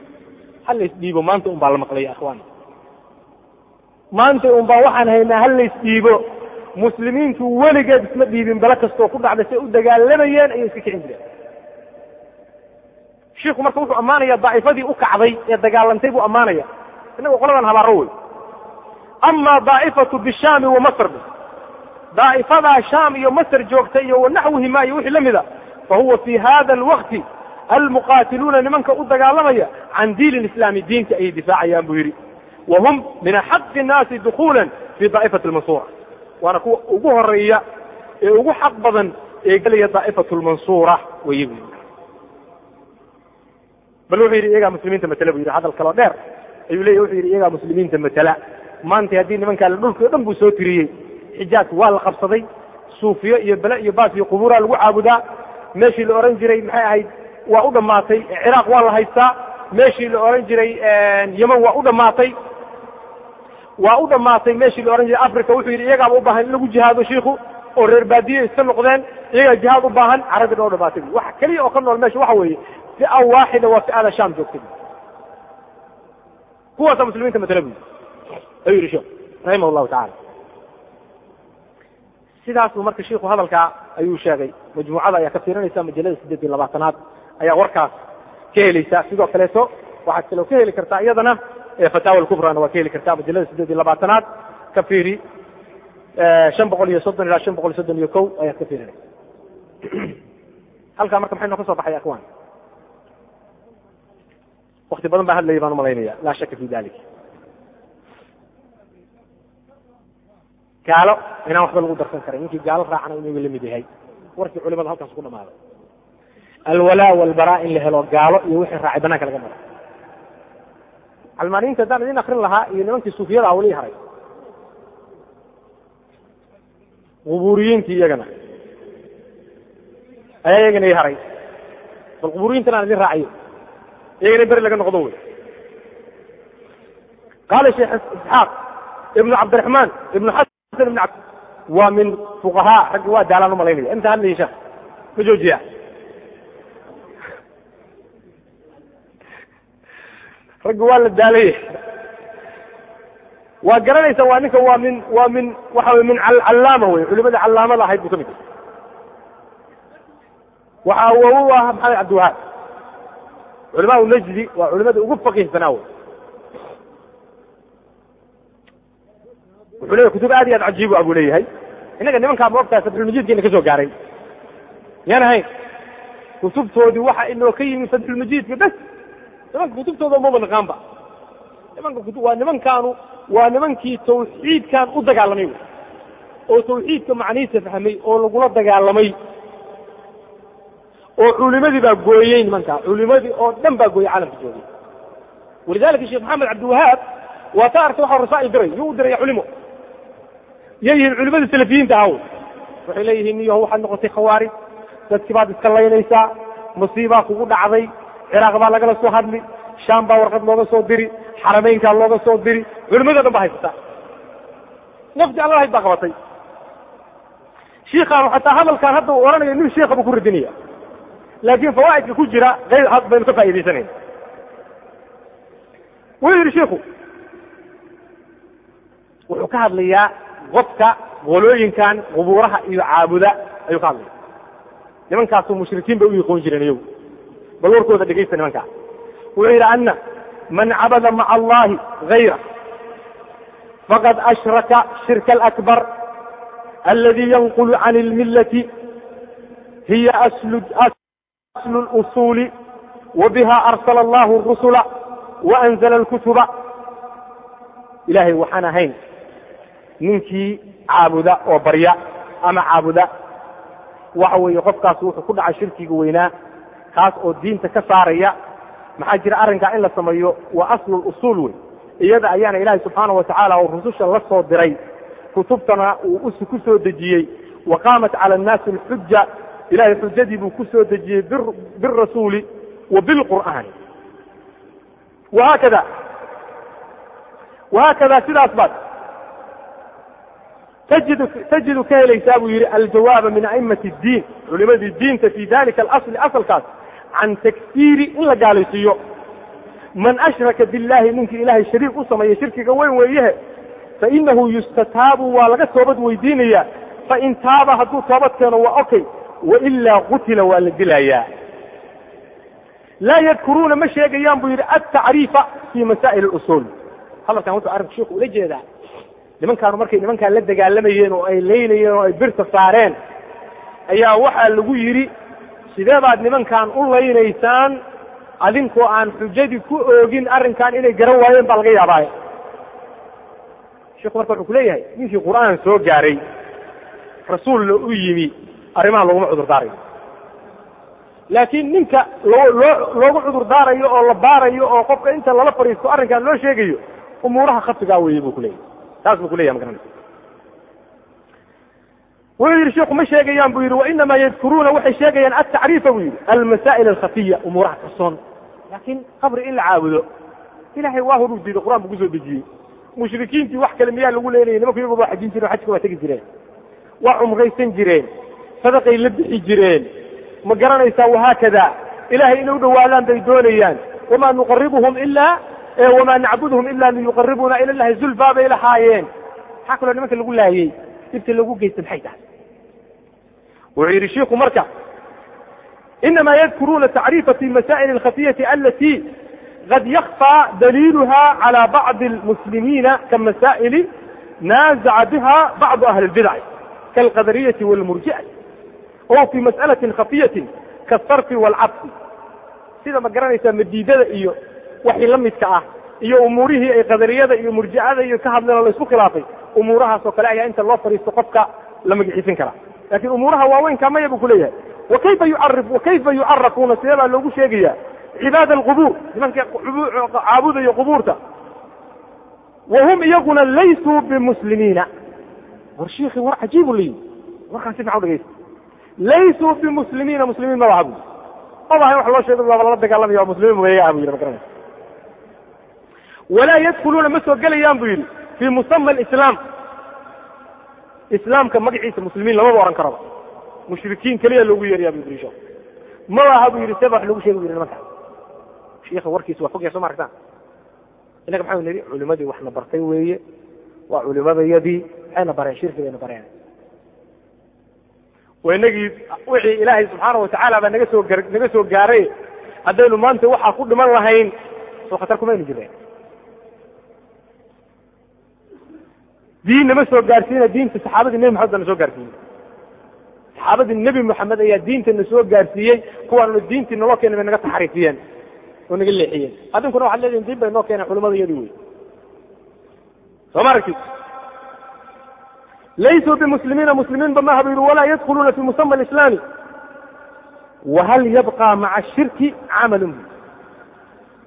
Hal lays dhiibo maanta un baa la maqlaya akhwaana maanta un baa waxaan haynaa hal lays dhiibo muslimiintu weligeed isma dhiibin bale kastoo ku dhacday say u dagaalamayeen ayay iska kicin jireen. Shiiku marka wuxuu ammaanaya daa'ifadii u kacday ee dagaalantay buu ammaanaya innagu qoladan habaaro wey. Ama daa'ifatu bishaami wa masr daa'ifadaa shaam iyo masr joogta iyo wanaxwihima iyo wixii la mida fa huwa fi hada alwaqti almuqaatiluuna nimanka u dagaalamaya can diin lislaami diinta ayay difaacayaan buu yidhi. Wa hum min axaqi nnaasi dukuulan fi daa'ifati lmansuura waana kuwa ugu horreeya ee ugu xaq badan ee gelaya daa'ifatu lmansuura weye bu bal wuxuu yidhi iyagaa muslimiinta matela bu yidhi hadal kaloo dheer ayuu leeyahy wuxuu yidhi iyagaa muslimiinta matela maanta haddii nimankaa dhulkii o dhan buu soo tiriyey xijaaj waa la qabsaday. Suufiyo iyo bele iyo baas iyo qubuuraa lagu caabudaa meeshii la ohan jiray maxay ahayd waa u dhammaatay. Ciraaq waa la haystaa. Meeshii la ohan jiray yeman waa u dhammaatay. Waa u dhammaatay meeshii la ohan jiray. Africa wuxuu yidhi iyagaaba u baahan in lagu jihaado shiiku oo reer baadiye iska noqdeen iyagaa jihaad u baahan. Carabina o dhamaatay wax keliya oo ka nool meesha waxa weeye fi'a waaxida waa fi'ada shaam joogtay. Kuwaasa muslimiinta matala bu ayuu yidhi sheekhu raximah tacala sidaasuu marka shiiku hadalkaa ayuu sheegay. Majmuucada ayaa ka fiirinaysa majalada siddeed iyo labaatanaad ayaa warkaas ka helaysaa sidoo kaleeto waxaad kaloo ka heli kartaa iyadana fataawa alkubrana waa ka heli kartaa majalada siddeed iyo labaatanaad. Ka fiiri shan boqol iyo soddon ilaa shan boqol iyo soddon iyo kow ayaad ka fiirinaysa. Halkaa marka maxay noo ka soo baxay akwaan wakti badan baa hadlayay baan u malaynaya laa shaka fi dalik gaalo inaan waxba lagu darsan karin. Ninkii gaalo raacana inuu la mid yahay. Warkii culimada halkaas ku dhamaaday alwalaa walbaraa in la helo gaalo iyo wixii raacay banaanka laga maro. Calmaaniyiinta haddaan idin akrin lahaa iyo nimankii suufiyada weli haray. Qubuuriyiintii iyagana. Ayaa iyagana ii haray. Bal qubuuriyiintan aan idin raacayo iyagana beri laga noqdo wey. Qaala sheekh isxaaq ibnu cabdiraxmaan ibnu xasan waa min fuqahaa raggi waa daalaan u malaynaya inta sheekh ma joojiya raggi waa la daalaya. Waa garanaysa waa ninka waa min waa min waxa wey min callaama wey culimada callaamada ahayd buu ka mid yahay. Waxa awowo u ah maxamed cabdiwahaab culimaa najdi waa culimada ugu faqiihsanaa wey wuxuu leeyahy kutub aad iyo aad cajiibu a buu leeyahay. Innaga nimankaa moogtaa fatxulmajiidkeena ka soo gaaray. Miyaan ahayn? Kutubtoodii waxa inoo ka yimi fatxulmajiidka bes. Nimanka kutubtooda maba naqaanba nimanka kutub waa nimankaanu waa nimankii tawxiidkan u dagaalamay oo tawxiidka macnihiisa fahmay oo lagula dagaalamay. Oo culimadii baa gooyey nimankaa culimadii oo dhan baa gooyey caalamka joogay. Walidalika sheekh maxamed cabdiwahaab waa ta arta waxa rasaa'il diray yuu u diraya culimo yay yihiin culimada salafiyiinta ahaw waxay leeyihiin niyaho waxaad noqotay khawaarij. Dadkii baad iska laynaysaa musiibaa kugu dhacday ciraaq baa lagala soo hadli shaam baa warqad looga soo diri xarameynkaa looga soo diri. Culimado dhan ba haysataa. Nafti alla lahayd baa qabatay. Shiikaanu xataa hadalkaan hadda uu odhanayo nin shiika buu ku radinaya. Laakiin fawaa'idka ku jira had baynu ka faa'iidaysanayna wuxuu yidhi shiiku wuxuu ka hadlayaa qofka golooyinkan qubuuraha iyo caabuda ayuu ka hadlaya nimankaasu mushrikiin bay u yaqoon jireen iyagu. Bal warkooda dhegaysta nimankaas wuxuu yidhi ana man cabada maca allahi hayra faqad ashraka shirka alakbar aladi yanqulu can lmillati hiya aslu lusuuli wabiha arsala allahu rusula waanzala lkutuba ilahay waxaan ahayn ninkii caabuda oo barya ama caabuda. Waxa weeye qofkaas wuxuu ku dhacay shirkiga weynaa kaas oo diinta ka saaraya. Maxaa jira arrinkaa in la sameeyo waa aslu lusuul wey iyada ayaana ilaahay subxaana wa tacaala oo rususha la soo diray. Kutubtana uu us ku soo dejiyey. Wa qaamat cala annaasi alxuja ilahay xujadii buu ku soo dejiyey birasuuli wa bilqur'aani wahaakada wahaakada sidaas baad tajidu tajidu ka helaysaa buu yidhi aljawaaba min a'immati اddiin culimadii diinta fi dalika alasli asalkaas can takfiiri in la gaalaysiiyo man ashraka billahi ninkii ilahay shariik u sameeyey shirkiga weyn weeyehe fainahu yustataabu waa laga toobad weydiinaya fain taaba hadduu toobad keeno waa okay wailaa qutila waa la dilayaa laa yadkuruuna ma sheegayaan buu yidhi altacriifa fi masaa'il اlusul hadalkan wuxuu arrinku shiku ula jeedaa nimankaanu markay nimankaan la dagaalamayeen oo ay leynayeen oo ay birta saareen ayaa waxaa lagu yidhi sidee baad nimankan u laynaysaan adinkoo aan xujadii ku oogin arrinkan inay garan waayeen baa laga yaabaaye sheku marka wuxuu ku leeyahay ninkii qur'aan soo gaaray rasuulna u yimi arrimaha looguma cudur daarayo laakiin ninka loo loo loogu cudur daarayo oo la baarayo oo qofka inta lala fadhiisto arrinkan loo sheegayo umuuraha khafigaa weeye buu kuleeyahy taas buu kuleyahy magaranaysa wuxuu yidhi sheku ma sheegayaan buu yidhi wainamaa yadkuruuna waxay sheegayaan altacriifa buu yidhi almasaa'il alkhafiya umuuraha qarsoon. Laakiin qabri in la caabudo ilahay waa horuu diiday qur'aan buu ku soo dejiyey. Mushrikiintii wax kale miyaa lagu leenayay nimanku iyagu waa xajin jireen xajka waa tegi jireen. Waa cumraysan jireen sadaqay la bixi jireen. Ma garanaysaa wahaakada? Ilahay inay u dhawaadaan bay doonayaan. Wamaa nuqaribuhum ilaa wamaa nacbudhum ila liyuqaribuna ila lahi zulfaa bay lahaayeen maxaa kaloo nimanka lagu laayey dibta lagu geysta maxay tahay? Wuxuu yidhi shiiku marka inama yadkuruuna tacriifa fi masaa'il alkhafiyati alati qad yakfaa daliiluha cala bacdi almuslimiina ka masaa'ili naazaca biha bacdu ahli اlbidaci kaalqadariyati walmurji'ati oo fi mas'alati khafiyati kaasarfi wاlcabsi sida ma garanaysaa madiidada iyo waxii la midka ah iyo umuurihii ay qadariyada iyo murjicada iyo ka hadleen oo la isku khilaafay umuurahaas oo kale ayaa inta loo fadhiisto qofka la magaciisin karaa laakiin umuuraha waaweynka maya buu kuleeyahay wakayfa yucarif wakayfa yucarafuuna sidee baa loogu sheegaya cibaada alqubuur nimanka caabudayo qubuurta. Wa hum iyaguna laysuu bimuslimiina war shiikhi war cajiibu layihi warkaan si fiican u dhegeysta laysuu bimuslimiina muslimiin ma laha bu maba ahayn wax loo sheego waaba lala dagaalamaya waa muslimiin weeyaa bu yidhi ma garanaysa walaa yadkuluuna ma soo gelayaan buu yidhi fii musama alislaam. Islaamka magaciisa muslimiin lamaba ohan karaba. Mushrikiin keliya loogu yeeraya bu yidhi aha buu yidhi seeba wax loogu sheegi bu yidhi nimanka shiika warkiisa waa fogya soo ma aragtaan? Innaga maxaa nidhi culimadii waxna bartay weeye. Waa culimadayadii maxayna bareen shirki bayna bareen. Waa inagii wixii ilaahay subxaana watacaala baa naga soo naga soo gaaray. Haddaynu maanta waxaa ku dhiman lahayn soo khatar kumaynu jireen diin nama soo gaarsiina diinta saxaabadii nebi maxamed baa na soo gaarsiiyey. Saxaabadii nebi moxamed ayaa diinta na soo gaarsiiyey kuwaanuna diintii naloo keenay bay naga taxriifiyeen oo naga leexiyeen. Adinkuna waxad leedihin diin bay noo keeneen culimada iyadii wey soo ma aragtid? Laysuu bimuslimiina muslimiinba maaha bu yidhi walaa yadkhuluuna fi musama alislaami. Wahal yabqa maca shirki camalun.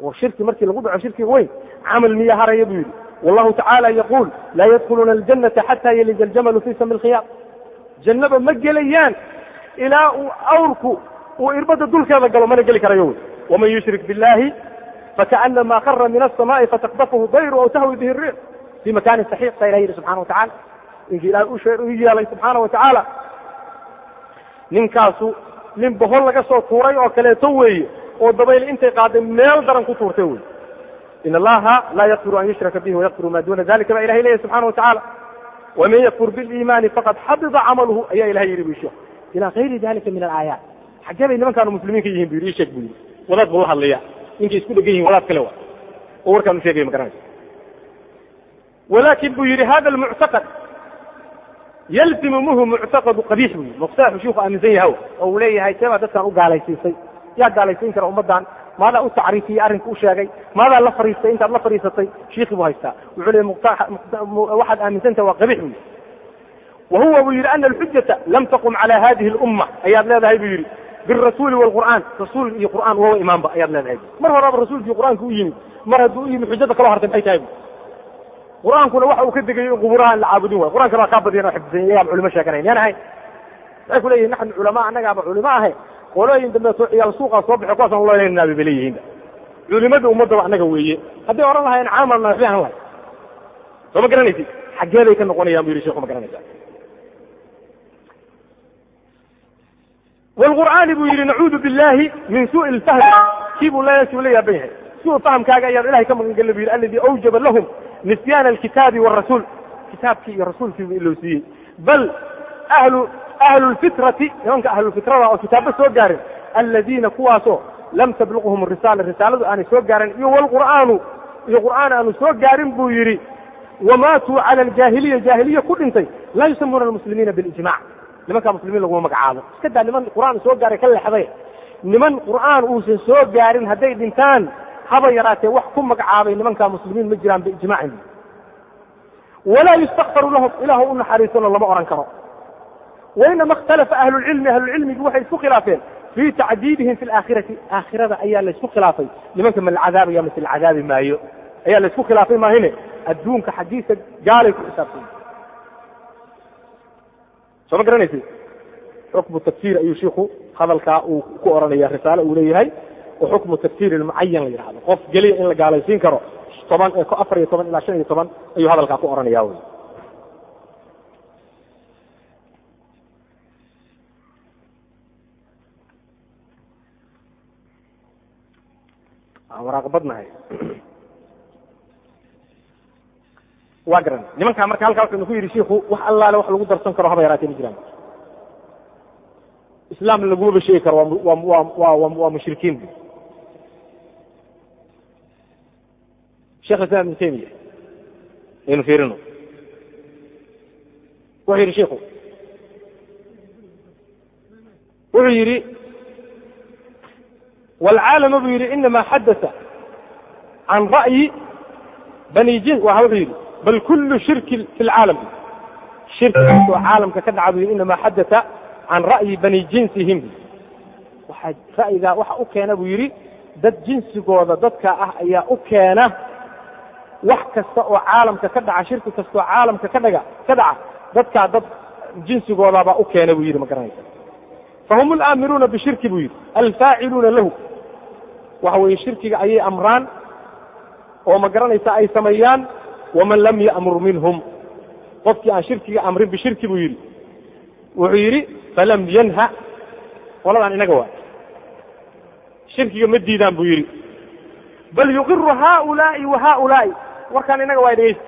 Bu shirki markii lagu dhaco shirkiga weyn camal miya haraya buu yidhi wallahu tacaala yaquul laa yadkhuluuna aljanata xata yalija aljamalu fi sami lkhiyaam jannaba ma gelayaan ilaa uu awrku uu irbada dulkeeda galo mana geli karayo wy waman yushrik billahi fakaanama khara min asamaai fatakdafuhu dayru aw tahwi bihi riix fi makanin saxiix saa ilah yidhi subxana watacala ninkii ilahay u yeelay subxaana watacaala ninkaasu nin bohol laga soo tuuray oo kaleeto weeye oo dabayl intay qaaday meel daran ku tuurtay wey in allaha laa yakfiru an yushraka bihi wayakfiru ma duna dalika baa ilahay leeyahy subxana watacala waman yakfur biliimaani faqad xabida camaluhu ayaa ilahay yidhi bu sheekh ila gayri dalika min alaayaat xaggee bay nimankaanu muslimiinka yihiin bu yidhi isheeg bu yidhi wadaad buu la hadlaya ninkay isku dhegan yihiin wadaad kale wa oo warkaanu sheegaya ma garanaysa walakin buu yidhi hada almuctaqad yalzimuhu muctaqadu qabiix buu yidhi muqtadaxu shiku aaminsan yahaw oo uu leeyahay see baa u gaalaysiisay yaa gaalaysiin kara ummaddan maadaa u tacriifiyey arrinka u sheegay. Maadaa la fariistay intaad la fariisatay shiikii buu haystaa. Wuxuu leeyay waxaad aaminsantaha waa qabiix buu wa huwa buu yidhi ana alxujata lam taqum cala hadihi lumma ayaad leedahay buu yidhi. Birasuuli wlqur'aan rasuul iyo qur'aan wawa imaanba ayaad leedahay. Mar horaba rasuulkii qur'aanka u yimid mar hadduu u yimid xujada kaloo hartay maxay tahay qur'aankuna waxa uu ka degayo in quburaha aan la caabudin waay qur'anka baa kaa badiyan oo xifdisan iyagaan culimo sheeganayn yaan ahayn? Waxay ku leeyihiin naxnu culamaa annagaaba culimo ahe qolooyin dambeeto ciyaal suuqaa soo baxay kuwaasaan looleynaa bay leeyihiinba culimada ummaddaba annaga weeye. Hadday ohan lahayen caamal na waxbay ahan lahay. Soo ma garanaysid? Xaggee bay ka noqonayaan bu yidhi sheku ma garanaysa wlqur'aani buu yidhi nacuudu billahi min suui lfahmi. Kii buu leeyasu la yaaban yahay. Suu fahmkaaga ayaan ilahay ka magan gela bu yidhi aladi awjaba lahum nisyaana alkitaabi wrasuul kitaabkii iyo rasuulkiibu ilou siiyey. Bal ahlu ahlu lfitrati nimanka ahlulfitrada oo kitaabo soo gaarin aladiina kuwaasoo lam tabluqhum risaala risaaladu aanay soo gaarin iyo wlqur'aanu iyo qur'aan aanu soo gaarin buu yidhi wamaatuu cala aljaahiliya jaahiliya ku dhintay laa yusamuuna almuslimiina bilijmac nimankaa muslimiin laguma magacaabo. Iska daa niman qur'aan soo gaaray ka leexday niman qur'aan uusan soo gaarin hadday dhintaan haba yaraatee wax ku magacaabay nimankaa muslimiin ma jiraan biijmaacin walaa yustakfaru lahum ilaah u naxariisano lama ohan karo wainama ikhtalafa ahlulcilmi ahlulcilmigi waxay isku khilaafeen fii tacdiibihim fi laakhirati aakhirada ayaa laysku khilaafay nimanka ma la cadaabaya mase la cadaabi maayo ayaa laysku khilaafay maahine adduunka xaggiisa gaalay ku xisaabsan soo ma garanaysi xukmu tafsiir ayuu shiiku hadalkaa uu ku oranaya risaale uu leeyahay oo xukmu tafsiir ilmucayan la yidhahdo qof geliya in la gaalaysiin karo toban afar iyo toban ilaa shan iyo toban ayuu hadalkaa ku oranaya wy waraaqbadnahay waa garan. Nimankaa marka halkaa wuxuu ku yidhi shiku wax allaale wax lagu darsan karo haba yaraatee ma jiraan islaamna lagumaba sheegi karo waa wa wa wa waa mushrikiin shekh islam ibnu taymiya aynu fiirino. Wuxuu yidhi shiku wuxuu yidhi waalcaalama buu yidhi inama xadasa can ra'yi bani jin waxa wuxuu yidhi bal kullu shirki fi lcaalam shirki kastoo caalamka ka dhaca buu yidhi inama xadasa can ra'yi bani jinsihim waxaa ra'yigaa waxa u keena buu yidhi dad jinsigooda dadka ah ayaa u keena wax kasta oo caalamka ka dhaca shirki kastoo caalamka ka dhaga ka dhaca dadkaa dad jinsigoodaabaa u keena buu yidhi ma garanaysa fahum alaamiruuna bishirki buu yidhi alfaaciluuna lahu waxa weeye shirkiga ayay amraan oo ma garanaysa ay sameeyaan waman lam ya'mur minhum. Qofkii aan shirkiga amrin bishirki buu yidhi. Wuxuu yidhi falam yanha. Qoladaan inaga waa. Shirkiga ma diidaan buu yidhi. Bal yuqiru haaulaa'i wa haaulaa'i. Warkaan inaga waa dhegeysta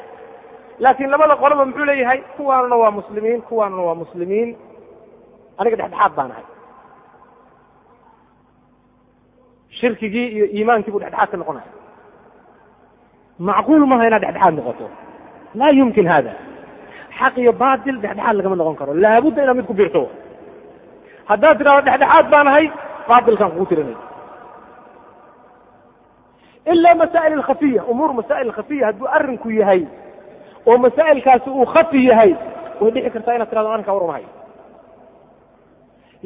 laakiin labada qolaba muxuu leeyahay kuwaanuna waa muslimiin kuwaanuna waa muslimiin. Aniga dhexdhexaad baan ahay shirkigii iyo iimaankii buu dhexdhexaad ka noqonaya. Macquul maaha inaad dhexdhexaad noqoto. Laa yumkin hada xaq iyo baatil dhexdhexaad lagama noqon karo. Laabudda inaad mid ku biirto. Haddaad tidhahdo dhexdhexaad baan ahay baatilkaan kugu tirinay ila masaa'il alkhafiya. Umuur masaa'il alkhafiya hadduu arrinku yahay oo masaa'ilkaasi uu khafi yahay way dhici kartaa inaad tirahdo arrinkaa warmahay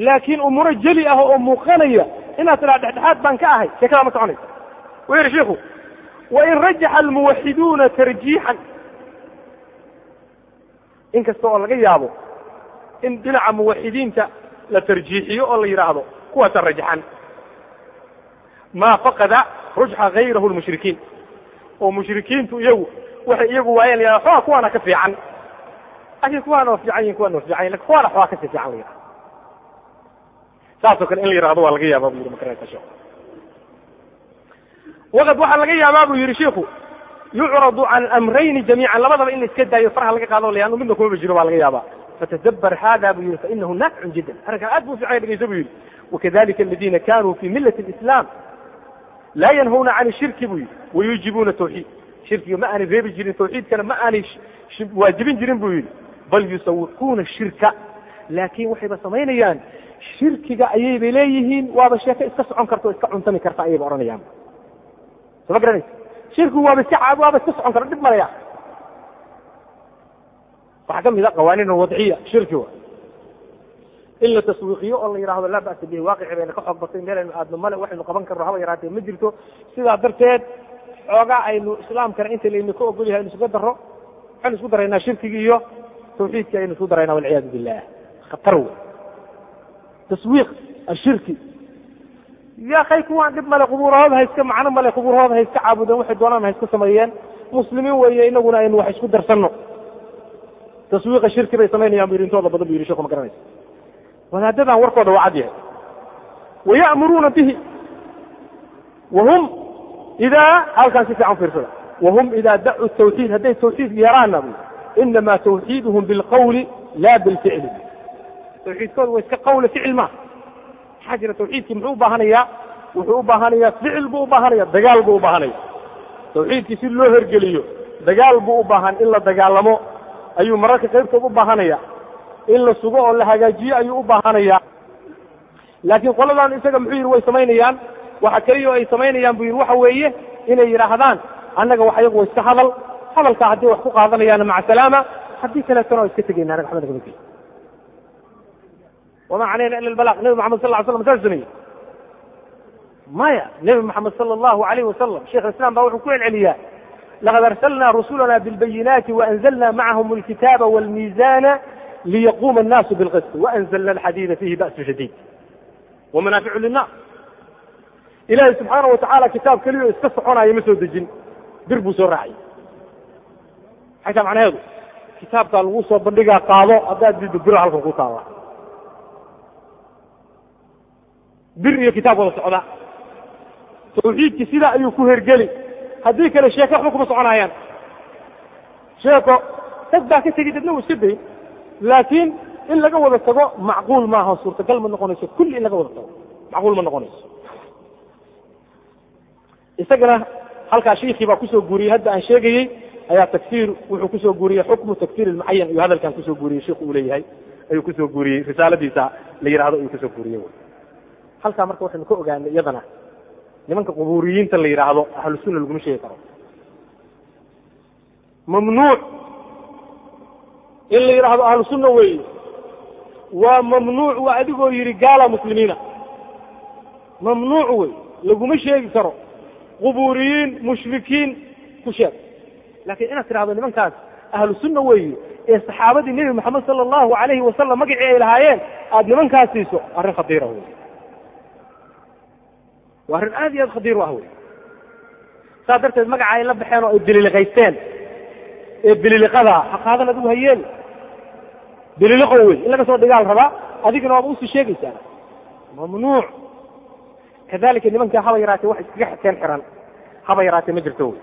laakiin umuuro jeli ah oo muuqanaya inaad tidhahdo dhexdhexaad baan ka ahay sheekadaa ma soconaysa wuxuu yidhi shiku wain rajaxa almuwaxiduuna tarjiixan. Inkasta oo laga yaabo in dhinaca muwaxidiinta la tarjiixiyo oo la yidhaahdo kuwaasa rajaxan. Maa faqada rujxa gayrahu lmushrikiin oo mushrikiintu iyagu waxay iyagu waayeen la yidhahdo xooga kuwaana ka fiican. Laakiin kuwaana yihiin kuwaana yihiin laakiin kuwaana xoogaa ka sii fiican la yidhahdo saasoo kale in la yidhahdo waa laga yaabaa bu yidhi makaraysa sheekhu waqad waxaa laga yaabaa buu yidhi shiku yucradu can amrayni jamiican. Labadaba in la iska daayo farha laga qaado layaanu midna kumaba jiro baa laga yaabaa. Fatadabar hada buu yihi fainahu naaficun jiddan. Arrinkan aad buu fiicanya dhegeyso buu yidhi. Wakadalika aladina kanuu fi milati اlislam laa yanhuna can shirki buu yidhi wayujibuuna tawxiid. Shirkiga ma aanay reebi jirin tawxiidkana ma aanay waajibin jirin buu yidhi. Bal yusawiquuna shirka. Laakin waxayba samaynayaan shirkiga ayaybay leeyihiin waaba sheeko iska socon karta iska cuntami karta ayayba odhanayaan. Soma garanaysa shirkigu waaba iska caab waaba iska socon kara dhib malaya waxaa ka mid a qawaaniin wadciya shirki in la taswiiqiyo oo la yidhahdo laa ba'sa bihi waaqici bayna ka xoog batay meelaynu aadno male waxaynu qaban karno haba yaraatee ma jirto. Sidaa darteed xoogaa aynu islaamkana inta laynu ka ogol yahay aynu isuga daro waxaynu isku daraynaa shirkigi iyo tawxiidki aynu isku daraynaa walciyaadu billah khatar wey taswiiq ashirki. Ya kay kuwaan dhib male qubuurahooda hayska macno male qubuurahooda hayska caabudeen waxay doonaan hayska sameeyeen. Muslimiin weeye inaguna aynu wax isku darsanno. Taswiiqa shirki bay samaynayaan bu yidhi intooda badan bu yidhi sheku ma garanaysa. Wadaadadan warkooda waa cad yahay. Waya'muruuna bihi. Wahum idaa halkaan si fiican fiirsada. Wahum idaa dacuu tawxiid hadday tawxiid yeeraana bu inama tawxiiduhum bilqawli la bilficli tawxiidkooda waa iska qawle ficil maaha maxaa jira tawxiidkii muxuu u baahanayaa? Wuxuu u baahanayaa ficil buu u baahanaya dagaal buu u baahanaya tawxiidkii si loo hergeliyo dagaal buu u baahan in la dagaalamo ayuu mararka qaybtood u baahanaya in la sugo oo la hagaajiyo ayuu u baahanaya laakiin qoladan isaga muxuu yidhi way samaynayaan. Waxa keliya oo ay samaynayaan buu yidhi waxa weeye inay yidhaahdaan annaga wax iyagu wa iska hadal. Hadalkaa haddii wax ku qaadanayaana maca salaama haddii kaleetona waa iska tegayna anaga waxba nagama gelin wama calayna ila albalaq nebi maxamed sal ly slam saas sameeyey maya nebi maxamed sala allahu alayh wasalam sheikh islam baa wuxuu ku celceliyaa laqad arsalna rusulana bilbayinaati waanzalna macahum alkitaaba walmiizana liyaquma annaasu bilqist waanzalna alxadiida fihi ba'su shadiid wamanaaficu linnaas ilaahay subxaana wa tacaala kitaab keliya iska soconayo ma soo dejin bir buu soo raacay maxay taa macnaheedu kitaabkaa lagu soo bandhigaa qaado haddaad diiddo biro halkan ku taala bir iyo kitaab wada socda. Tawxiidki sidaa ayuu ku hergeli. Haddii kale sheeko waxba kuma soconaayaan sheeko dad baa ka tegi dadna uu iska dayn laakiin in laga wada tago macquul maaha suurtagal ma noqonayso. Kulli in laga wada tago macquul ma noqonayso. Isagana halkaa shiikii baa ku soo guuriyey. Hadda aan sheegayey ayaa tagsiir wuxuu ku soo guuriyey xukmu tagsiir ilmucayan iyo hadalkan ku soo guuriyey sheikhu uu leeyahay. Ayuu ku soo guuriyey risaaladiisa la yidhahdo ayuu ku soo guuriyey halkaa marka waxaynu ka ogaanay iyadana nimanka qubuuriyiinta la yidhaahdo ahlu sunna laguma sheegi karo. Mamnuuc. In la yidhaahdo ahlu sunna weeye waa mamnuuc waa adigoo yidhi gaala muslimiina. Mamnuuc wey laguma sheegi karo qubuuriyiin mushrikiin ku sheeg. Laakiin inaad tidhahdo nimankaas ahlu sunna weeye ee saxaabadii nebi moxamed sala allahu alayhi wasalam magacii ay lahaayeen aada nimankaas siiso arrin khadiira wey waa arrin aad iyo aad khadiir u ah wey saas darteed magaca ay la baxeen oo ay bililiqaysteen ee bililiqada ha qaadan adigu hayeen. Bililiqo wey in laga soo dhigaal rabaa adigana waaba u sii sheegaysaa mamnuuc. Kadalika nimankaa haba yaraatee wax iskaga xikeen xiran. Haba yaraatee ma jirto wey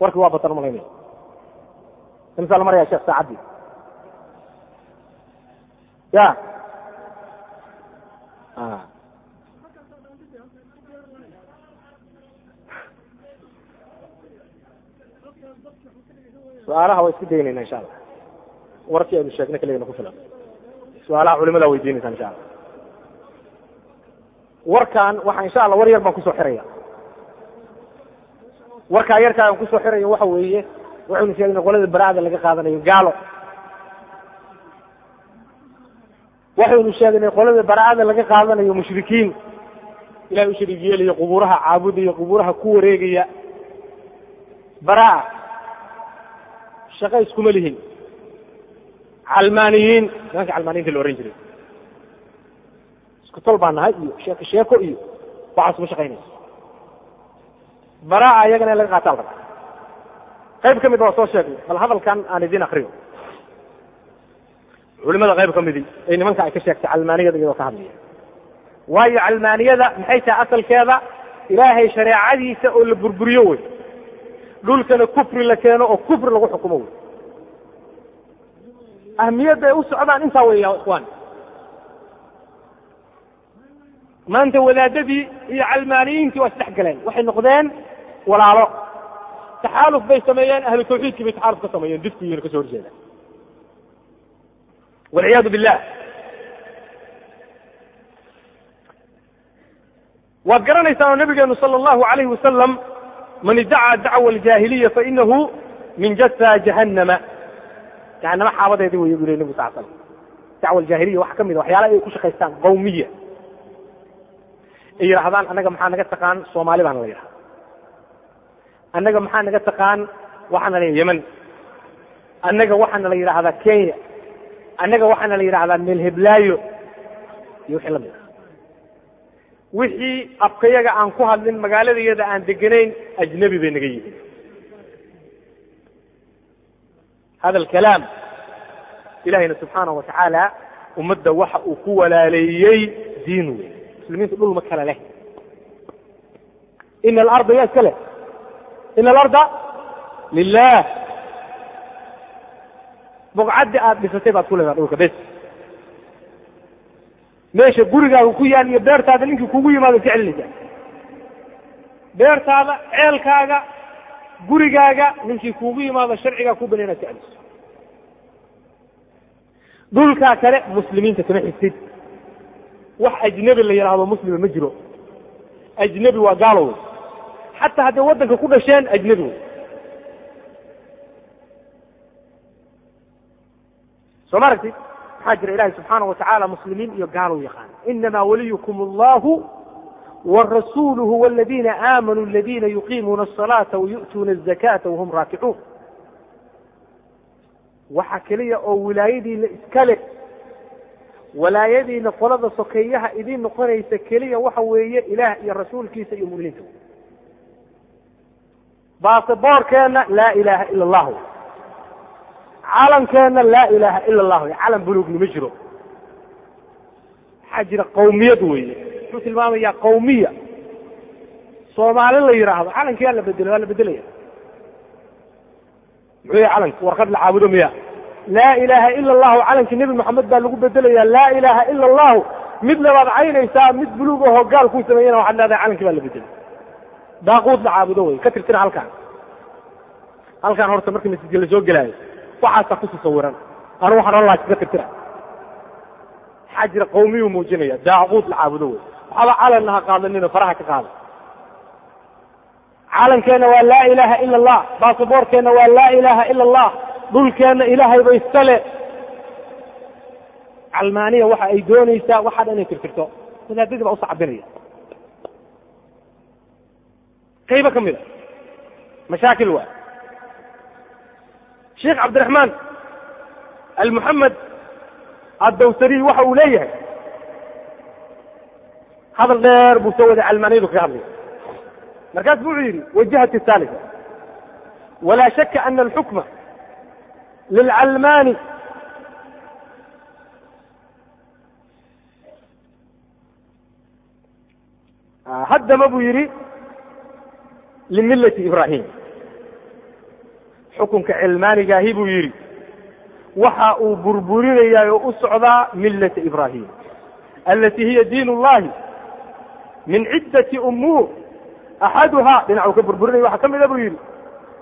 warkii waa batan malaynaya imsaa la maraya sheekh saacaddii ya. Su'aalaha waa isku daynayna insha allah warkii aynu sheegnay kaligana ku filan. Su'aalaha culimada weydiinaysa insha allah warkan waxa insha allah war yar baan ku soo xiraya. Warkaa yarkaa aan ku soo xirayo waxa weeye waxaynu sheegnay qolada baraada laga qaadanayo gaalo waxaynu sheegnay qolada bara'ada laga qaadanayo mushrikiin. Ilahay u shariig yeelaya qubuuraha caabudaya qubuuraha ku wareegaya. Bara'a shaqo iskuma lihin. Calmaaniyiin nimanka calmaaniyiinta la ohan jiray. Isku tol baa nahay iyo sheeko sheeko iyo waxaas ma shaqaynayso bara'a iyagana in laga qaataan raba qayb ka mid waa soo sheegnay bal hadalkan aan idin akriyo culimada qayb ka midi ee nimanka ay ka sheegtay calmaaniyada iyadoo ka hadlaya. Waayo calmaaniyada maxay tahay asalkeeda? Ilaahay shareecadiisa oo la burburiyo wey. Dhulkana kufri la keeno oo kufri lagu xukumo wey. Ahmiyadda ay u socdaan intaa wey ikhwaan maanta wadaadadii iyo calmaaniyiintii waa isdhex galeen. Waxay noqdeen walaalo. Taxaaluf bay sameeyeen ahlu tawxiidkii bay taxaaluf ka sameeyeen. Didkiiyuna ka soo horjeeda walciyaadu billah waad garanaysaa oo nabigeenu sala allahu alayhi wasalam man iddacaa dacwa aljaahiliya fainahu min jasa jahannama. Jahanamo xaabadeedi wey bu le nebigu sal slam dacwa aljaahiliya waxa ka mid a waxyaalaha ay ku shaqaystaan qawmiya. Ay yidhahdaan annaga maxaa naga taqaan soomaali baana la yidhahda annaga maxaa naga taqaan waxaana la yeman annaga waxaana la yidhaahdaa kenya annaga waxaana la yidhahdaa meel heblaayo. Iyo wixii la mid ah. Wixii afkayaga aan ku hadlin magaaladayada aan deganayn ajnabi bay naga yihiin. Hada alkalaam ilahayna subxaanahu watacaala ummadda waxa uu ku walaaleeyey diin wey muslimiintu dhul ma kale leh. Ina alarda yaa iska leh. Ina alarda lilah boqcaddi aad dhisatay baad ku leedaha dhulka bes. Meesha gurigaaga ku yaal iyo beertaada ninkii kugu yimaado iska celinaysaa beertaada ceelkaaga gurigaaga ninkii kugu yimaado sharcigaa ku bana inaad ka celiso dhulkaa kale muslimiinta kama xigtid. Wax ajnebi la yidhaahdo muslima ma jiro. Ajnebi waa gaalo wey xataa hadday waddanka ku dhasheen ajnebi wey soo ma aragtid maxaa jira ilahi subxaana watacaala muslimiin iyo gaalo yaqaana inama waliyukum allahu warasuluhu waladiina aamanuu aladina yuqiimuuna asalaata wayu'tuuna azakata wahum raakicuun. Waxa keliya oo wilaayadiina iska leh walaayadiina qolada sokeeyaha idiin noqonaysa keliya waxa weeye ilaah iyo rasuulkiisa iyo muminiinta. Basaboorkeenna laa ilaha ila allah calankeenna laa ilaha ila allah calan bulugni ma jiro. Waxaa jira qawmiyad weeye? Muxuu tilmaamayaa qawmiya? Soomaali la yidhaahdo calankii waa la bedelay waa la bedelaya. Muxuu yahay calanka warqad la caabudo miya? Laa ilaha ila allahu calankii nebi moxamed baa lagu bedelaya laa ilaha ila allahu mid labaad caynaysaa mid buluug oo gaal kuu sameeyana waxaad leedahay calankii baa la bedelay daaquud la caabudo wey ka tirtira halkaan. Halkaan horta markii masjidka la soo gelaayo waxaasaa ku tasawiran anu waxaan laha iskaga tirtira maxaa jira qawmiyuu muujinaya daaquud la caabudo wey waxaba calanna ha qaadanino faraha ka qaada calankeenna waa laa ilaha ila allah baasaboorkeenna waa laa ilaha ila allah dhulkeenna ilaahayba iskale calmaaniya waxa ay doonaysaa waxaa dhan inay tirtirto. Wadaadadii baa usacabinaya qaybo ka mid a mashaakil waa sheekh cabdiraxmaan almuxamed addawsarihi waxa uu leeyahay. Hadal dheer buu soo waday calmaaniyadu kaga hadlaya markaasu wuxuu yidhi wajahati haalisa walaa shaka ana alxukma lilcalmaani haddaba buu yidhi limillati ah, ibraahim xukunka cilmaanigaahi buu yidhi waxa uu burburinayaa oo u socdaa millata ibrahim alati hiya diin اllahi min ciddati umuur axaduhaa dhinacuu ka burburinaya waxaa ka mida buu yidhi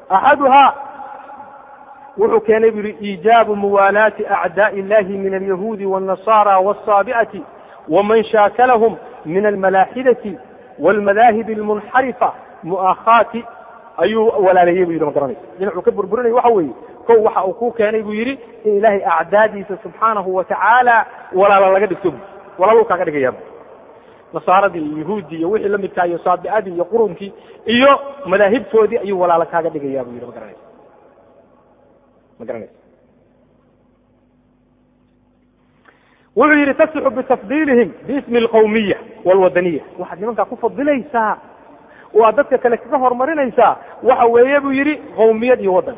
axaduhaa wuxuu keenay buu yihi iijaabu muwaalaati acdaaءi illahi min alyahuudi wاlnasaara wالsaabi'ati waman shaakalahum min almalaaxidati wاlmadaahibi اlmunxarifa mu'akhaati ayuu walaaleeyey bu yidhi ma garanaysa dhinacuu ka burburinaya waxa weeye kow waxa uu ku keenay buu yidhi in ilaahay acdaadiisa subxaanahu watacaala walaala laga dhigto bu walaaluu kaaga dhigayabu nasaaradii iyo yahuuddii iyo wixii lamidkaa iyo saabi'adii iyo qurunkii iyo madaahibtoodii ayuu walaalo kaaga dhigayaa buu yidhi ma garanaysa ma garanaysa wuxuu yidhi tasixu bitafdiilihim biismi alqawmiya walwadaniya waxaad nimankaa ku fadilaysaa aad dadka kale kaga horumarinaysaa waxa weeye buu yidhi qawmiyad iyo waddan.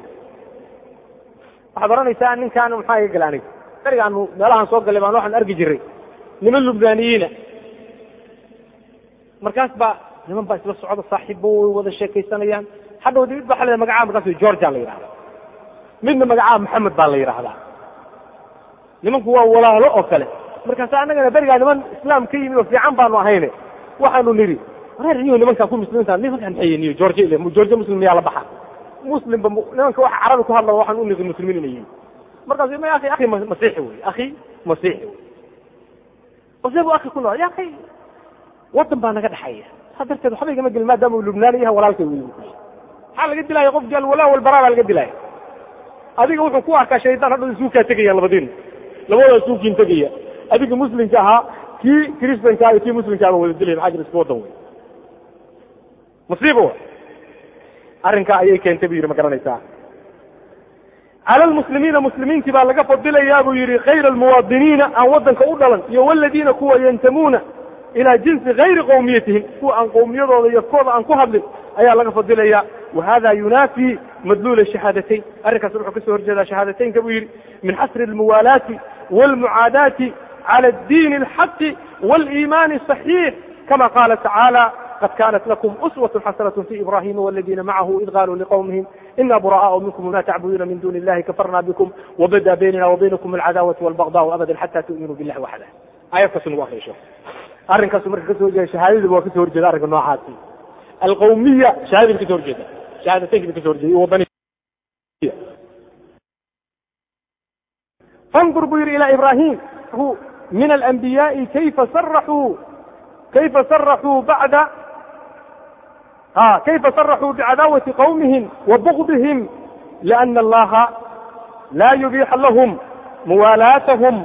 Waxaad oranaysaa ninkaan maxaa iga gala aniga berigaanu meelahaan soo gallay baan waxaan arki jiray. Niman lubnaaniyiina. Markaas baa niman baa isla socda saaxiibbo way wada sheekaysanayaan. Hadhowdi mid ba xalida magacaa markaas georgia la yidhahda midna magacaa maxamed baa la yidhaahdaa nimanku waa walaalo oo kale. Markaas annagana berigaa niman islaam ka yimi oo fiican baanu ahayne. Waxaanu nidhi reer niyo nimankaa ku muslimiinta nimankaan maxay niyo georgia ile georgia muslim miyaa la baxa muslimba nimanka waxa carabi ku hadla waxaan u niqi muslimiin inay yihiin. Markaas ma akhi akhi masiixi wey akhi masiixi wey. Ose bu akhi ku nool ya akhi waddan baa naga dhexeeya. Saa darteed waxba igama gelin maadaama uu lubnaani yahay walaalkay wey maxaa laga dilaya qofkii alwalaa walbaraa baa laga dilaya adiga wuxuu ku arkaa shaydaan hadhow isuukaa tegaya labadiina labadooda isuukiin tegaya adiga muslimka ahaa kii kristanka iyo kii muslimkaaba wada dilaya maxaa jira isku waddan wey musiiba wa arrinkaa ayay keentay bu yidhi ma garanaysaa. Cala almuslimiina muslimiintii baa laga fadilayaa buu yidhi khayra almuwaadiniina aan waddanka u dhalan iyo waladiina kuwa yantamuuna ilaa jinsi gayri qawmiyatihim kuwa aan qowmiyadooda iyo kooda aan ku hadlin ayaa laga fadilaya. Wa hada madluula shahaadatayn arrinkaas wuxuu ka soo horjeedaa shahaadateynka buu yidhi min xasri almuwaalaati waalmucaadaati cala addiini alxaqi waaliimaani asaxiix kama qaala tacaala qad kanat lakum uswat xasanat fi ibrahima wladiina macahu id qaaluu liqowmihim ina bura'aau minkum ma tacbuduuna min duni illahi kafarna bikum wabada baynana wabaynakum alcadaawatu walbagdaau abada xata tu'minuu billahi waxda aayadkaasn lagu akriso arrinkaasu marka ka soo horjeeda shahaadadiiba waa ka soo horjeeda arrinka noocaasi alqawmiya shahaadadiiba ka soo horjeeda shahaadateynki ba kaso horjeeda wadani fandur buu yidhi ilaa ibrahim min alambiyaa'i kayfa saraxuu kayfa saraxuu bacda ha kayfa saraxuu bicadaawati qawmihim wabugdihim liana allaha la yubiixa lahum muwaalaatahum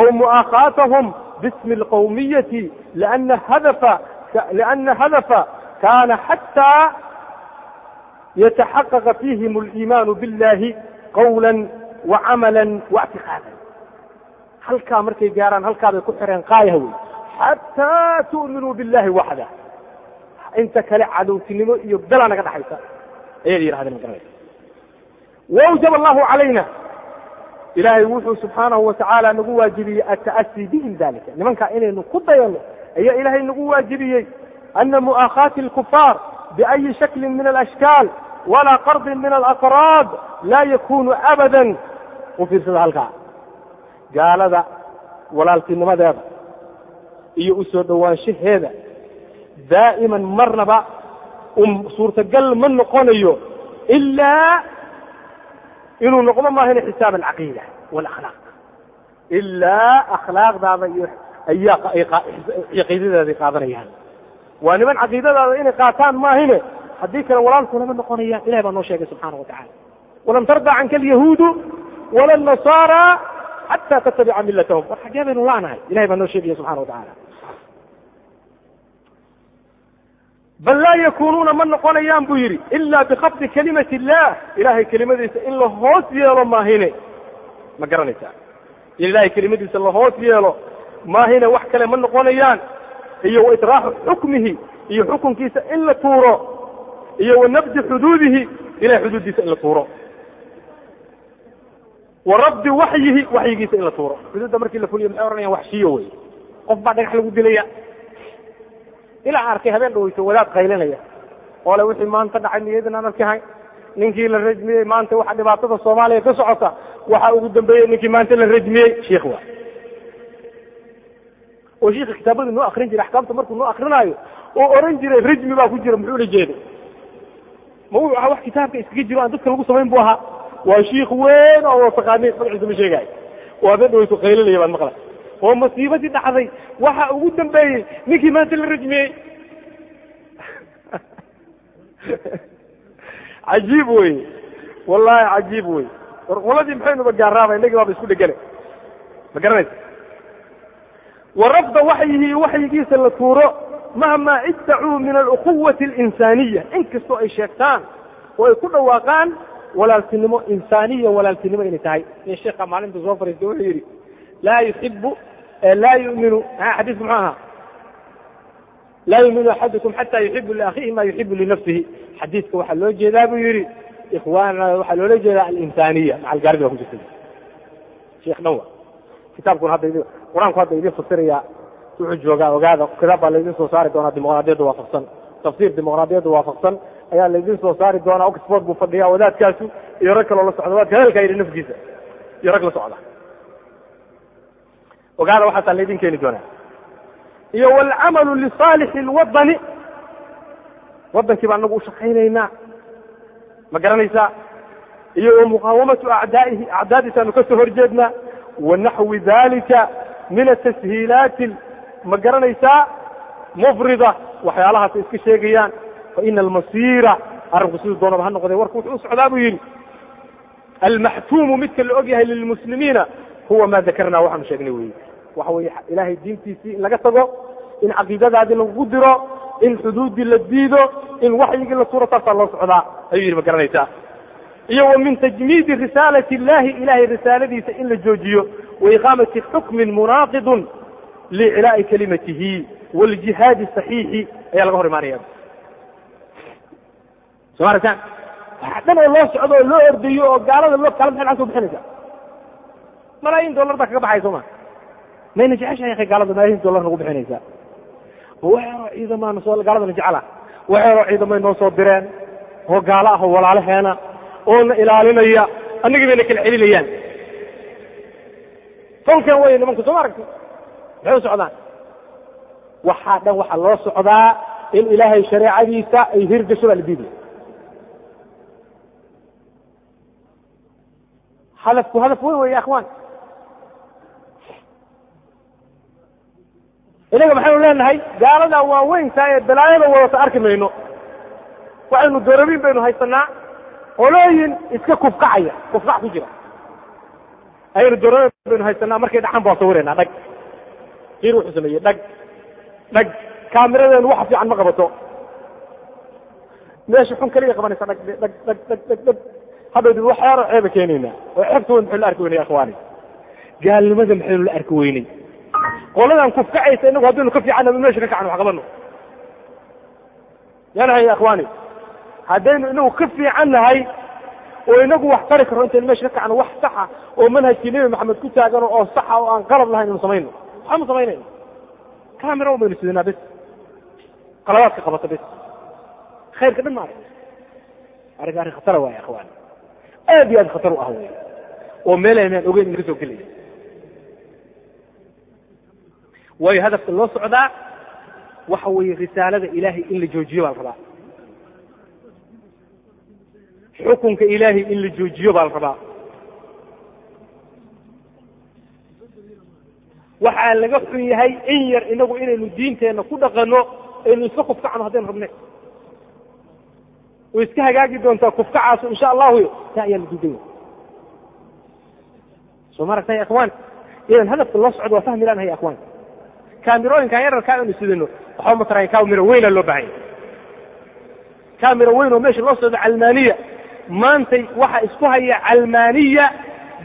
aw mu'aakhaatahum bismi alqawmiyati liana hadafa liana hadafa kana xataa yataxaqaqa fihim aliimaanu billahi qawla wacamala waictiqaadan halkaa markay gaaraan halkaa bay ku xireen qaayah wey xataa tu'minuu billahi waxda inta kale cadowtinimo iyo dalaa naga dhaxaysa. Ayay yidhahdeen magaranaysa wawjaba allahu calayna. Ilaahay wuxuu subxaanahu watacaala nagu waajibiyey ata'asii bihim dalika nimankaa inaynu ku dayano ayaa ilaahay nagu waajibiyey ana mu'aakhaati alkufaar biayi shaklin min alashkaal walaa qardin min alaqraad laa yakunu abadan. U fiirsada halkaa. Gaalada walaaltinimadeeda iyo u soo dhowaanshaheeda daa'iman marnaba suurtagal ma noqonayo ilaa inuu noqdo maahina xisaab alcaqiida waalakhlaaq ilaa akhlaaqdaada iyo ayaa caqiidadaeday qaadanayaan waa niman caqiidadaada inay qaataan maahine haddii kale walaalkunama noqonayaan ilahi baa noo sheegay subxaana wa tacala walan tardaa canka alyahuudu wala nasaara xata tattabica millatahum war xaggee baynu laanahay ilahay baa noo sheegaya subxana wa tacala bal laa yakunuuna ma noqonayaan buu yidhi ila bikafdi kalimati illah ilahay kelimadiisa in la hoos yeelo maahine. Ma garanaysaa? In ilahay kelimadiisa la hoos yeelo maahine wax kale ma noqonayaan. Iyo wa itraaxu xukmihi iyo xukunkiisa in la tuuro iyo wa nabdi xuduudihi ilahay xuduuddiisa in la tuuro. Wa rabdi waxyihi waxyigiisa in la tuuro. Xuduudda markii la fuliyo maxay ohanayaan waxshiyo wey. Qof baa dhagax lagu dilaya ilaa arkay habeen dhaweyso wadaad qaylinaya. Oo le wixii maanta dhacay niyadin aan arki hayn. Ninkii la rajmiyey maanta waxa dhibaatada soomaaliya ka socota waxa ugu dambeeyey ninkii maanta la rajmiyey sheikh waa. Oo shiikha kitaabadii noo akrin jiray axkaamta markuu noo akrinaayo oo oran jiray rajmi baa ku jira muxuu la jeeday. Ma wuxuu ahaa wax kitaabka iskaga jiro aan dadka lagu samayn bu ahaa. Waa shiikh weyn oo taqaaniin magaciisa ma sheegaayo oo habeen dhaweyso qaylinaya baad maqla oo masiibadii dhacday. Waxa ugu dambeeyey ninkii maanta la rajmiyey. Cajiib wey wallahi cajiib wey war qoladii maxaynuba gaaraaba inagii baaba isku dhegane ma garanaysa wa rafda waxyihi waxyigiisa la tuuro mahmaa iddacuu min aluquwati alinsaaniya inkastoo ay sheegtaan oo ay ku dhawaaqaan walaaltinimo insaaniya walaaltinimo inay tahay. In sheekha maalinta soo fariistay wuxuu yidhi laa yuxibu laa yuminu xadiisku muxuu ahaa laa yuminu axadukum xata yuxibu liakhiihi ma yuxibu linafsihi xadiiska waxaa loo jeedaa buu yidhi ikhwaana waxaa loola jeedaa alinsaaniya macalgaarida waa ku jirta sheekh dhan wa kitaabkuna hadda idin qur'aanku hadda idin fasiraya wuxuu joogaa ogaada kitaab baa laydin soo saari doonaa dimuqraadiyadda waafaqsan. Tafsiir dimuqraadiyadda waafaqsan ayaa laydin soo saari doonaa oxford buu fadhiyaa wadaadkaasu iyo rag kaloo la socda wadaadka hadalkaa yidhi nafkiisa iyo rag la socda ogaada waxaasaa laydin keeni doonaa. Iyo waalcamalu lisaalixi alwadani waddankii baa anagu u shaqaynaynaa. Ma garanaysaa? Iyo wa muqaawamatu acdaa'ihi acdaadiisaanu ka soo horjeednaa. Wa naxwi dalika min atashiilaati ma garanaysaa? Mufrida waxyaalahaas iska sheegayaan. Fa ina almasiira arrinku siduu doonaba ha noqdee warku wuxuu u socdaa buu yidhi. Almaxtuumu midka la og yahay lilmuslimiina huwa ma dakarnaa waxaanu sheegnay weeye waxa weeye ilaahay diintiisii in laga tago in caqiidadaadii lagu diro in xuduuddii la diido in waxyigii la tuuro taasaa loo socdaa ayuu yidhi ma garanaysaa? Iyo wa min tajmiidi risaalati illahi ilahay risaaladiisa in la joojiyo wa iqaamati xukmin munaaqidun liiclaa'i kalimatihi waaljihaadi saxiixi ayaa laga hor imaanaya soo maaragtaan waxaa dhan oo loo socdo oo loo ordayo oo gaalada loo kala maxay lacag soo bixinaysa malaayiin dollar baa kaga baxay soo ma? Mayna jeceshahay akhay gaalada malaayiin dollar nagu bixinaysaa waxeeroo ciidamaana soo gaaladana jecela waxeeroo ciidamay noo soo direen. Oo gaalo ah oo walaalaheena. Oona ilaalinaya. Annagii bayna kala celinayaan. Tolkan way nimanku soo ma aragti maxay u socdaan? Waxaa dhan waxaa loo socdaa in ilaahay shareecadiisa ay hirgasho baa la diidaya hadafku hadaf weyn wey ya akhwaan inaga maxaynu leenahay gaalada waaweyntaa ee balaayada wadata arki mayno. Waxaynu doorabiin baynu haysanaa olooyin iska kufkacaya kufkac ku jira. Ayaynu doorabiin baynu haysanaa markay dhaxan baan sawiraynaa dhag. Kiir wuxuu sameeyey dhag. Dhag. Kaamiradeenu waxa fiican ma qabato. Meesha xun kaliya qabanaysa dhag dhag dhag dhag dhag dhag hadhow dib waxyaaro ceeba keenaynaa oo ceebta weyn maxaynu la arki weynay ya ikhwaani gaalnimada maxaynu la arki weynay qoladan kufkacaysa inagu haddaynu ka fiicanna meesha ka kacno wax qabano. Yaanahay ya ikhwaani haddaynu inagu ka fiican nahay oo inagu wax tari karno intaynu meesha ka kacno wax saxa oo manhajkii nebi maxamed ku taagano oo saxa oo aan qalad lahayn inu samayno. Waxaanu samaynayna camera baynu sidinaa bes. Qalabaadka qabata bes. Khayrka dhan ma arag arrin arrin khatara waaya ikhwaani aad iyo aad khatar u ah wey oo meel aynaan ogeyn inaga soo gelaya waayo hadafka loo socdaa waxa weeye risaalada ilaahay in la joojiyo baa la rabaa. Xukunka ilaahay in la joojiyo baa la rabaa. Waxaa laga xun yahay in yar inagu inaynu diinteenna ku dhaqanno aynu iska kufkacno haddaynu rabne. Way iska hagaagi doontaa kufkacaasu insha allahu taa ayaa la diiday soo ma aragta ya ikhwaan? Idan hadafka loo socdo waa fahmi laanahay ya ikhwaan kaamirooyinkan yararkaa aynu sidino waxba ma tarayn kamira weynaa loo baahan yahay kamira weyn oo meesha loo socdo calmaaniya maantay waxa isku haya calmaaniya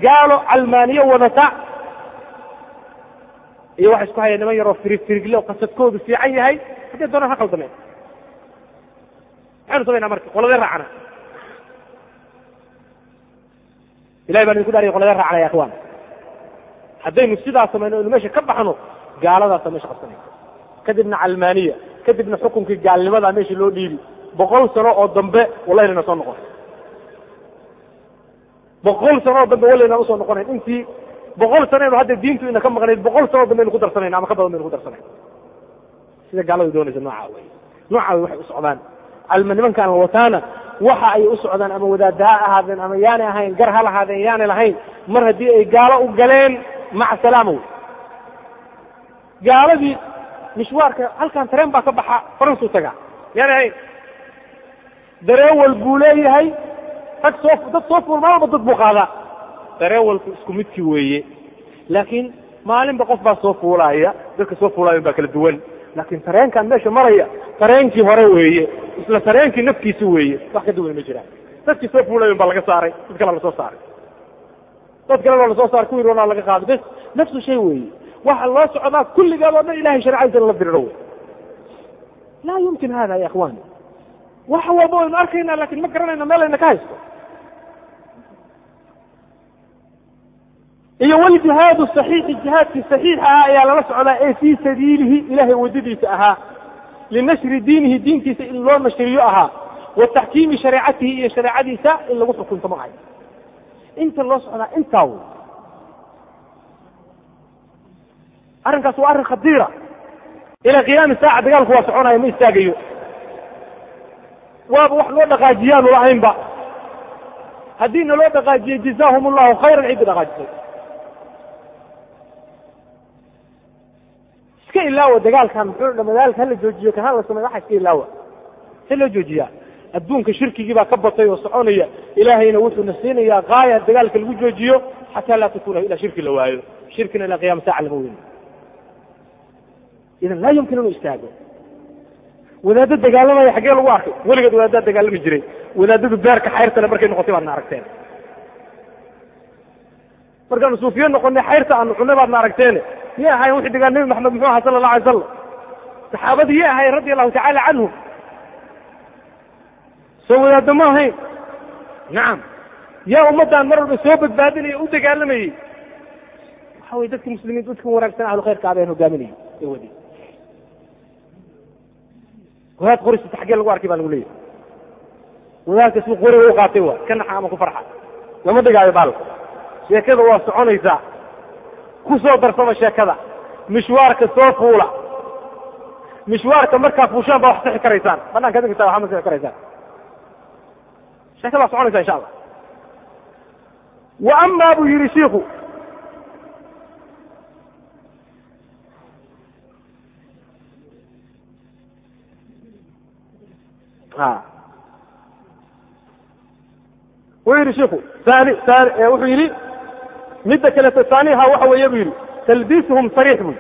gaalo calmaaniya wadata. Iyo waxa isku haya niman yaroo firig firigle oo qasadkoodu fiican yahay. Haddii doonaan ha khaldameen. Maxaynu samaynaa marka qoladee raacana. Ilahay baan idinku dhaariya qoladee raacana ya ikhwaan. Haddaynu sidaa samayno inu meesha ka baxno gaaladaasa meesha qabsanaysa kadibna calmaaniya kadibna xukunkii gaalnimadaa meesha loo dhiibi. Boqol sano oo dambe wallaynana soo noqon boqol sano oo dambe wallaynaan u soo noqonayn intii boqol sanaynu hadda diintu ina ka maqnayd boqol sano dambe aynu ku darsanayna ama ka badan baynu ku darsanayn. Sida gaaladu doonaysa noocaa wey noocaa wey waxay u socdaan. Nimankaan la wataana waxa ay u socdaan ama wadaada ha ahaadeen ama yaanay ahayn gar ha lahaadeen yaanay lahayn mar haddii ay gaalo u galeen maca salaama wey gaaladii mishwaarka halkan tareen baa ka baxa faransuu tagaa. Ahayn dareewal buu leeyahay. Rag soo dad soo fuul maalba dad buu qaadaa? Dareewalku isku midkii weeye. Laakiin maalinba qof baa soo fuulaaya dadka soo fuulaayan baa kala duwan. Laakiin tareenkan meesha maraya tareenkii hore weeye isla tareenkii nafkiisi weeye wax ka duwan ma jiraan dadkii soo fuulayan baa laga saaray dad kale la soo saaray. Dad kale baa la soo saaray kuwii roonaa laga qaaday bes nafsu shay weeye waxa loo socdaa kulligeed oo dhan ilahay sharcadiisa in la diriro wey laa yumkin hada ya ikhwani wax walba waynu arkayna laakiin ma garanayna meelayna ka haysto. Iyo waljihaadu saxiixi jihaadkii saxiixa ah ayaa lala socdaa ee fii sabiilihi ilahay wadadiisa ahaa. Linashri diinihi diintiisa in loo nashriyo ahaa. Wa taxkiimi shareecatihi iyo shareecadiisa in lagu xukunto ma ahay. Inta loo socdaa intaa wey arrinkaas waa arrin khadiira. Ilaa qiyaami saaca dagaalku waa soconaya ma istaagayo. Waaba wax loo dhaqaajiyaanu lahaynba. Haddii na loo dhaqaajiyo jazaahum allahu khayran ciddi dhaqaajisay. Iska ilaawa dagaalkan muxuu dagaalka hala joojiyo kan hala sameyo waxa iska ilaawa. Si loo joojiyaa adduunka shirkigii baa ka batay oo soconaya ilaahayna wuxuuna siinayaa gaaya dagaalka lagu joojiyo xataa laa takuna ilaa shirki la waayo. Shirkina ilaa qiyama saaca lama weyno idan laa yumkin inuu istaago. Wadaaddo dagaalamaya xaggee lagu arkay. Weligeed wadaaddaa dagaalami jiray. Wadaadadu beerka xayrtale markay noqotay baadna aragteen. Markaanu suufiye noqonay xayrta aanu cunay baadna aragteene yay ahayen wixii dagaal nebi maxamed muxuu aha sala allah alay slam saxaabadii yay ahayen radi allahu tacala canhum soo wadaaddo ma ahayn. Nacam yaa ummaddan mar walba soo badbaadinaya u dagaalamayey waxa weye dadki muslimiin dadka wanaagsan ahlu khayrka abeen hogaaminayay ee wadi wadaad qorisita xaggee lagu arkay baa lagu leeyahy wadaadka suu qoriga u qaatay waa ka naxa ama ku farxa. Lama dhigaayo baalka sheekada waa soconaysaa ku soo darsama sheekada. Mishwaarka soo fuula. Mishwaarka markaa fuushaan baa wax sixi karaysaan banaan ka digtaa waxaa ma sixi karaysaan. Sheekada waa soconaysaa insha allah. Wa amaa buu yidhi shiiku ha wuxuu yidhi shiku wuxuu yidhi midda kaleeto taaniha waxa weeye buu yidhi. Talbiisuhum sariix buu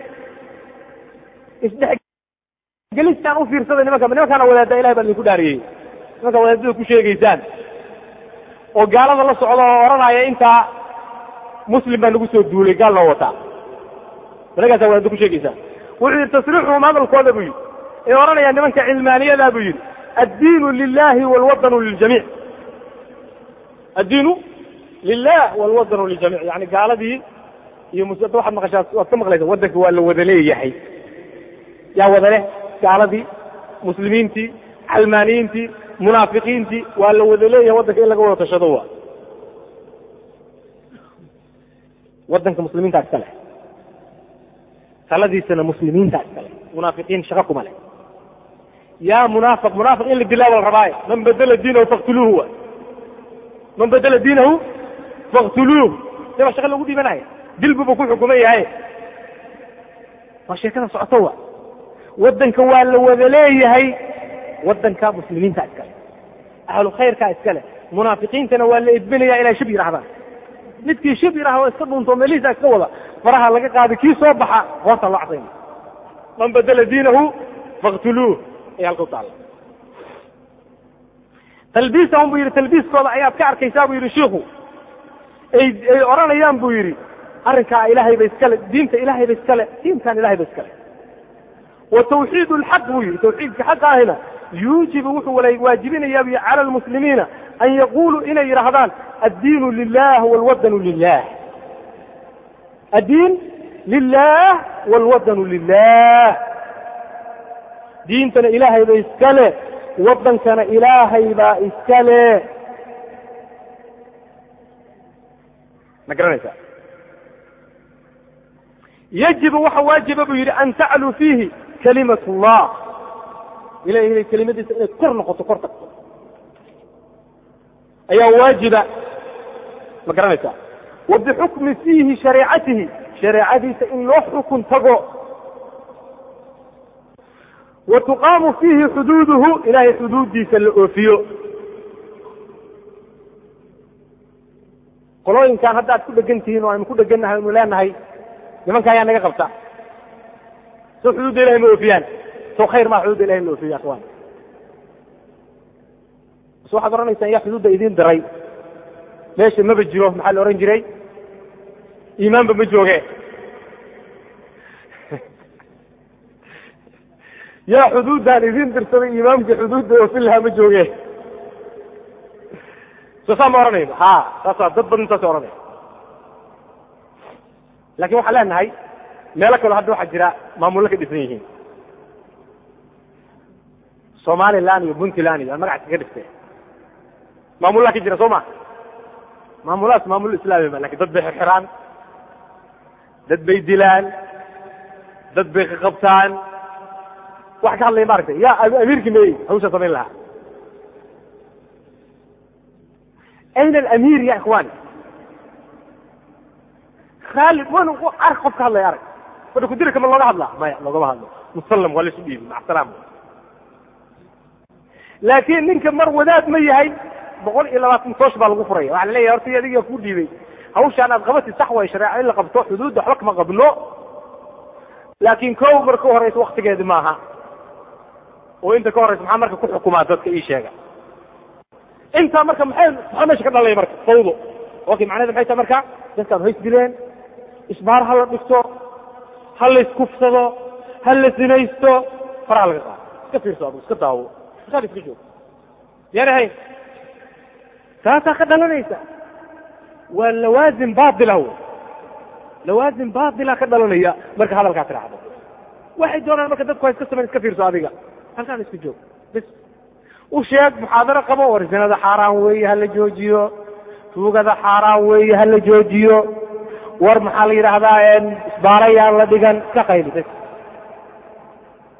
isdhexgelistaan u fiirsada nimanka nimankaana wadaada ilahay baa idinku dhaariyey. Nimanka wadaadada ku sheegaysaan. Oo gaalada la socda oo odhanaya intaa muslim baa nagu soo duulay gaal loo wataa. Managaasaa wadaada ku sheegaysaan. Wuxuu yidhi tasriixuhum hadalkooda buu yidhi. Ee odhanaya nimanka cilmaaniyada buu yidhi addiinu lilahi walwadanu liljamiic addiinu lilah walwadanu liljamiic yani gaaladii iyo musada waxaad maqashaa waad ka maqlaysa waddanka waa la wada leeyahay yaa wada leh gaaladii muslimiintii calmaaniyiintii munaafiqiintii waa la wada leeyahay waddanka in laga wada tashado wa waddanka muslimiintaa iska leh taladiisana muslimiintaa iska leh munaafiqiin shaqo kuma leh ya munaafiq munaafiq in la dilaa la rabaaye man badela diinahu faktuluuhu wa man badela diinahu faktuluuh de baa shaqa lagu dhiibanaya dilbuba ku xukuman yahay waa sheekada socoto wa waddanka waa la wada leeyahay waddanka muslimiinta iskale ahlu khayrkaa iskale munaafiqiintana waa la edbinaya inay shib yidhahdaan midkii shib yidhahda oo iska dhunto meelihiisa iska wada faraha laga qaaday kii soo baxa hoosta loo cadayna man badela diinahu faktuluuh ay halka u taalla talbiisahum buu yidhi talbiiskooda ayaad ka arkaysaa buu yidhi shiiku ay ay odhanayaan buu yidhi. Arrinkaa ilaahay ba iskale diinta ilaahay ba iskale diinkan ilahay ba iskale wa tawxiid lxaq buu yidhi tawxiidka xaqa ahina yuujibu wuxuu waajibinayaa bu cala almuslimiina an yaquluu inay yidhaahdaan addiinu lilah walwadanu lilah addiin lilah walwadanu lilah diintana ilaahay ba iskale waddankana ilaahay baa iskale ma garanaysaa? Yajibu waxa waajiba buu yidhi an tacluu fiihi kalimat llah ilahay kelimadiisa inay kor noqoto kor tagto. Ayaa waajiba. Ma garanaysaa? Wa bixukmi fiihi shareecatihi shareecadiisa in loo xukun tago wa tuqaamu fiihi xuduuduhu ilaahay xuduuddiisa la oofiyo. Qolooyinkan hadda aad ku dhegan tihiin oo aynu ku dhegannahay aynu leenahay nimanka ayaa naga qabta. Soo xuduudda ilahay ma oofiyaan. Soo khayr maa xuduudda ilahay la oofiyo akhwaan. Bas waxaad odhanaysaan yaa xuduudda idiin diray meesha maba jiro maxaa la odhan jiray? Iimaanba ma jooge. Yaa xuduuddaan idiin dirsaday imaamka xuduudda oofin lahaa ma jooge. So saa ma ohanayno ha saasa dad badan saas ohanaya laakiin waxaan leenahay meelo kaloo hadda waxaa jira maamullo ka dhisan yihiin. Somaliland iyo puntland iyo magaca kaga dhistay maamullaa ka jira soo ma maamulahaas maamullo islaami ma laakiin dad bay xirxiraan dad bay dilaan dad bay qaqabtaan wax ka hadlaya maaragtay. Ya amiirki meey hawsha samayn lahaa. Ayna alamiir ya ikhwani khaalid wan arg qof ka hadlaya arag. Wadha kudirka ma looga hadlaa? Maya loogama hadlo. Musallam waa laisu dhiibi maca salaam laakin ninka mar wadaad ma yahay boqol iyo labaatan toosh baa lagu furaya. Waxa la leeyahy horta adiga ku dhiibay. Hawshaan aad qabati sax way shareeco in la qabto xuduudda waxba kama qabno laakin kow marka u horeysa waktigeedi maaha oo inta ka horeysa maxaa marka ku xukumaa dadka ii sheega? Intaa marka maxay maxaa meesha ka dhalaya marka? Fawdo. Okay macnahedu maxay tahay marka? Dadkaan hays dileen isbaar ha la dhigto ha la iskufsado ha la sinaysto. Faraha laga qaado. Iska fiirso adigu iska daawo. Masaad iska joog. Yaan ahayn. Taasaa ka dhalanaysa. Waa lawaasim baatila w lawaasim baatila ka dhalanaya. Marka hadalkaa tiraahdo. Waxay doonaan marka dadku ha iska samayn iska fiirso adiga halkaan iska joog. Bis u sheeg muxaadaro qabo war zinada xaaraan weeye hala joojiyo. Tuugada xaaraan weeye hala joojiyo. War maxaa la yidhaahdaa isbaarayaan la dhigan iska qayli bs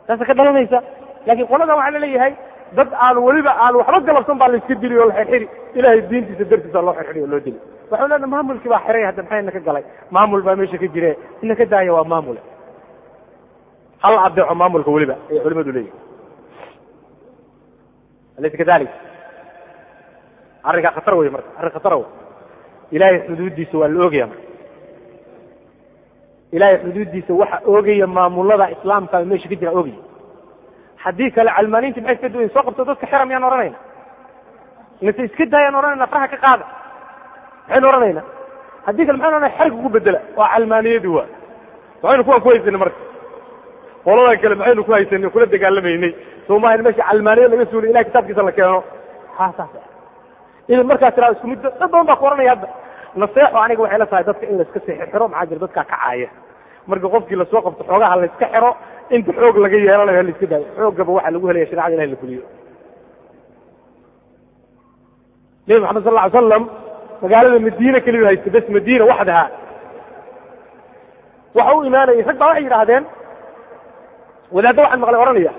taasa ka dhalanaysa. Laakiin qolada waxaa la leeyahay dad aan weliba aan waxba galabsan baa la iska dili oo la xirxiri. Ilahay diintiisa dartiisa loo xirxiri oo loo dili waxau leena maamulkii baa xiray hadda maxay naka galay? Maamul baa meesha ka jire. Ina ka daaya waa maamule hala adeeco maamulka weliba ay culimadu leeyihiin alaysa kadalik arrinkaa khatar wey marka arrin khatara wey ilahay xuduuddiisa waa la oogaya marka ilahay xuduuddiisa waxa oogaya maamulada islaamka meesha ka jira oogaya haddii kale calmaaniinti maxay iska duwayin soo qabto dadka xira miyaan ohanayna inase iska daayaan ohanayna faraha ka qaada maxaynu ohanayna haddii kale maxaynu ohanaya xarig ugu bedela waa calmaaniyadii waa maxaynu kuwan ku haysanay marka qoladan kale maxaynu ku haysanay kula dagaalamaynay soomaahan meesha calmaaniyad laga suulay ilahay kitaabkiisa la keeno. Ha saas idan markaa tiraa isku mid dad badan baa ku ohanaya hadda. Naseexo aniga waxay la tahay dadka in laiska seexi xiro maxaa jira dadkaa kacaaya marka qofkii la soo qabto xoogaha layska xiro inta xoog laga yeelanayo halaiska daayo xoogaba waxaa lagu helaya sharecada ilahi la fuliyo. Nebi maxamed sal ly slam magaalada madiine keliyu haysta bes madiina waxdaha. Waxa u imaanayay rag baa waxay yidhaahdeen wadaadda waxaan maqlay ohanaya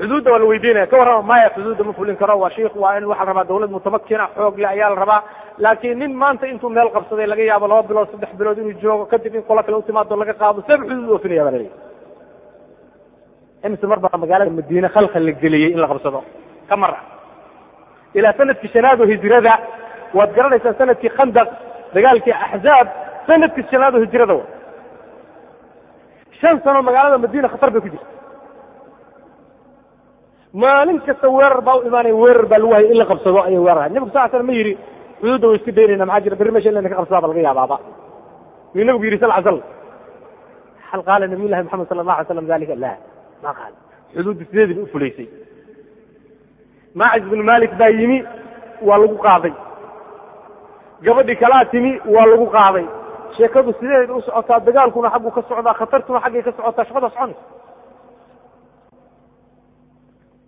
xuduudda waa la weydiinaya ka warrama maya xuduudda ma fulin karo. Waa shiik waa in waxaa la rabaa. Dawlad mutamakina xoog le ayaa la rabaa. Laakiin nin maanta intuu meel qabsaday laga yaabo laba bilood saddex bilood inuu joogo kadib in qola kale utimaado laga qaado seeb xuduud oofinaya baa laleeyahy imise mar baa magaalada madiine khalkhal la geliyey in la qabsado. Ka mar ilaa sannadkii shanaad oo hijrada waad garanaysaa sannadkii khandaq dagaalkii axzaab sannadkii shanaad oo hijrada wa. Shan sano magaalada madiina khatar bay ku jirta maalin kasta weerar baa u imaanaya weerar baa lagu hayay in la qabsado ayay weerar hay nabig sal slam ma yidhi xuduudda way iska daynayna maxaa jira berri meesha in layna ka qabsadaa ba laga yaabaaba yuu nabigu yidhi sal slam hal qaala nabiy llahi maxamed sala allah alay slam dalika la ma qaal xuduudda sideedii ba u fulaysay maacis bnu malik baa yimi waa lagu qaaday. Gabadhii kalaa timi waa lagu qaaday. Sheekadu sideeda u socotaa dagaalkuna xaggu ka socdaa khatartuna xaggay ka socotaa shaqada soconaysa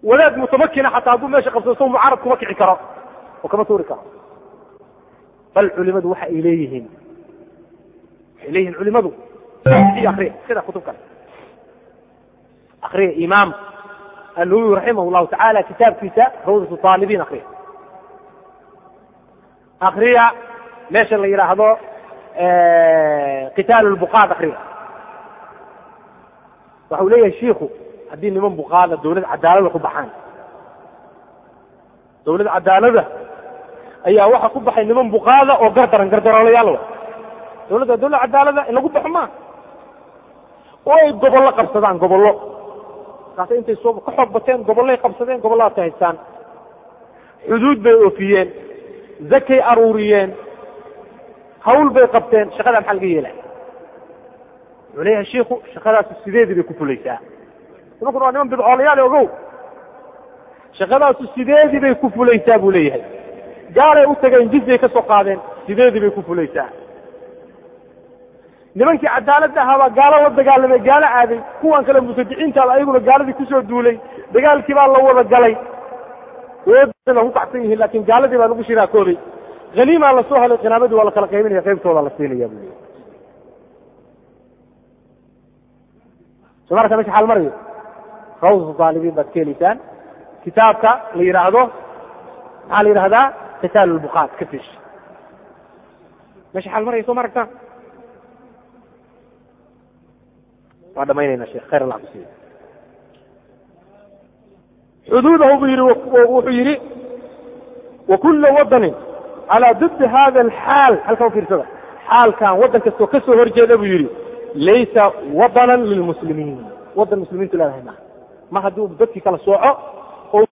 wadaad mutamakina xataa hadduu meesha qabsado so mucaarad kuma kici karo oo kama tuuri karo. Bal culimadu waxa ay leeyihiin waxay leeyihiin culimadu akriya sida kutub kale. Akriya imaam annawowi raximah llahu tacaala kitaabkiisa rawdatu taalibiin akriya akriya meesha la yidhaahdo qitaal lbuqaad akriya waxa uu leeyahay shiiku haddii niman buqaada dawlad cadaalada ku baxaan. Dawlad cadaalada ayaa waxa ku baxay niman buqaada oo gardaran gardaroolayaal wa dawladda dawlad cadaalada in lagu baxo maa oo ay gobollo qabsadaan gobollo. Markaasa intay soo ka xoog bateen gobollay qabsadeen gobolladaas haystaan. Xuduud bay oofiyeen zakay aruuriyeen hawl bay qabteen shaqadaa maxaa laga yeelaya wuxuu leeyahay shiiku shaqadaasu sideedii bay ku fulaysaa nimankuna waa niman bidcoolayaal ogow. Shaqadaasu sideedii bay ku fulaysaa buu leeyahay. Gaalay u tageen jizyay ka soo qaadeen sideedii bay ku fulaysaa. Nimankii cadaaladda ahaabaa gaalo la dagaalamay gaalo aaday. Kuwan kale mubtadiciintaaba ayaguna gaaladii ku soo duulay. Dagaalkii baa la wada galay. Ku kacsan yihiin laakiin gaaladii baa lagu shiraakooday haniimaa la soo helay qinaamadii waa la kala qaybinaya qaybtooda la siinaya buu leeyahy soo marka meesha xaal marayo rawsa taalibiin baad ka helaysaan kitaabka la yidhaahdo maxaa la yidhahdaa qitaal lbuqaat ka fish. Mesha xaal maraya soo ma aragtaan waa dhamaynayna sheekh khayr allah kusiiya xuduudahu buu yidhi wuxuu yidhi wakula wadanin calaa diddi hada alxaal. Halkan ufiirsada xaalkan waddan kastoo ka soo horjeeda buu yidhi laysa wadanan lilmuslimiin waddan muslimiintu leedahay maa mar haddii dadkii kala sooco oo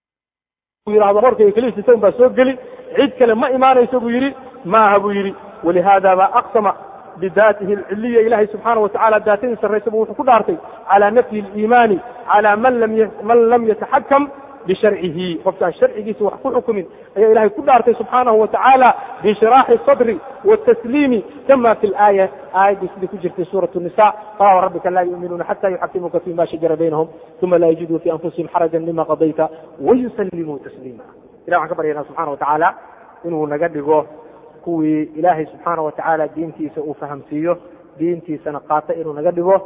yidhahdo horkayga keliisa un baa soo geli cid kale ma imaanayso buu yidhi maaha buu yidhi. Walihada baa aqsama bidaatihi alciliya ilahay subxaana watacala daatadii sarraysa buu wuxuu ku dhaartay calaa nafyi aliimaani calaa man lam yataxakam bisharcihi qofkaan sharcigiisa wax ku xukumin ayaa ilahay ku dhaartay subxaanahu watacaala biinshiraaxi sadri watasliimi kama fi laaya aayaddii sidii ku jirtay suurat nisa fala warabbika laa yuuminuuna xata yuxakimuuka fima shajara baynahum uma laa yajiduu fi anfusihim xarajan mima qadayta wayusallimuu tasliima ilah waxaan ka baryana subxana watacaala inuu naga dhigo kuwii ilaahay subxaana watacaala diintiisa uu fahamsiiyo diintiisana qaata inuu naga dhigo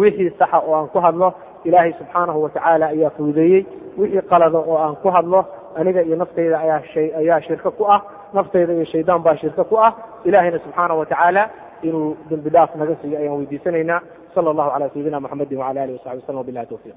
wixii saxa oo aan ku hadlo ilaahay subxaanahu watacaala ayaa fuudeeyey wixii qalada oo aan ku hadlo aniga iyo naftayda ayaa shirko ku ah. Naftayda iyo shaydaan baa shirko ku ah. Ilahayna subxaana watacaala inuu dembi dhaaf naga siiyo ayaan weydiisanaynaa. Sala allahu cala sayidina muxamedin wacala alihi wasaxbi waslm wabilahi tawfiiq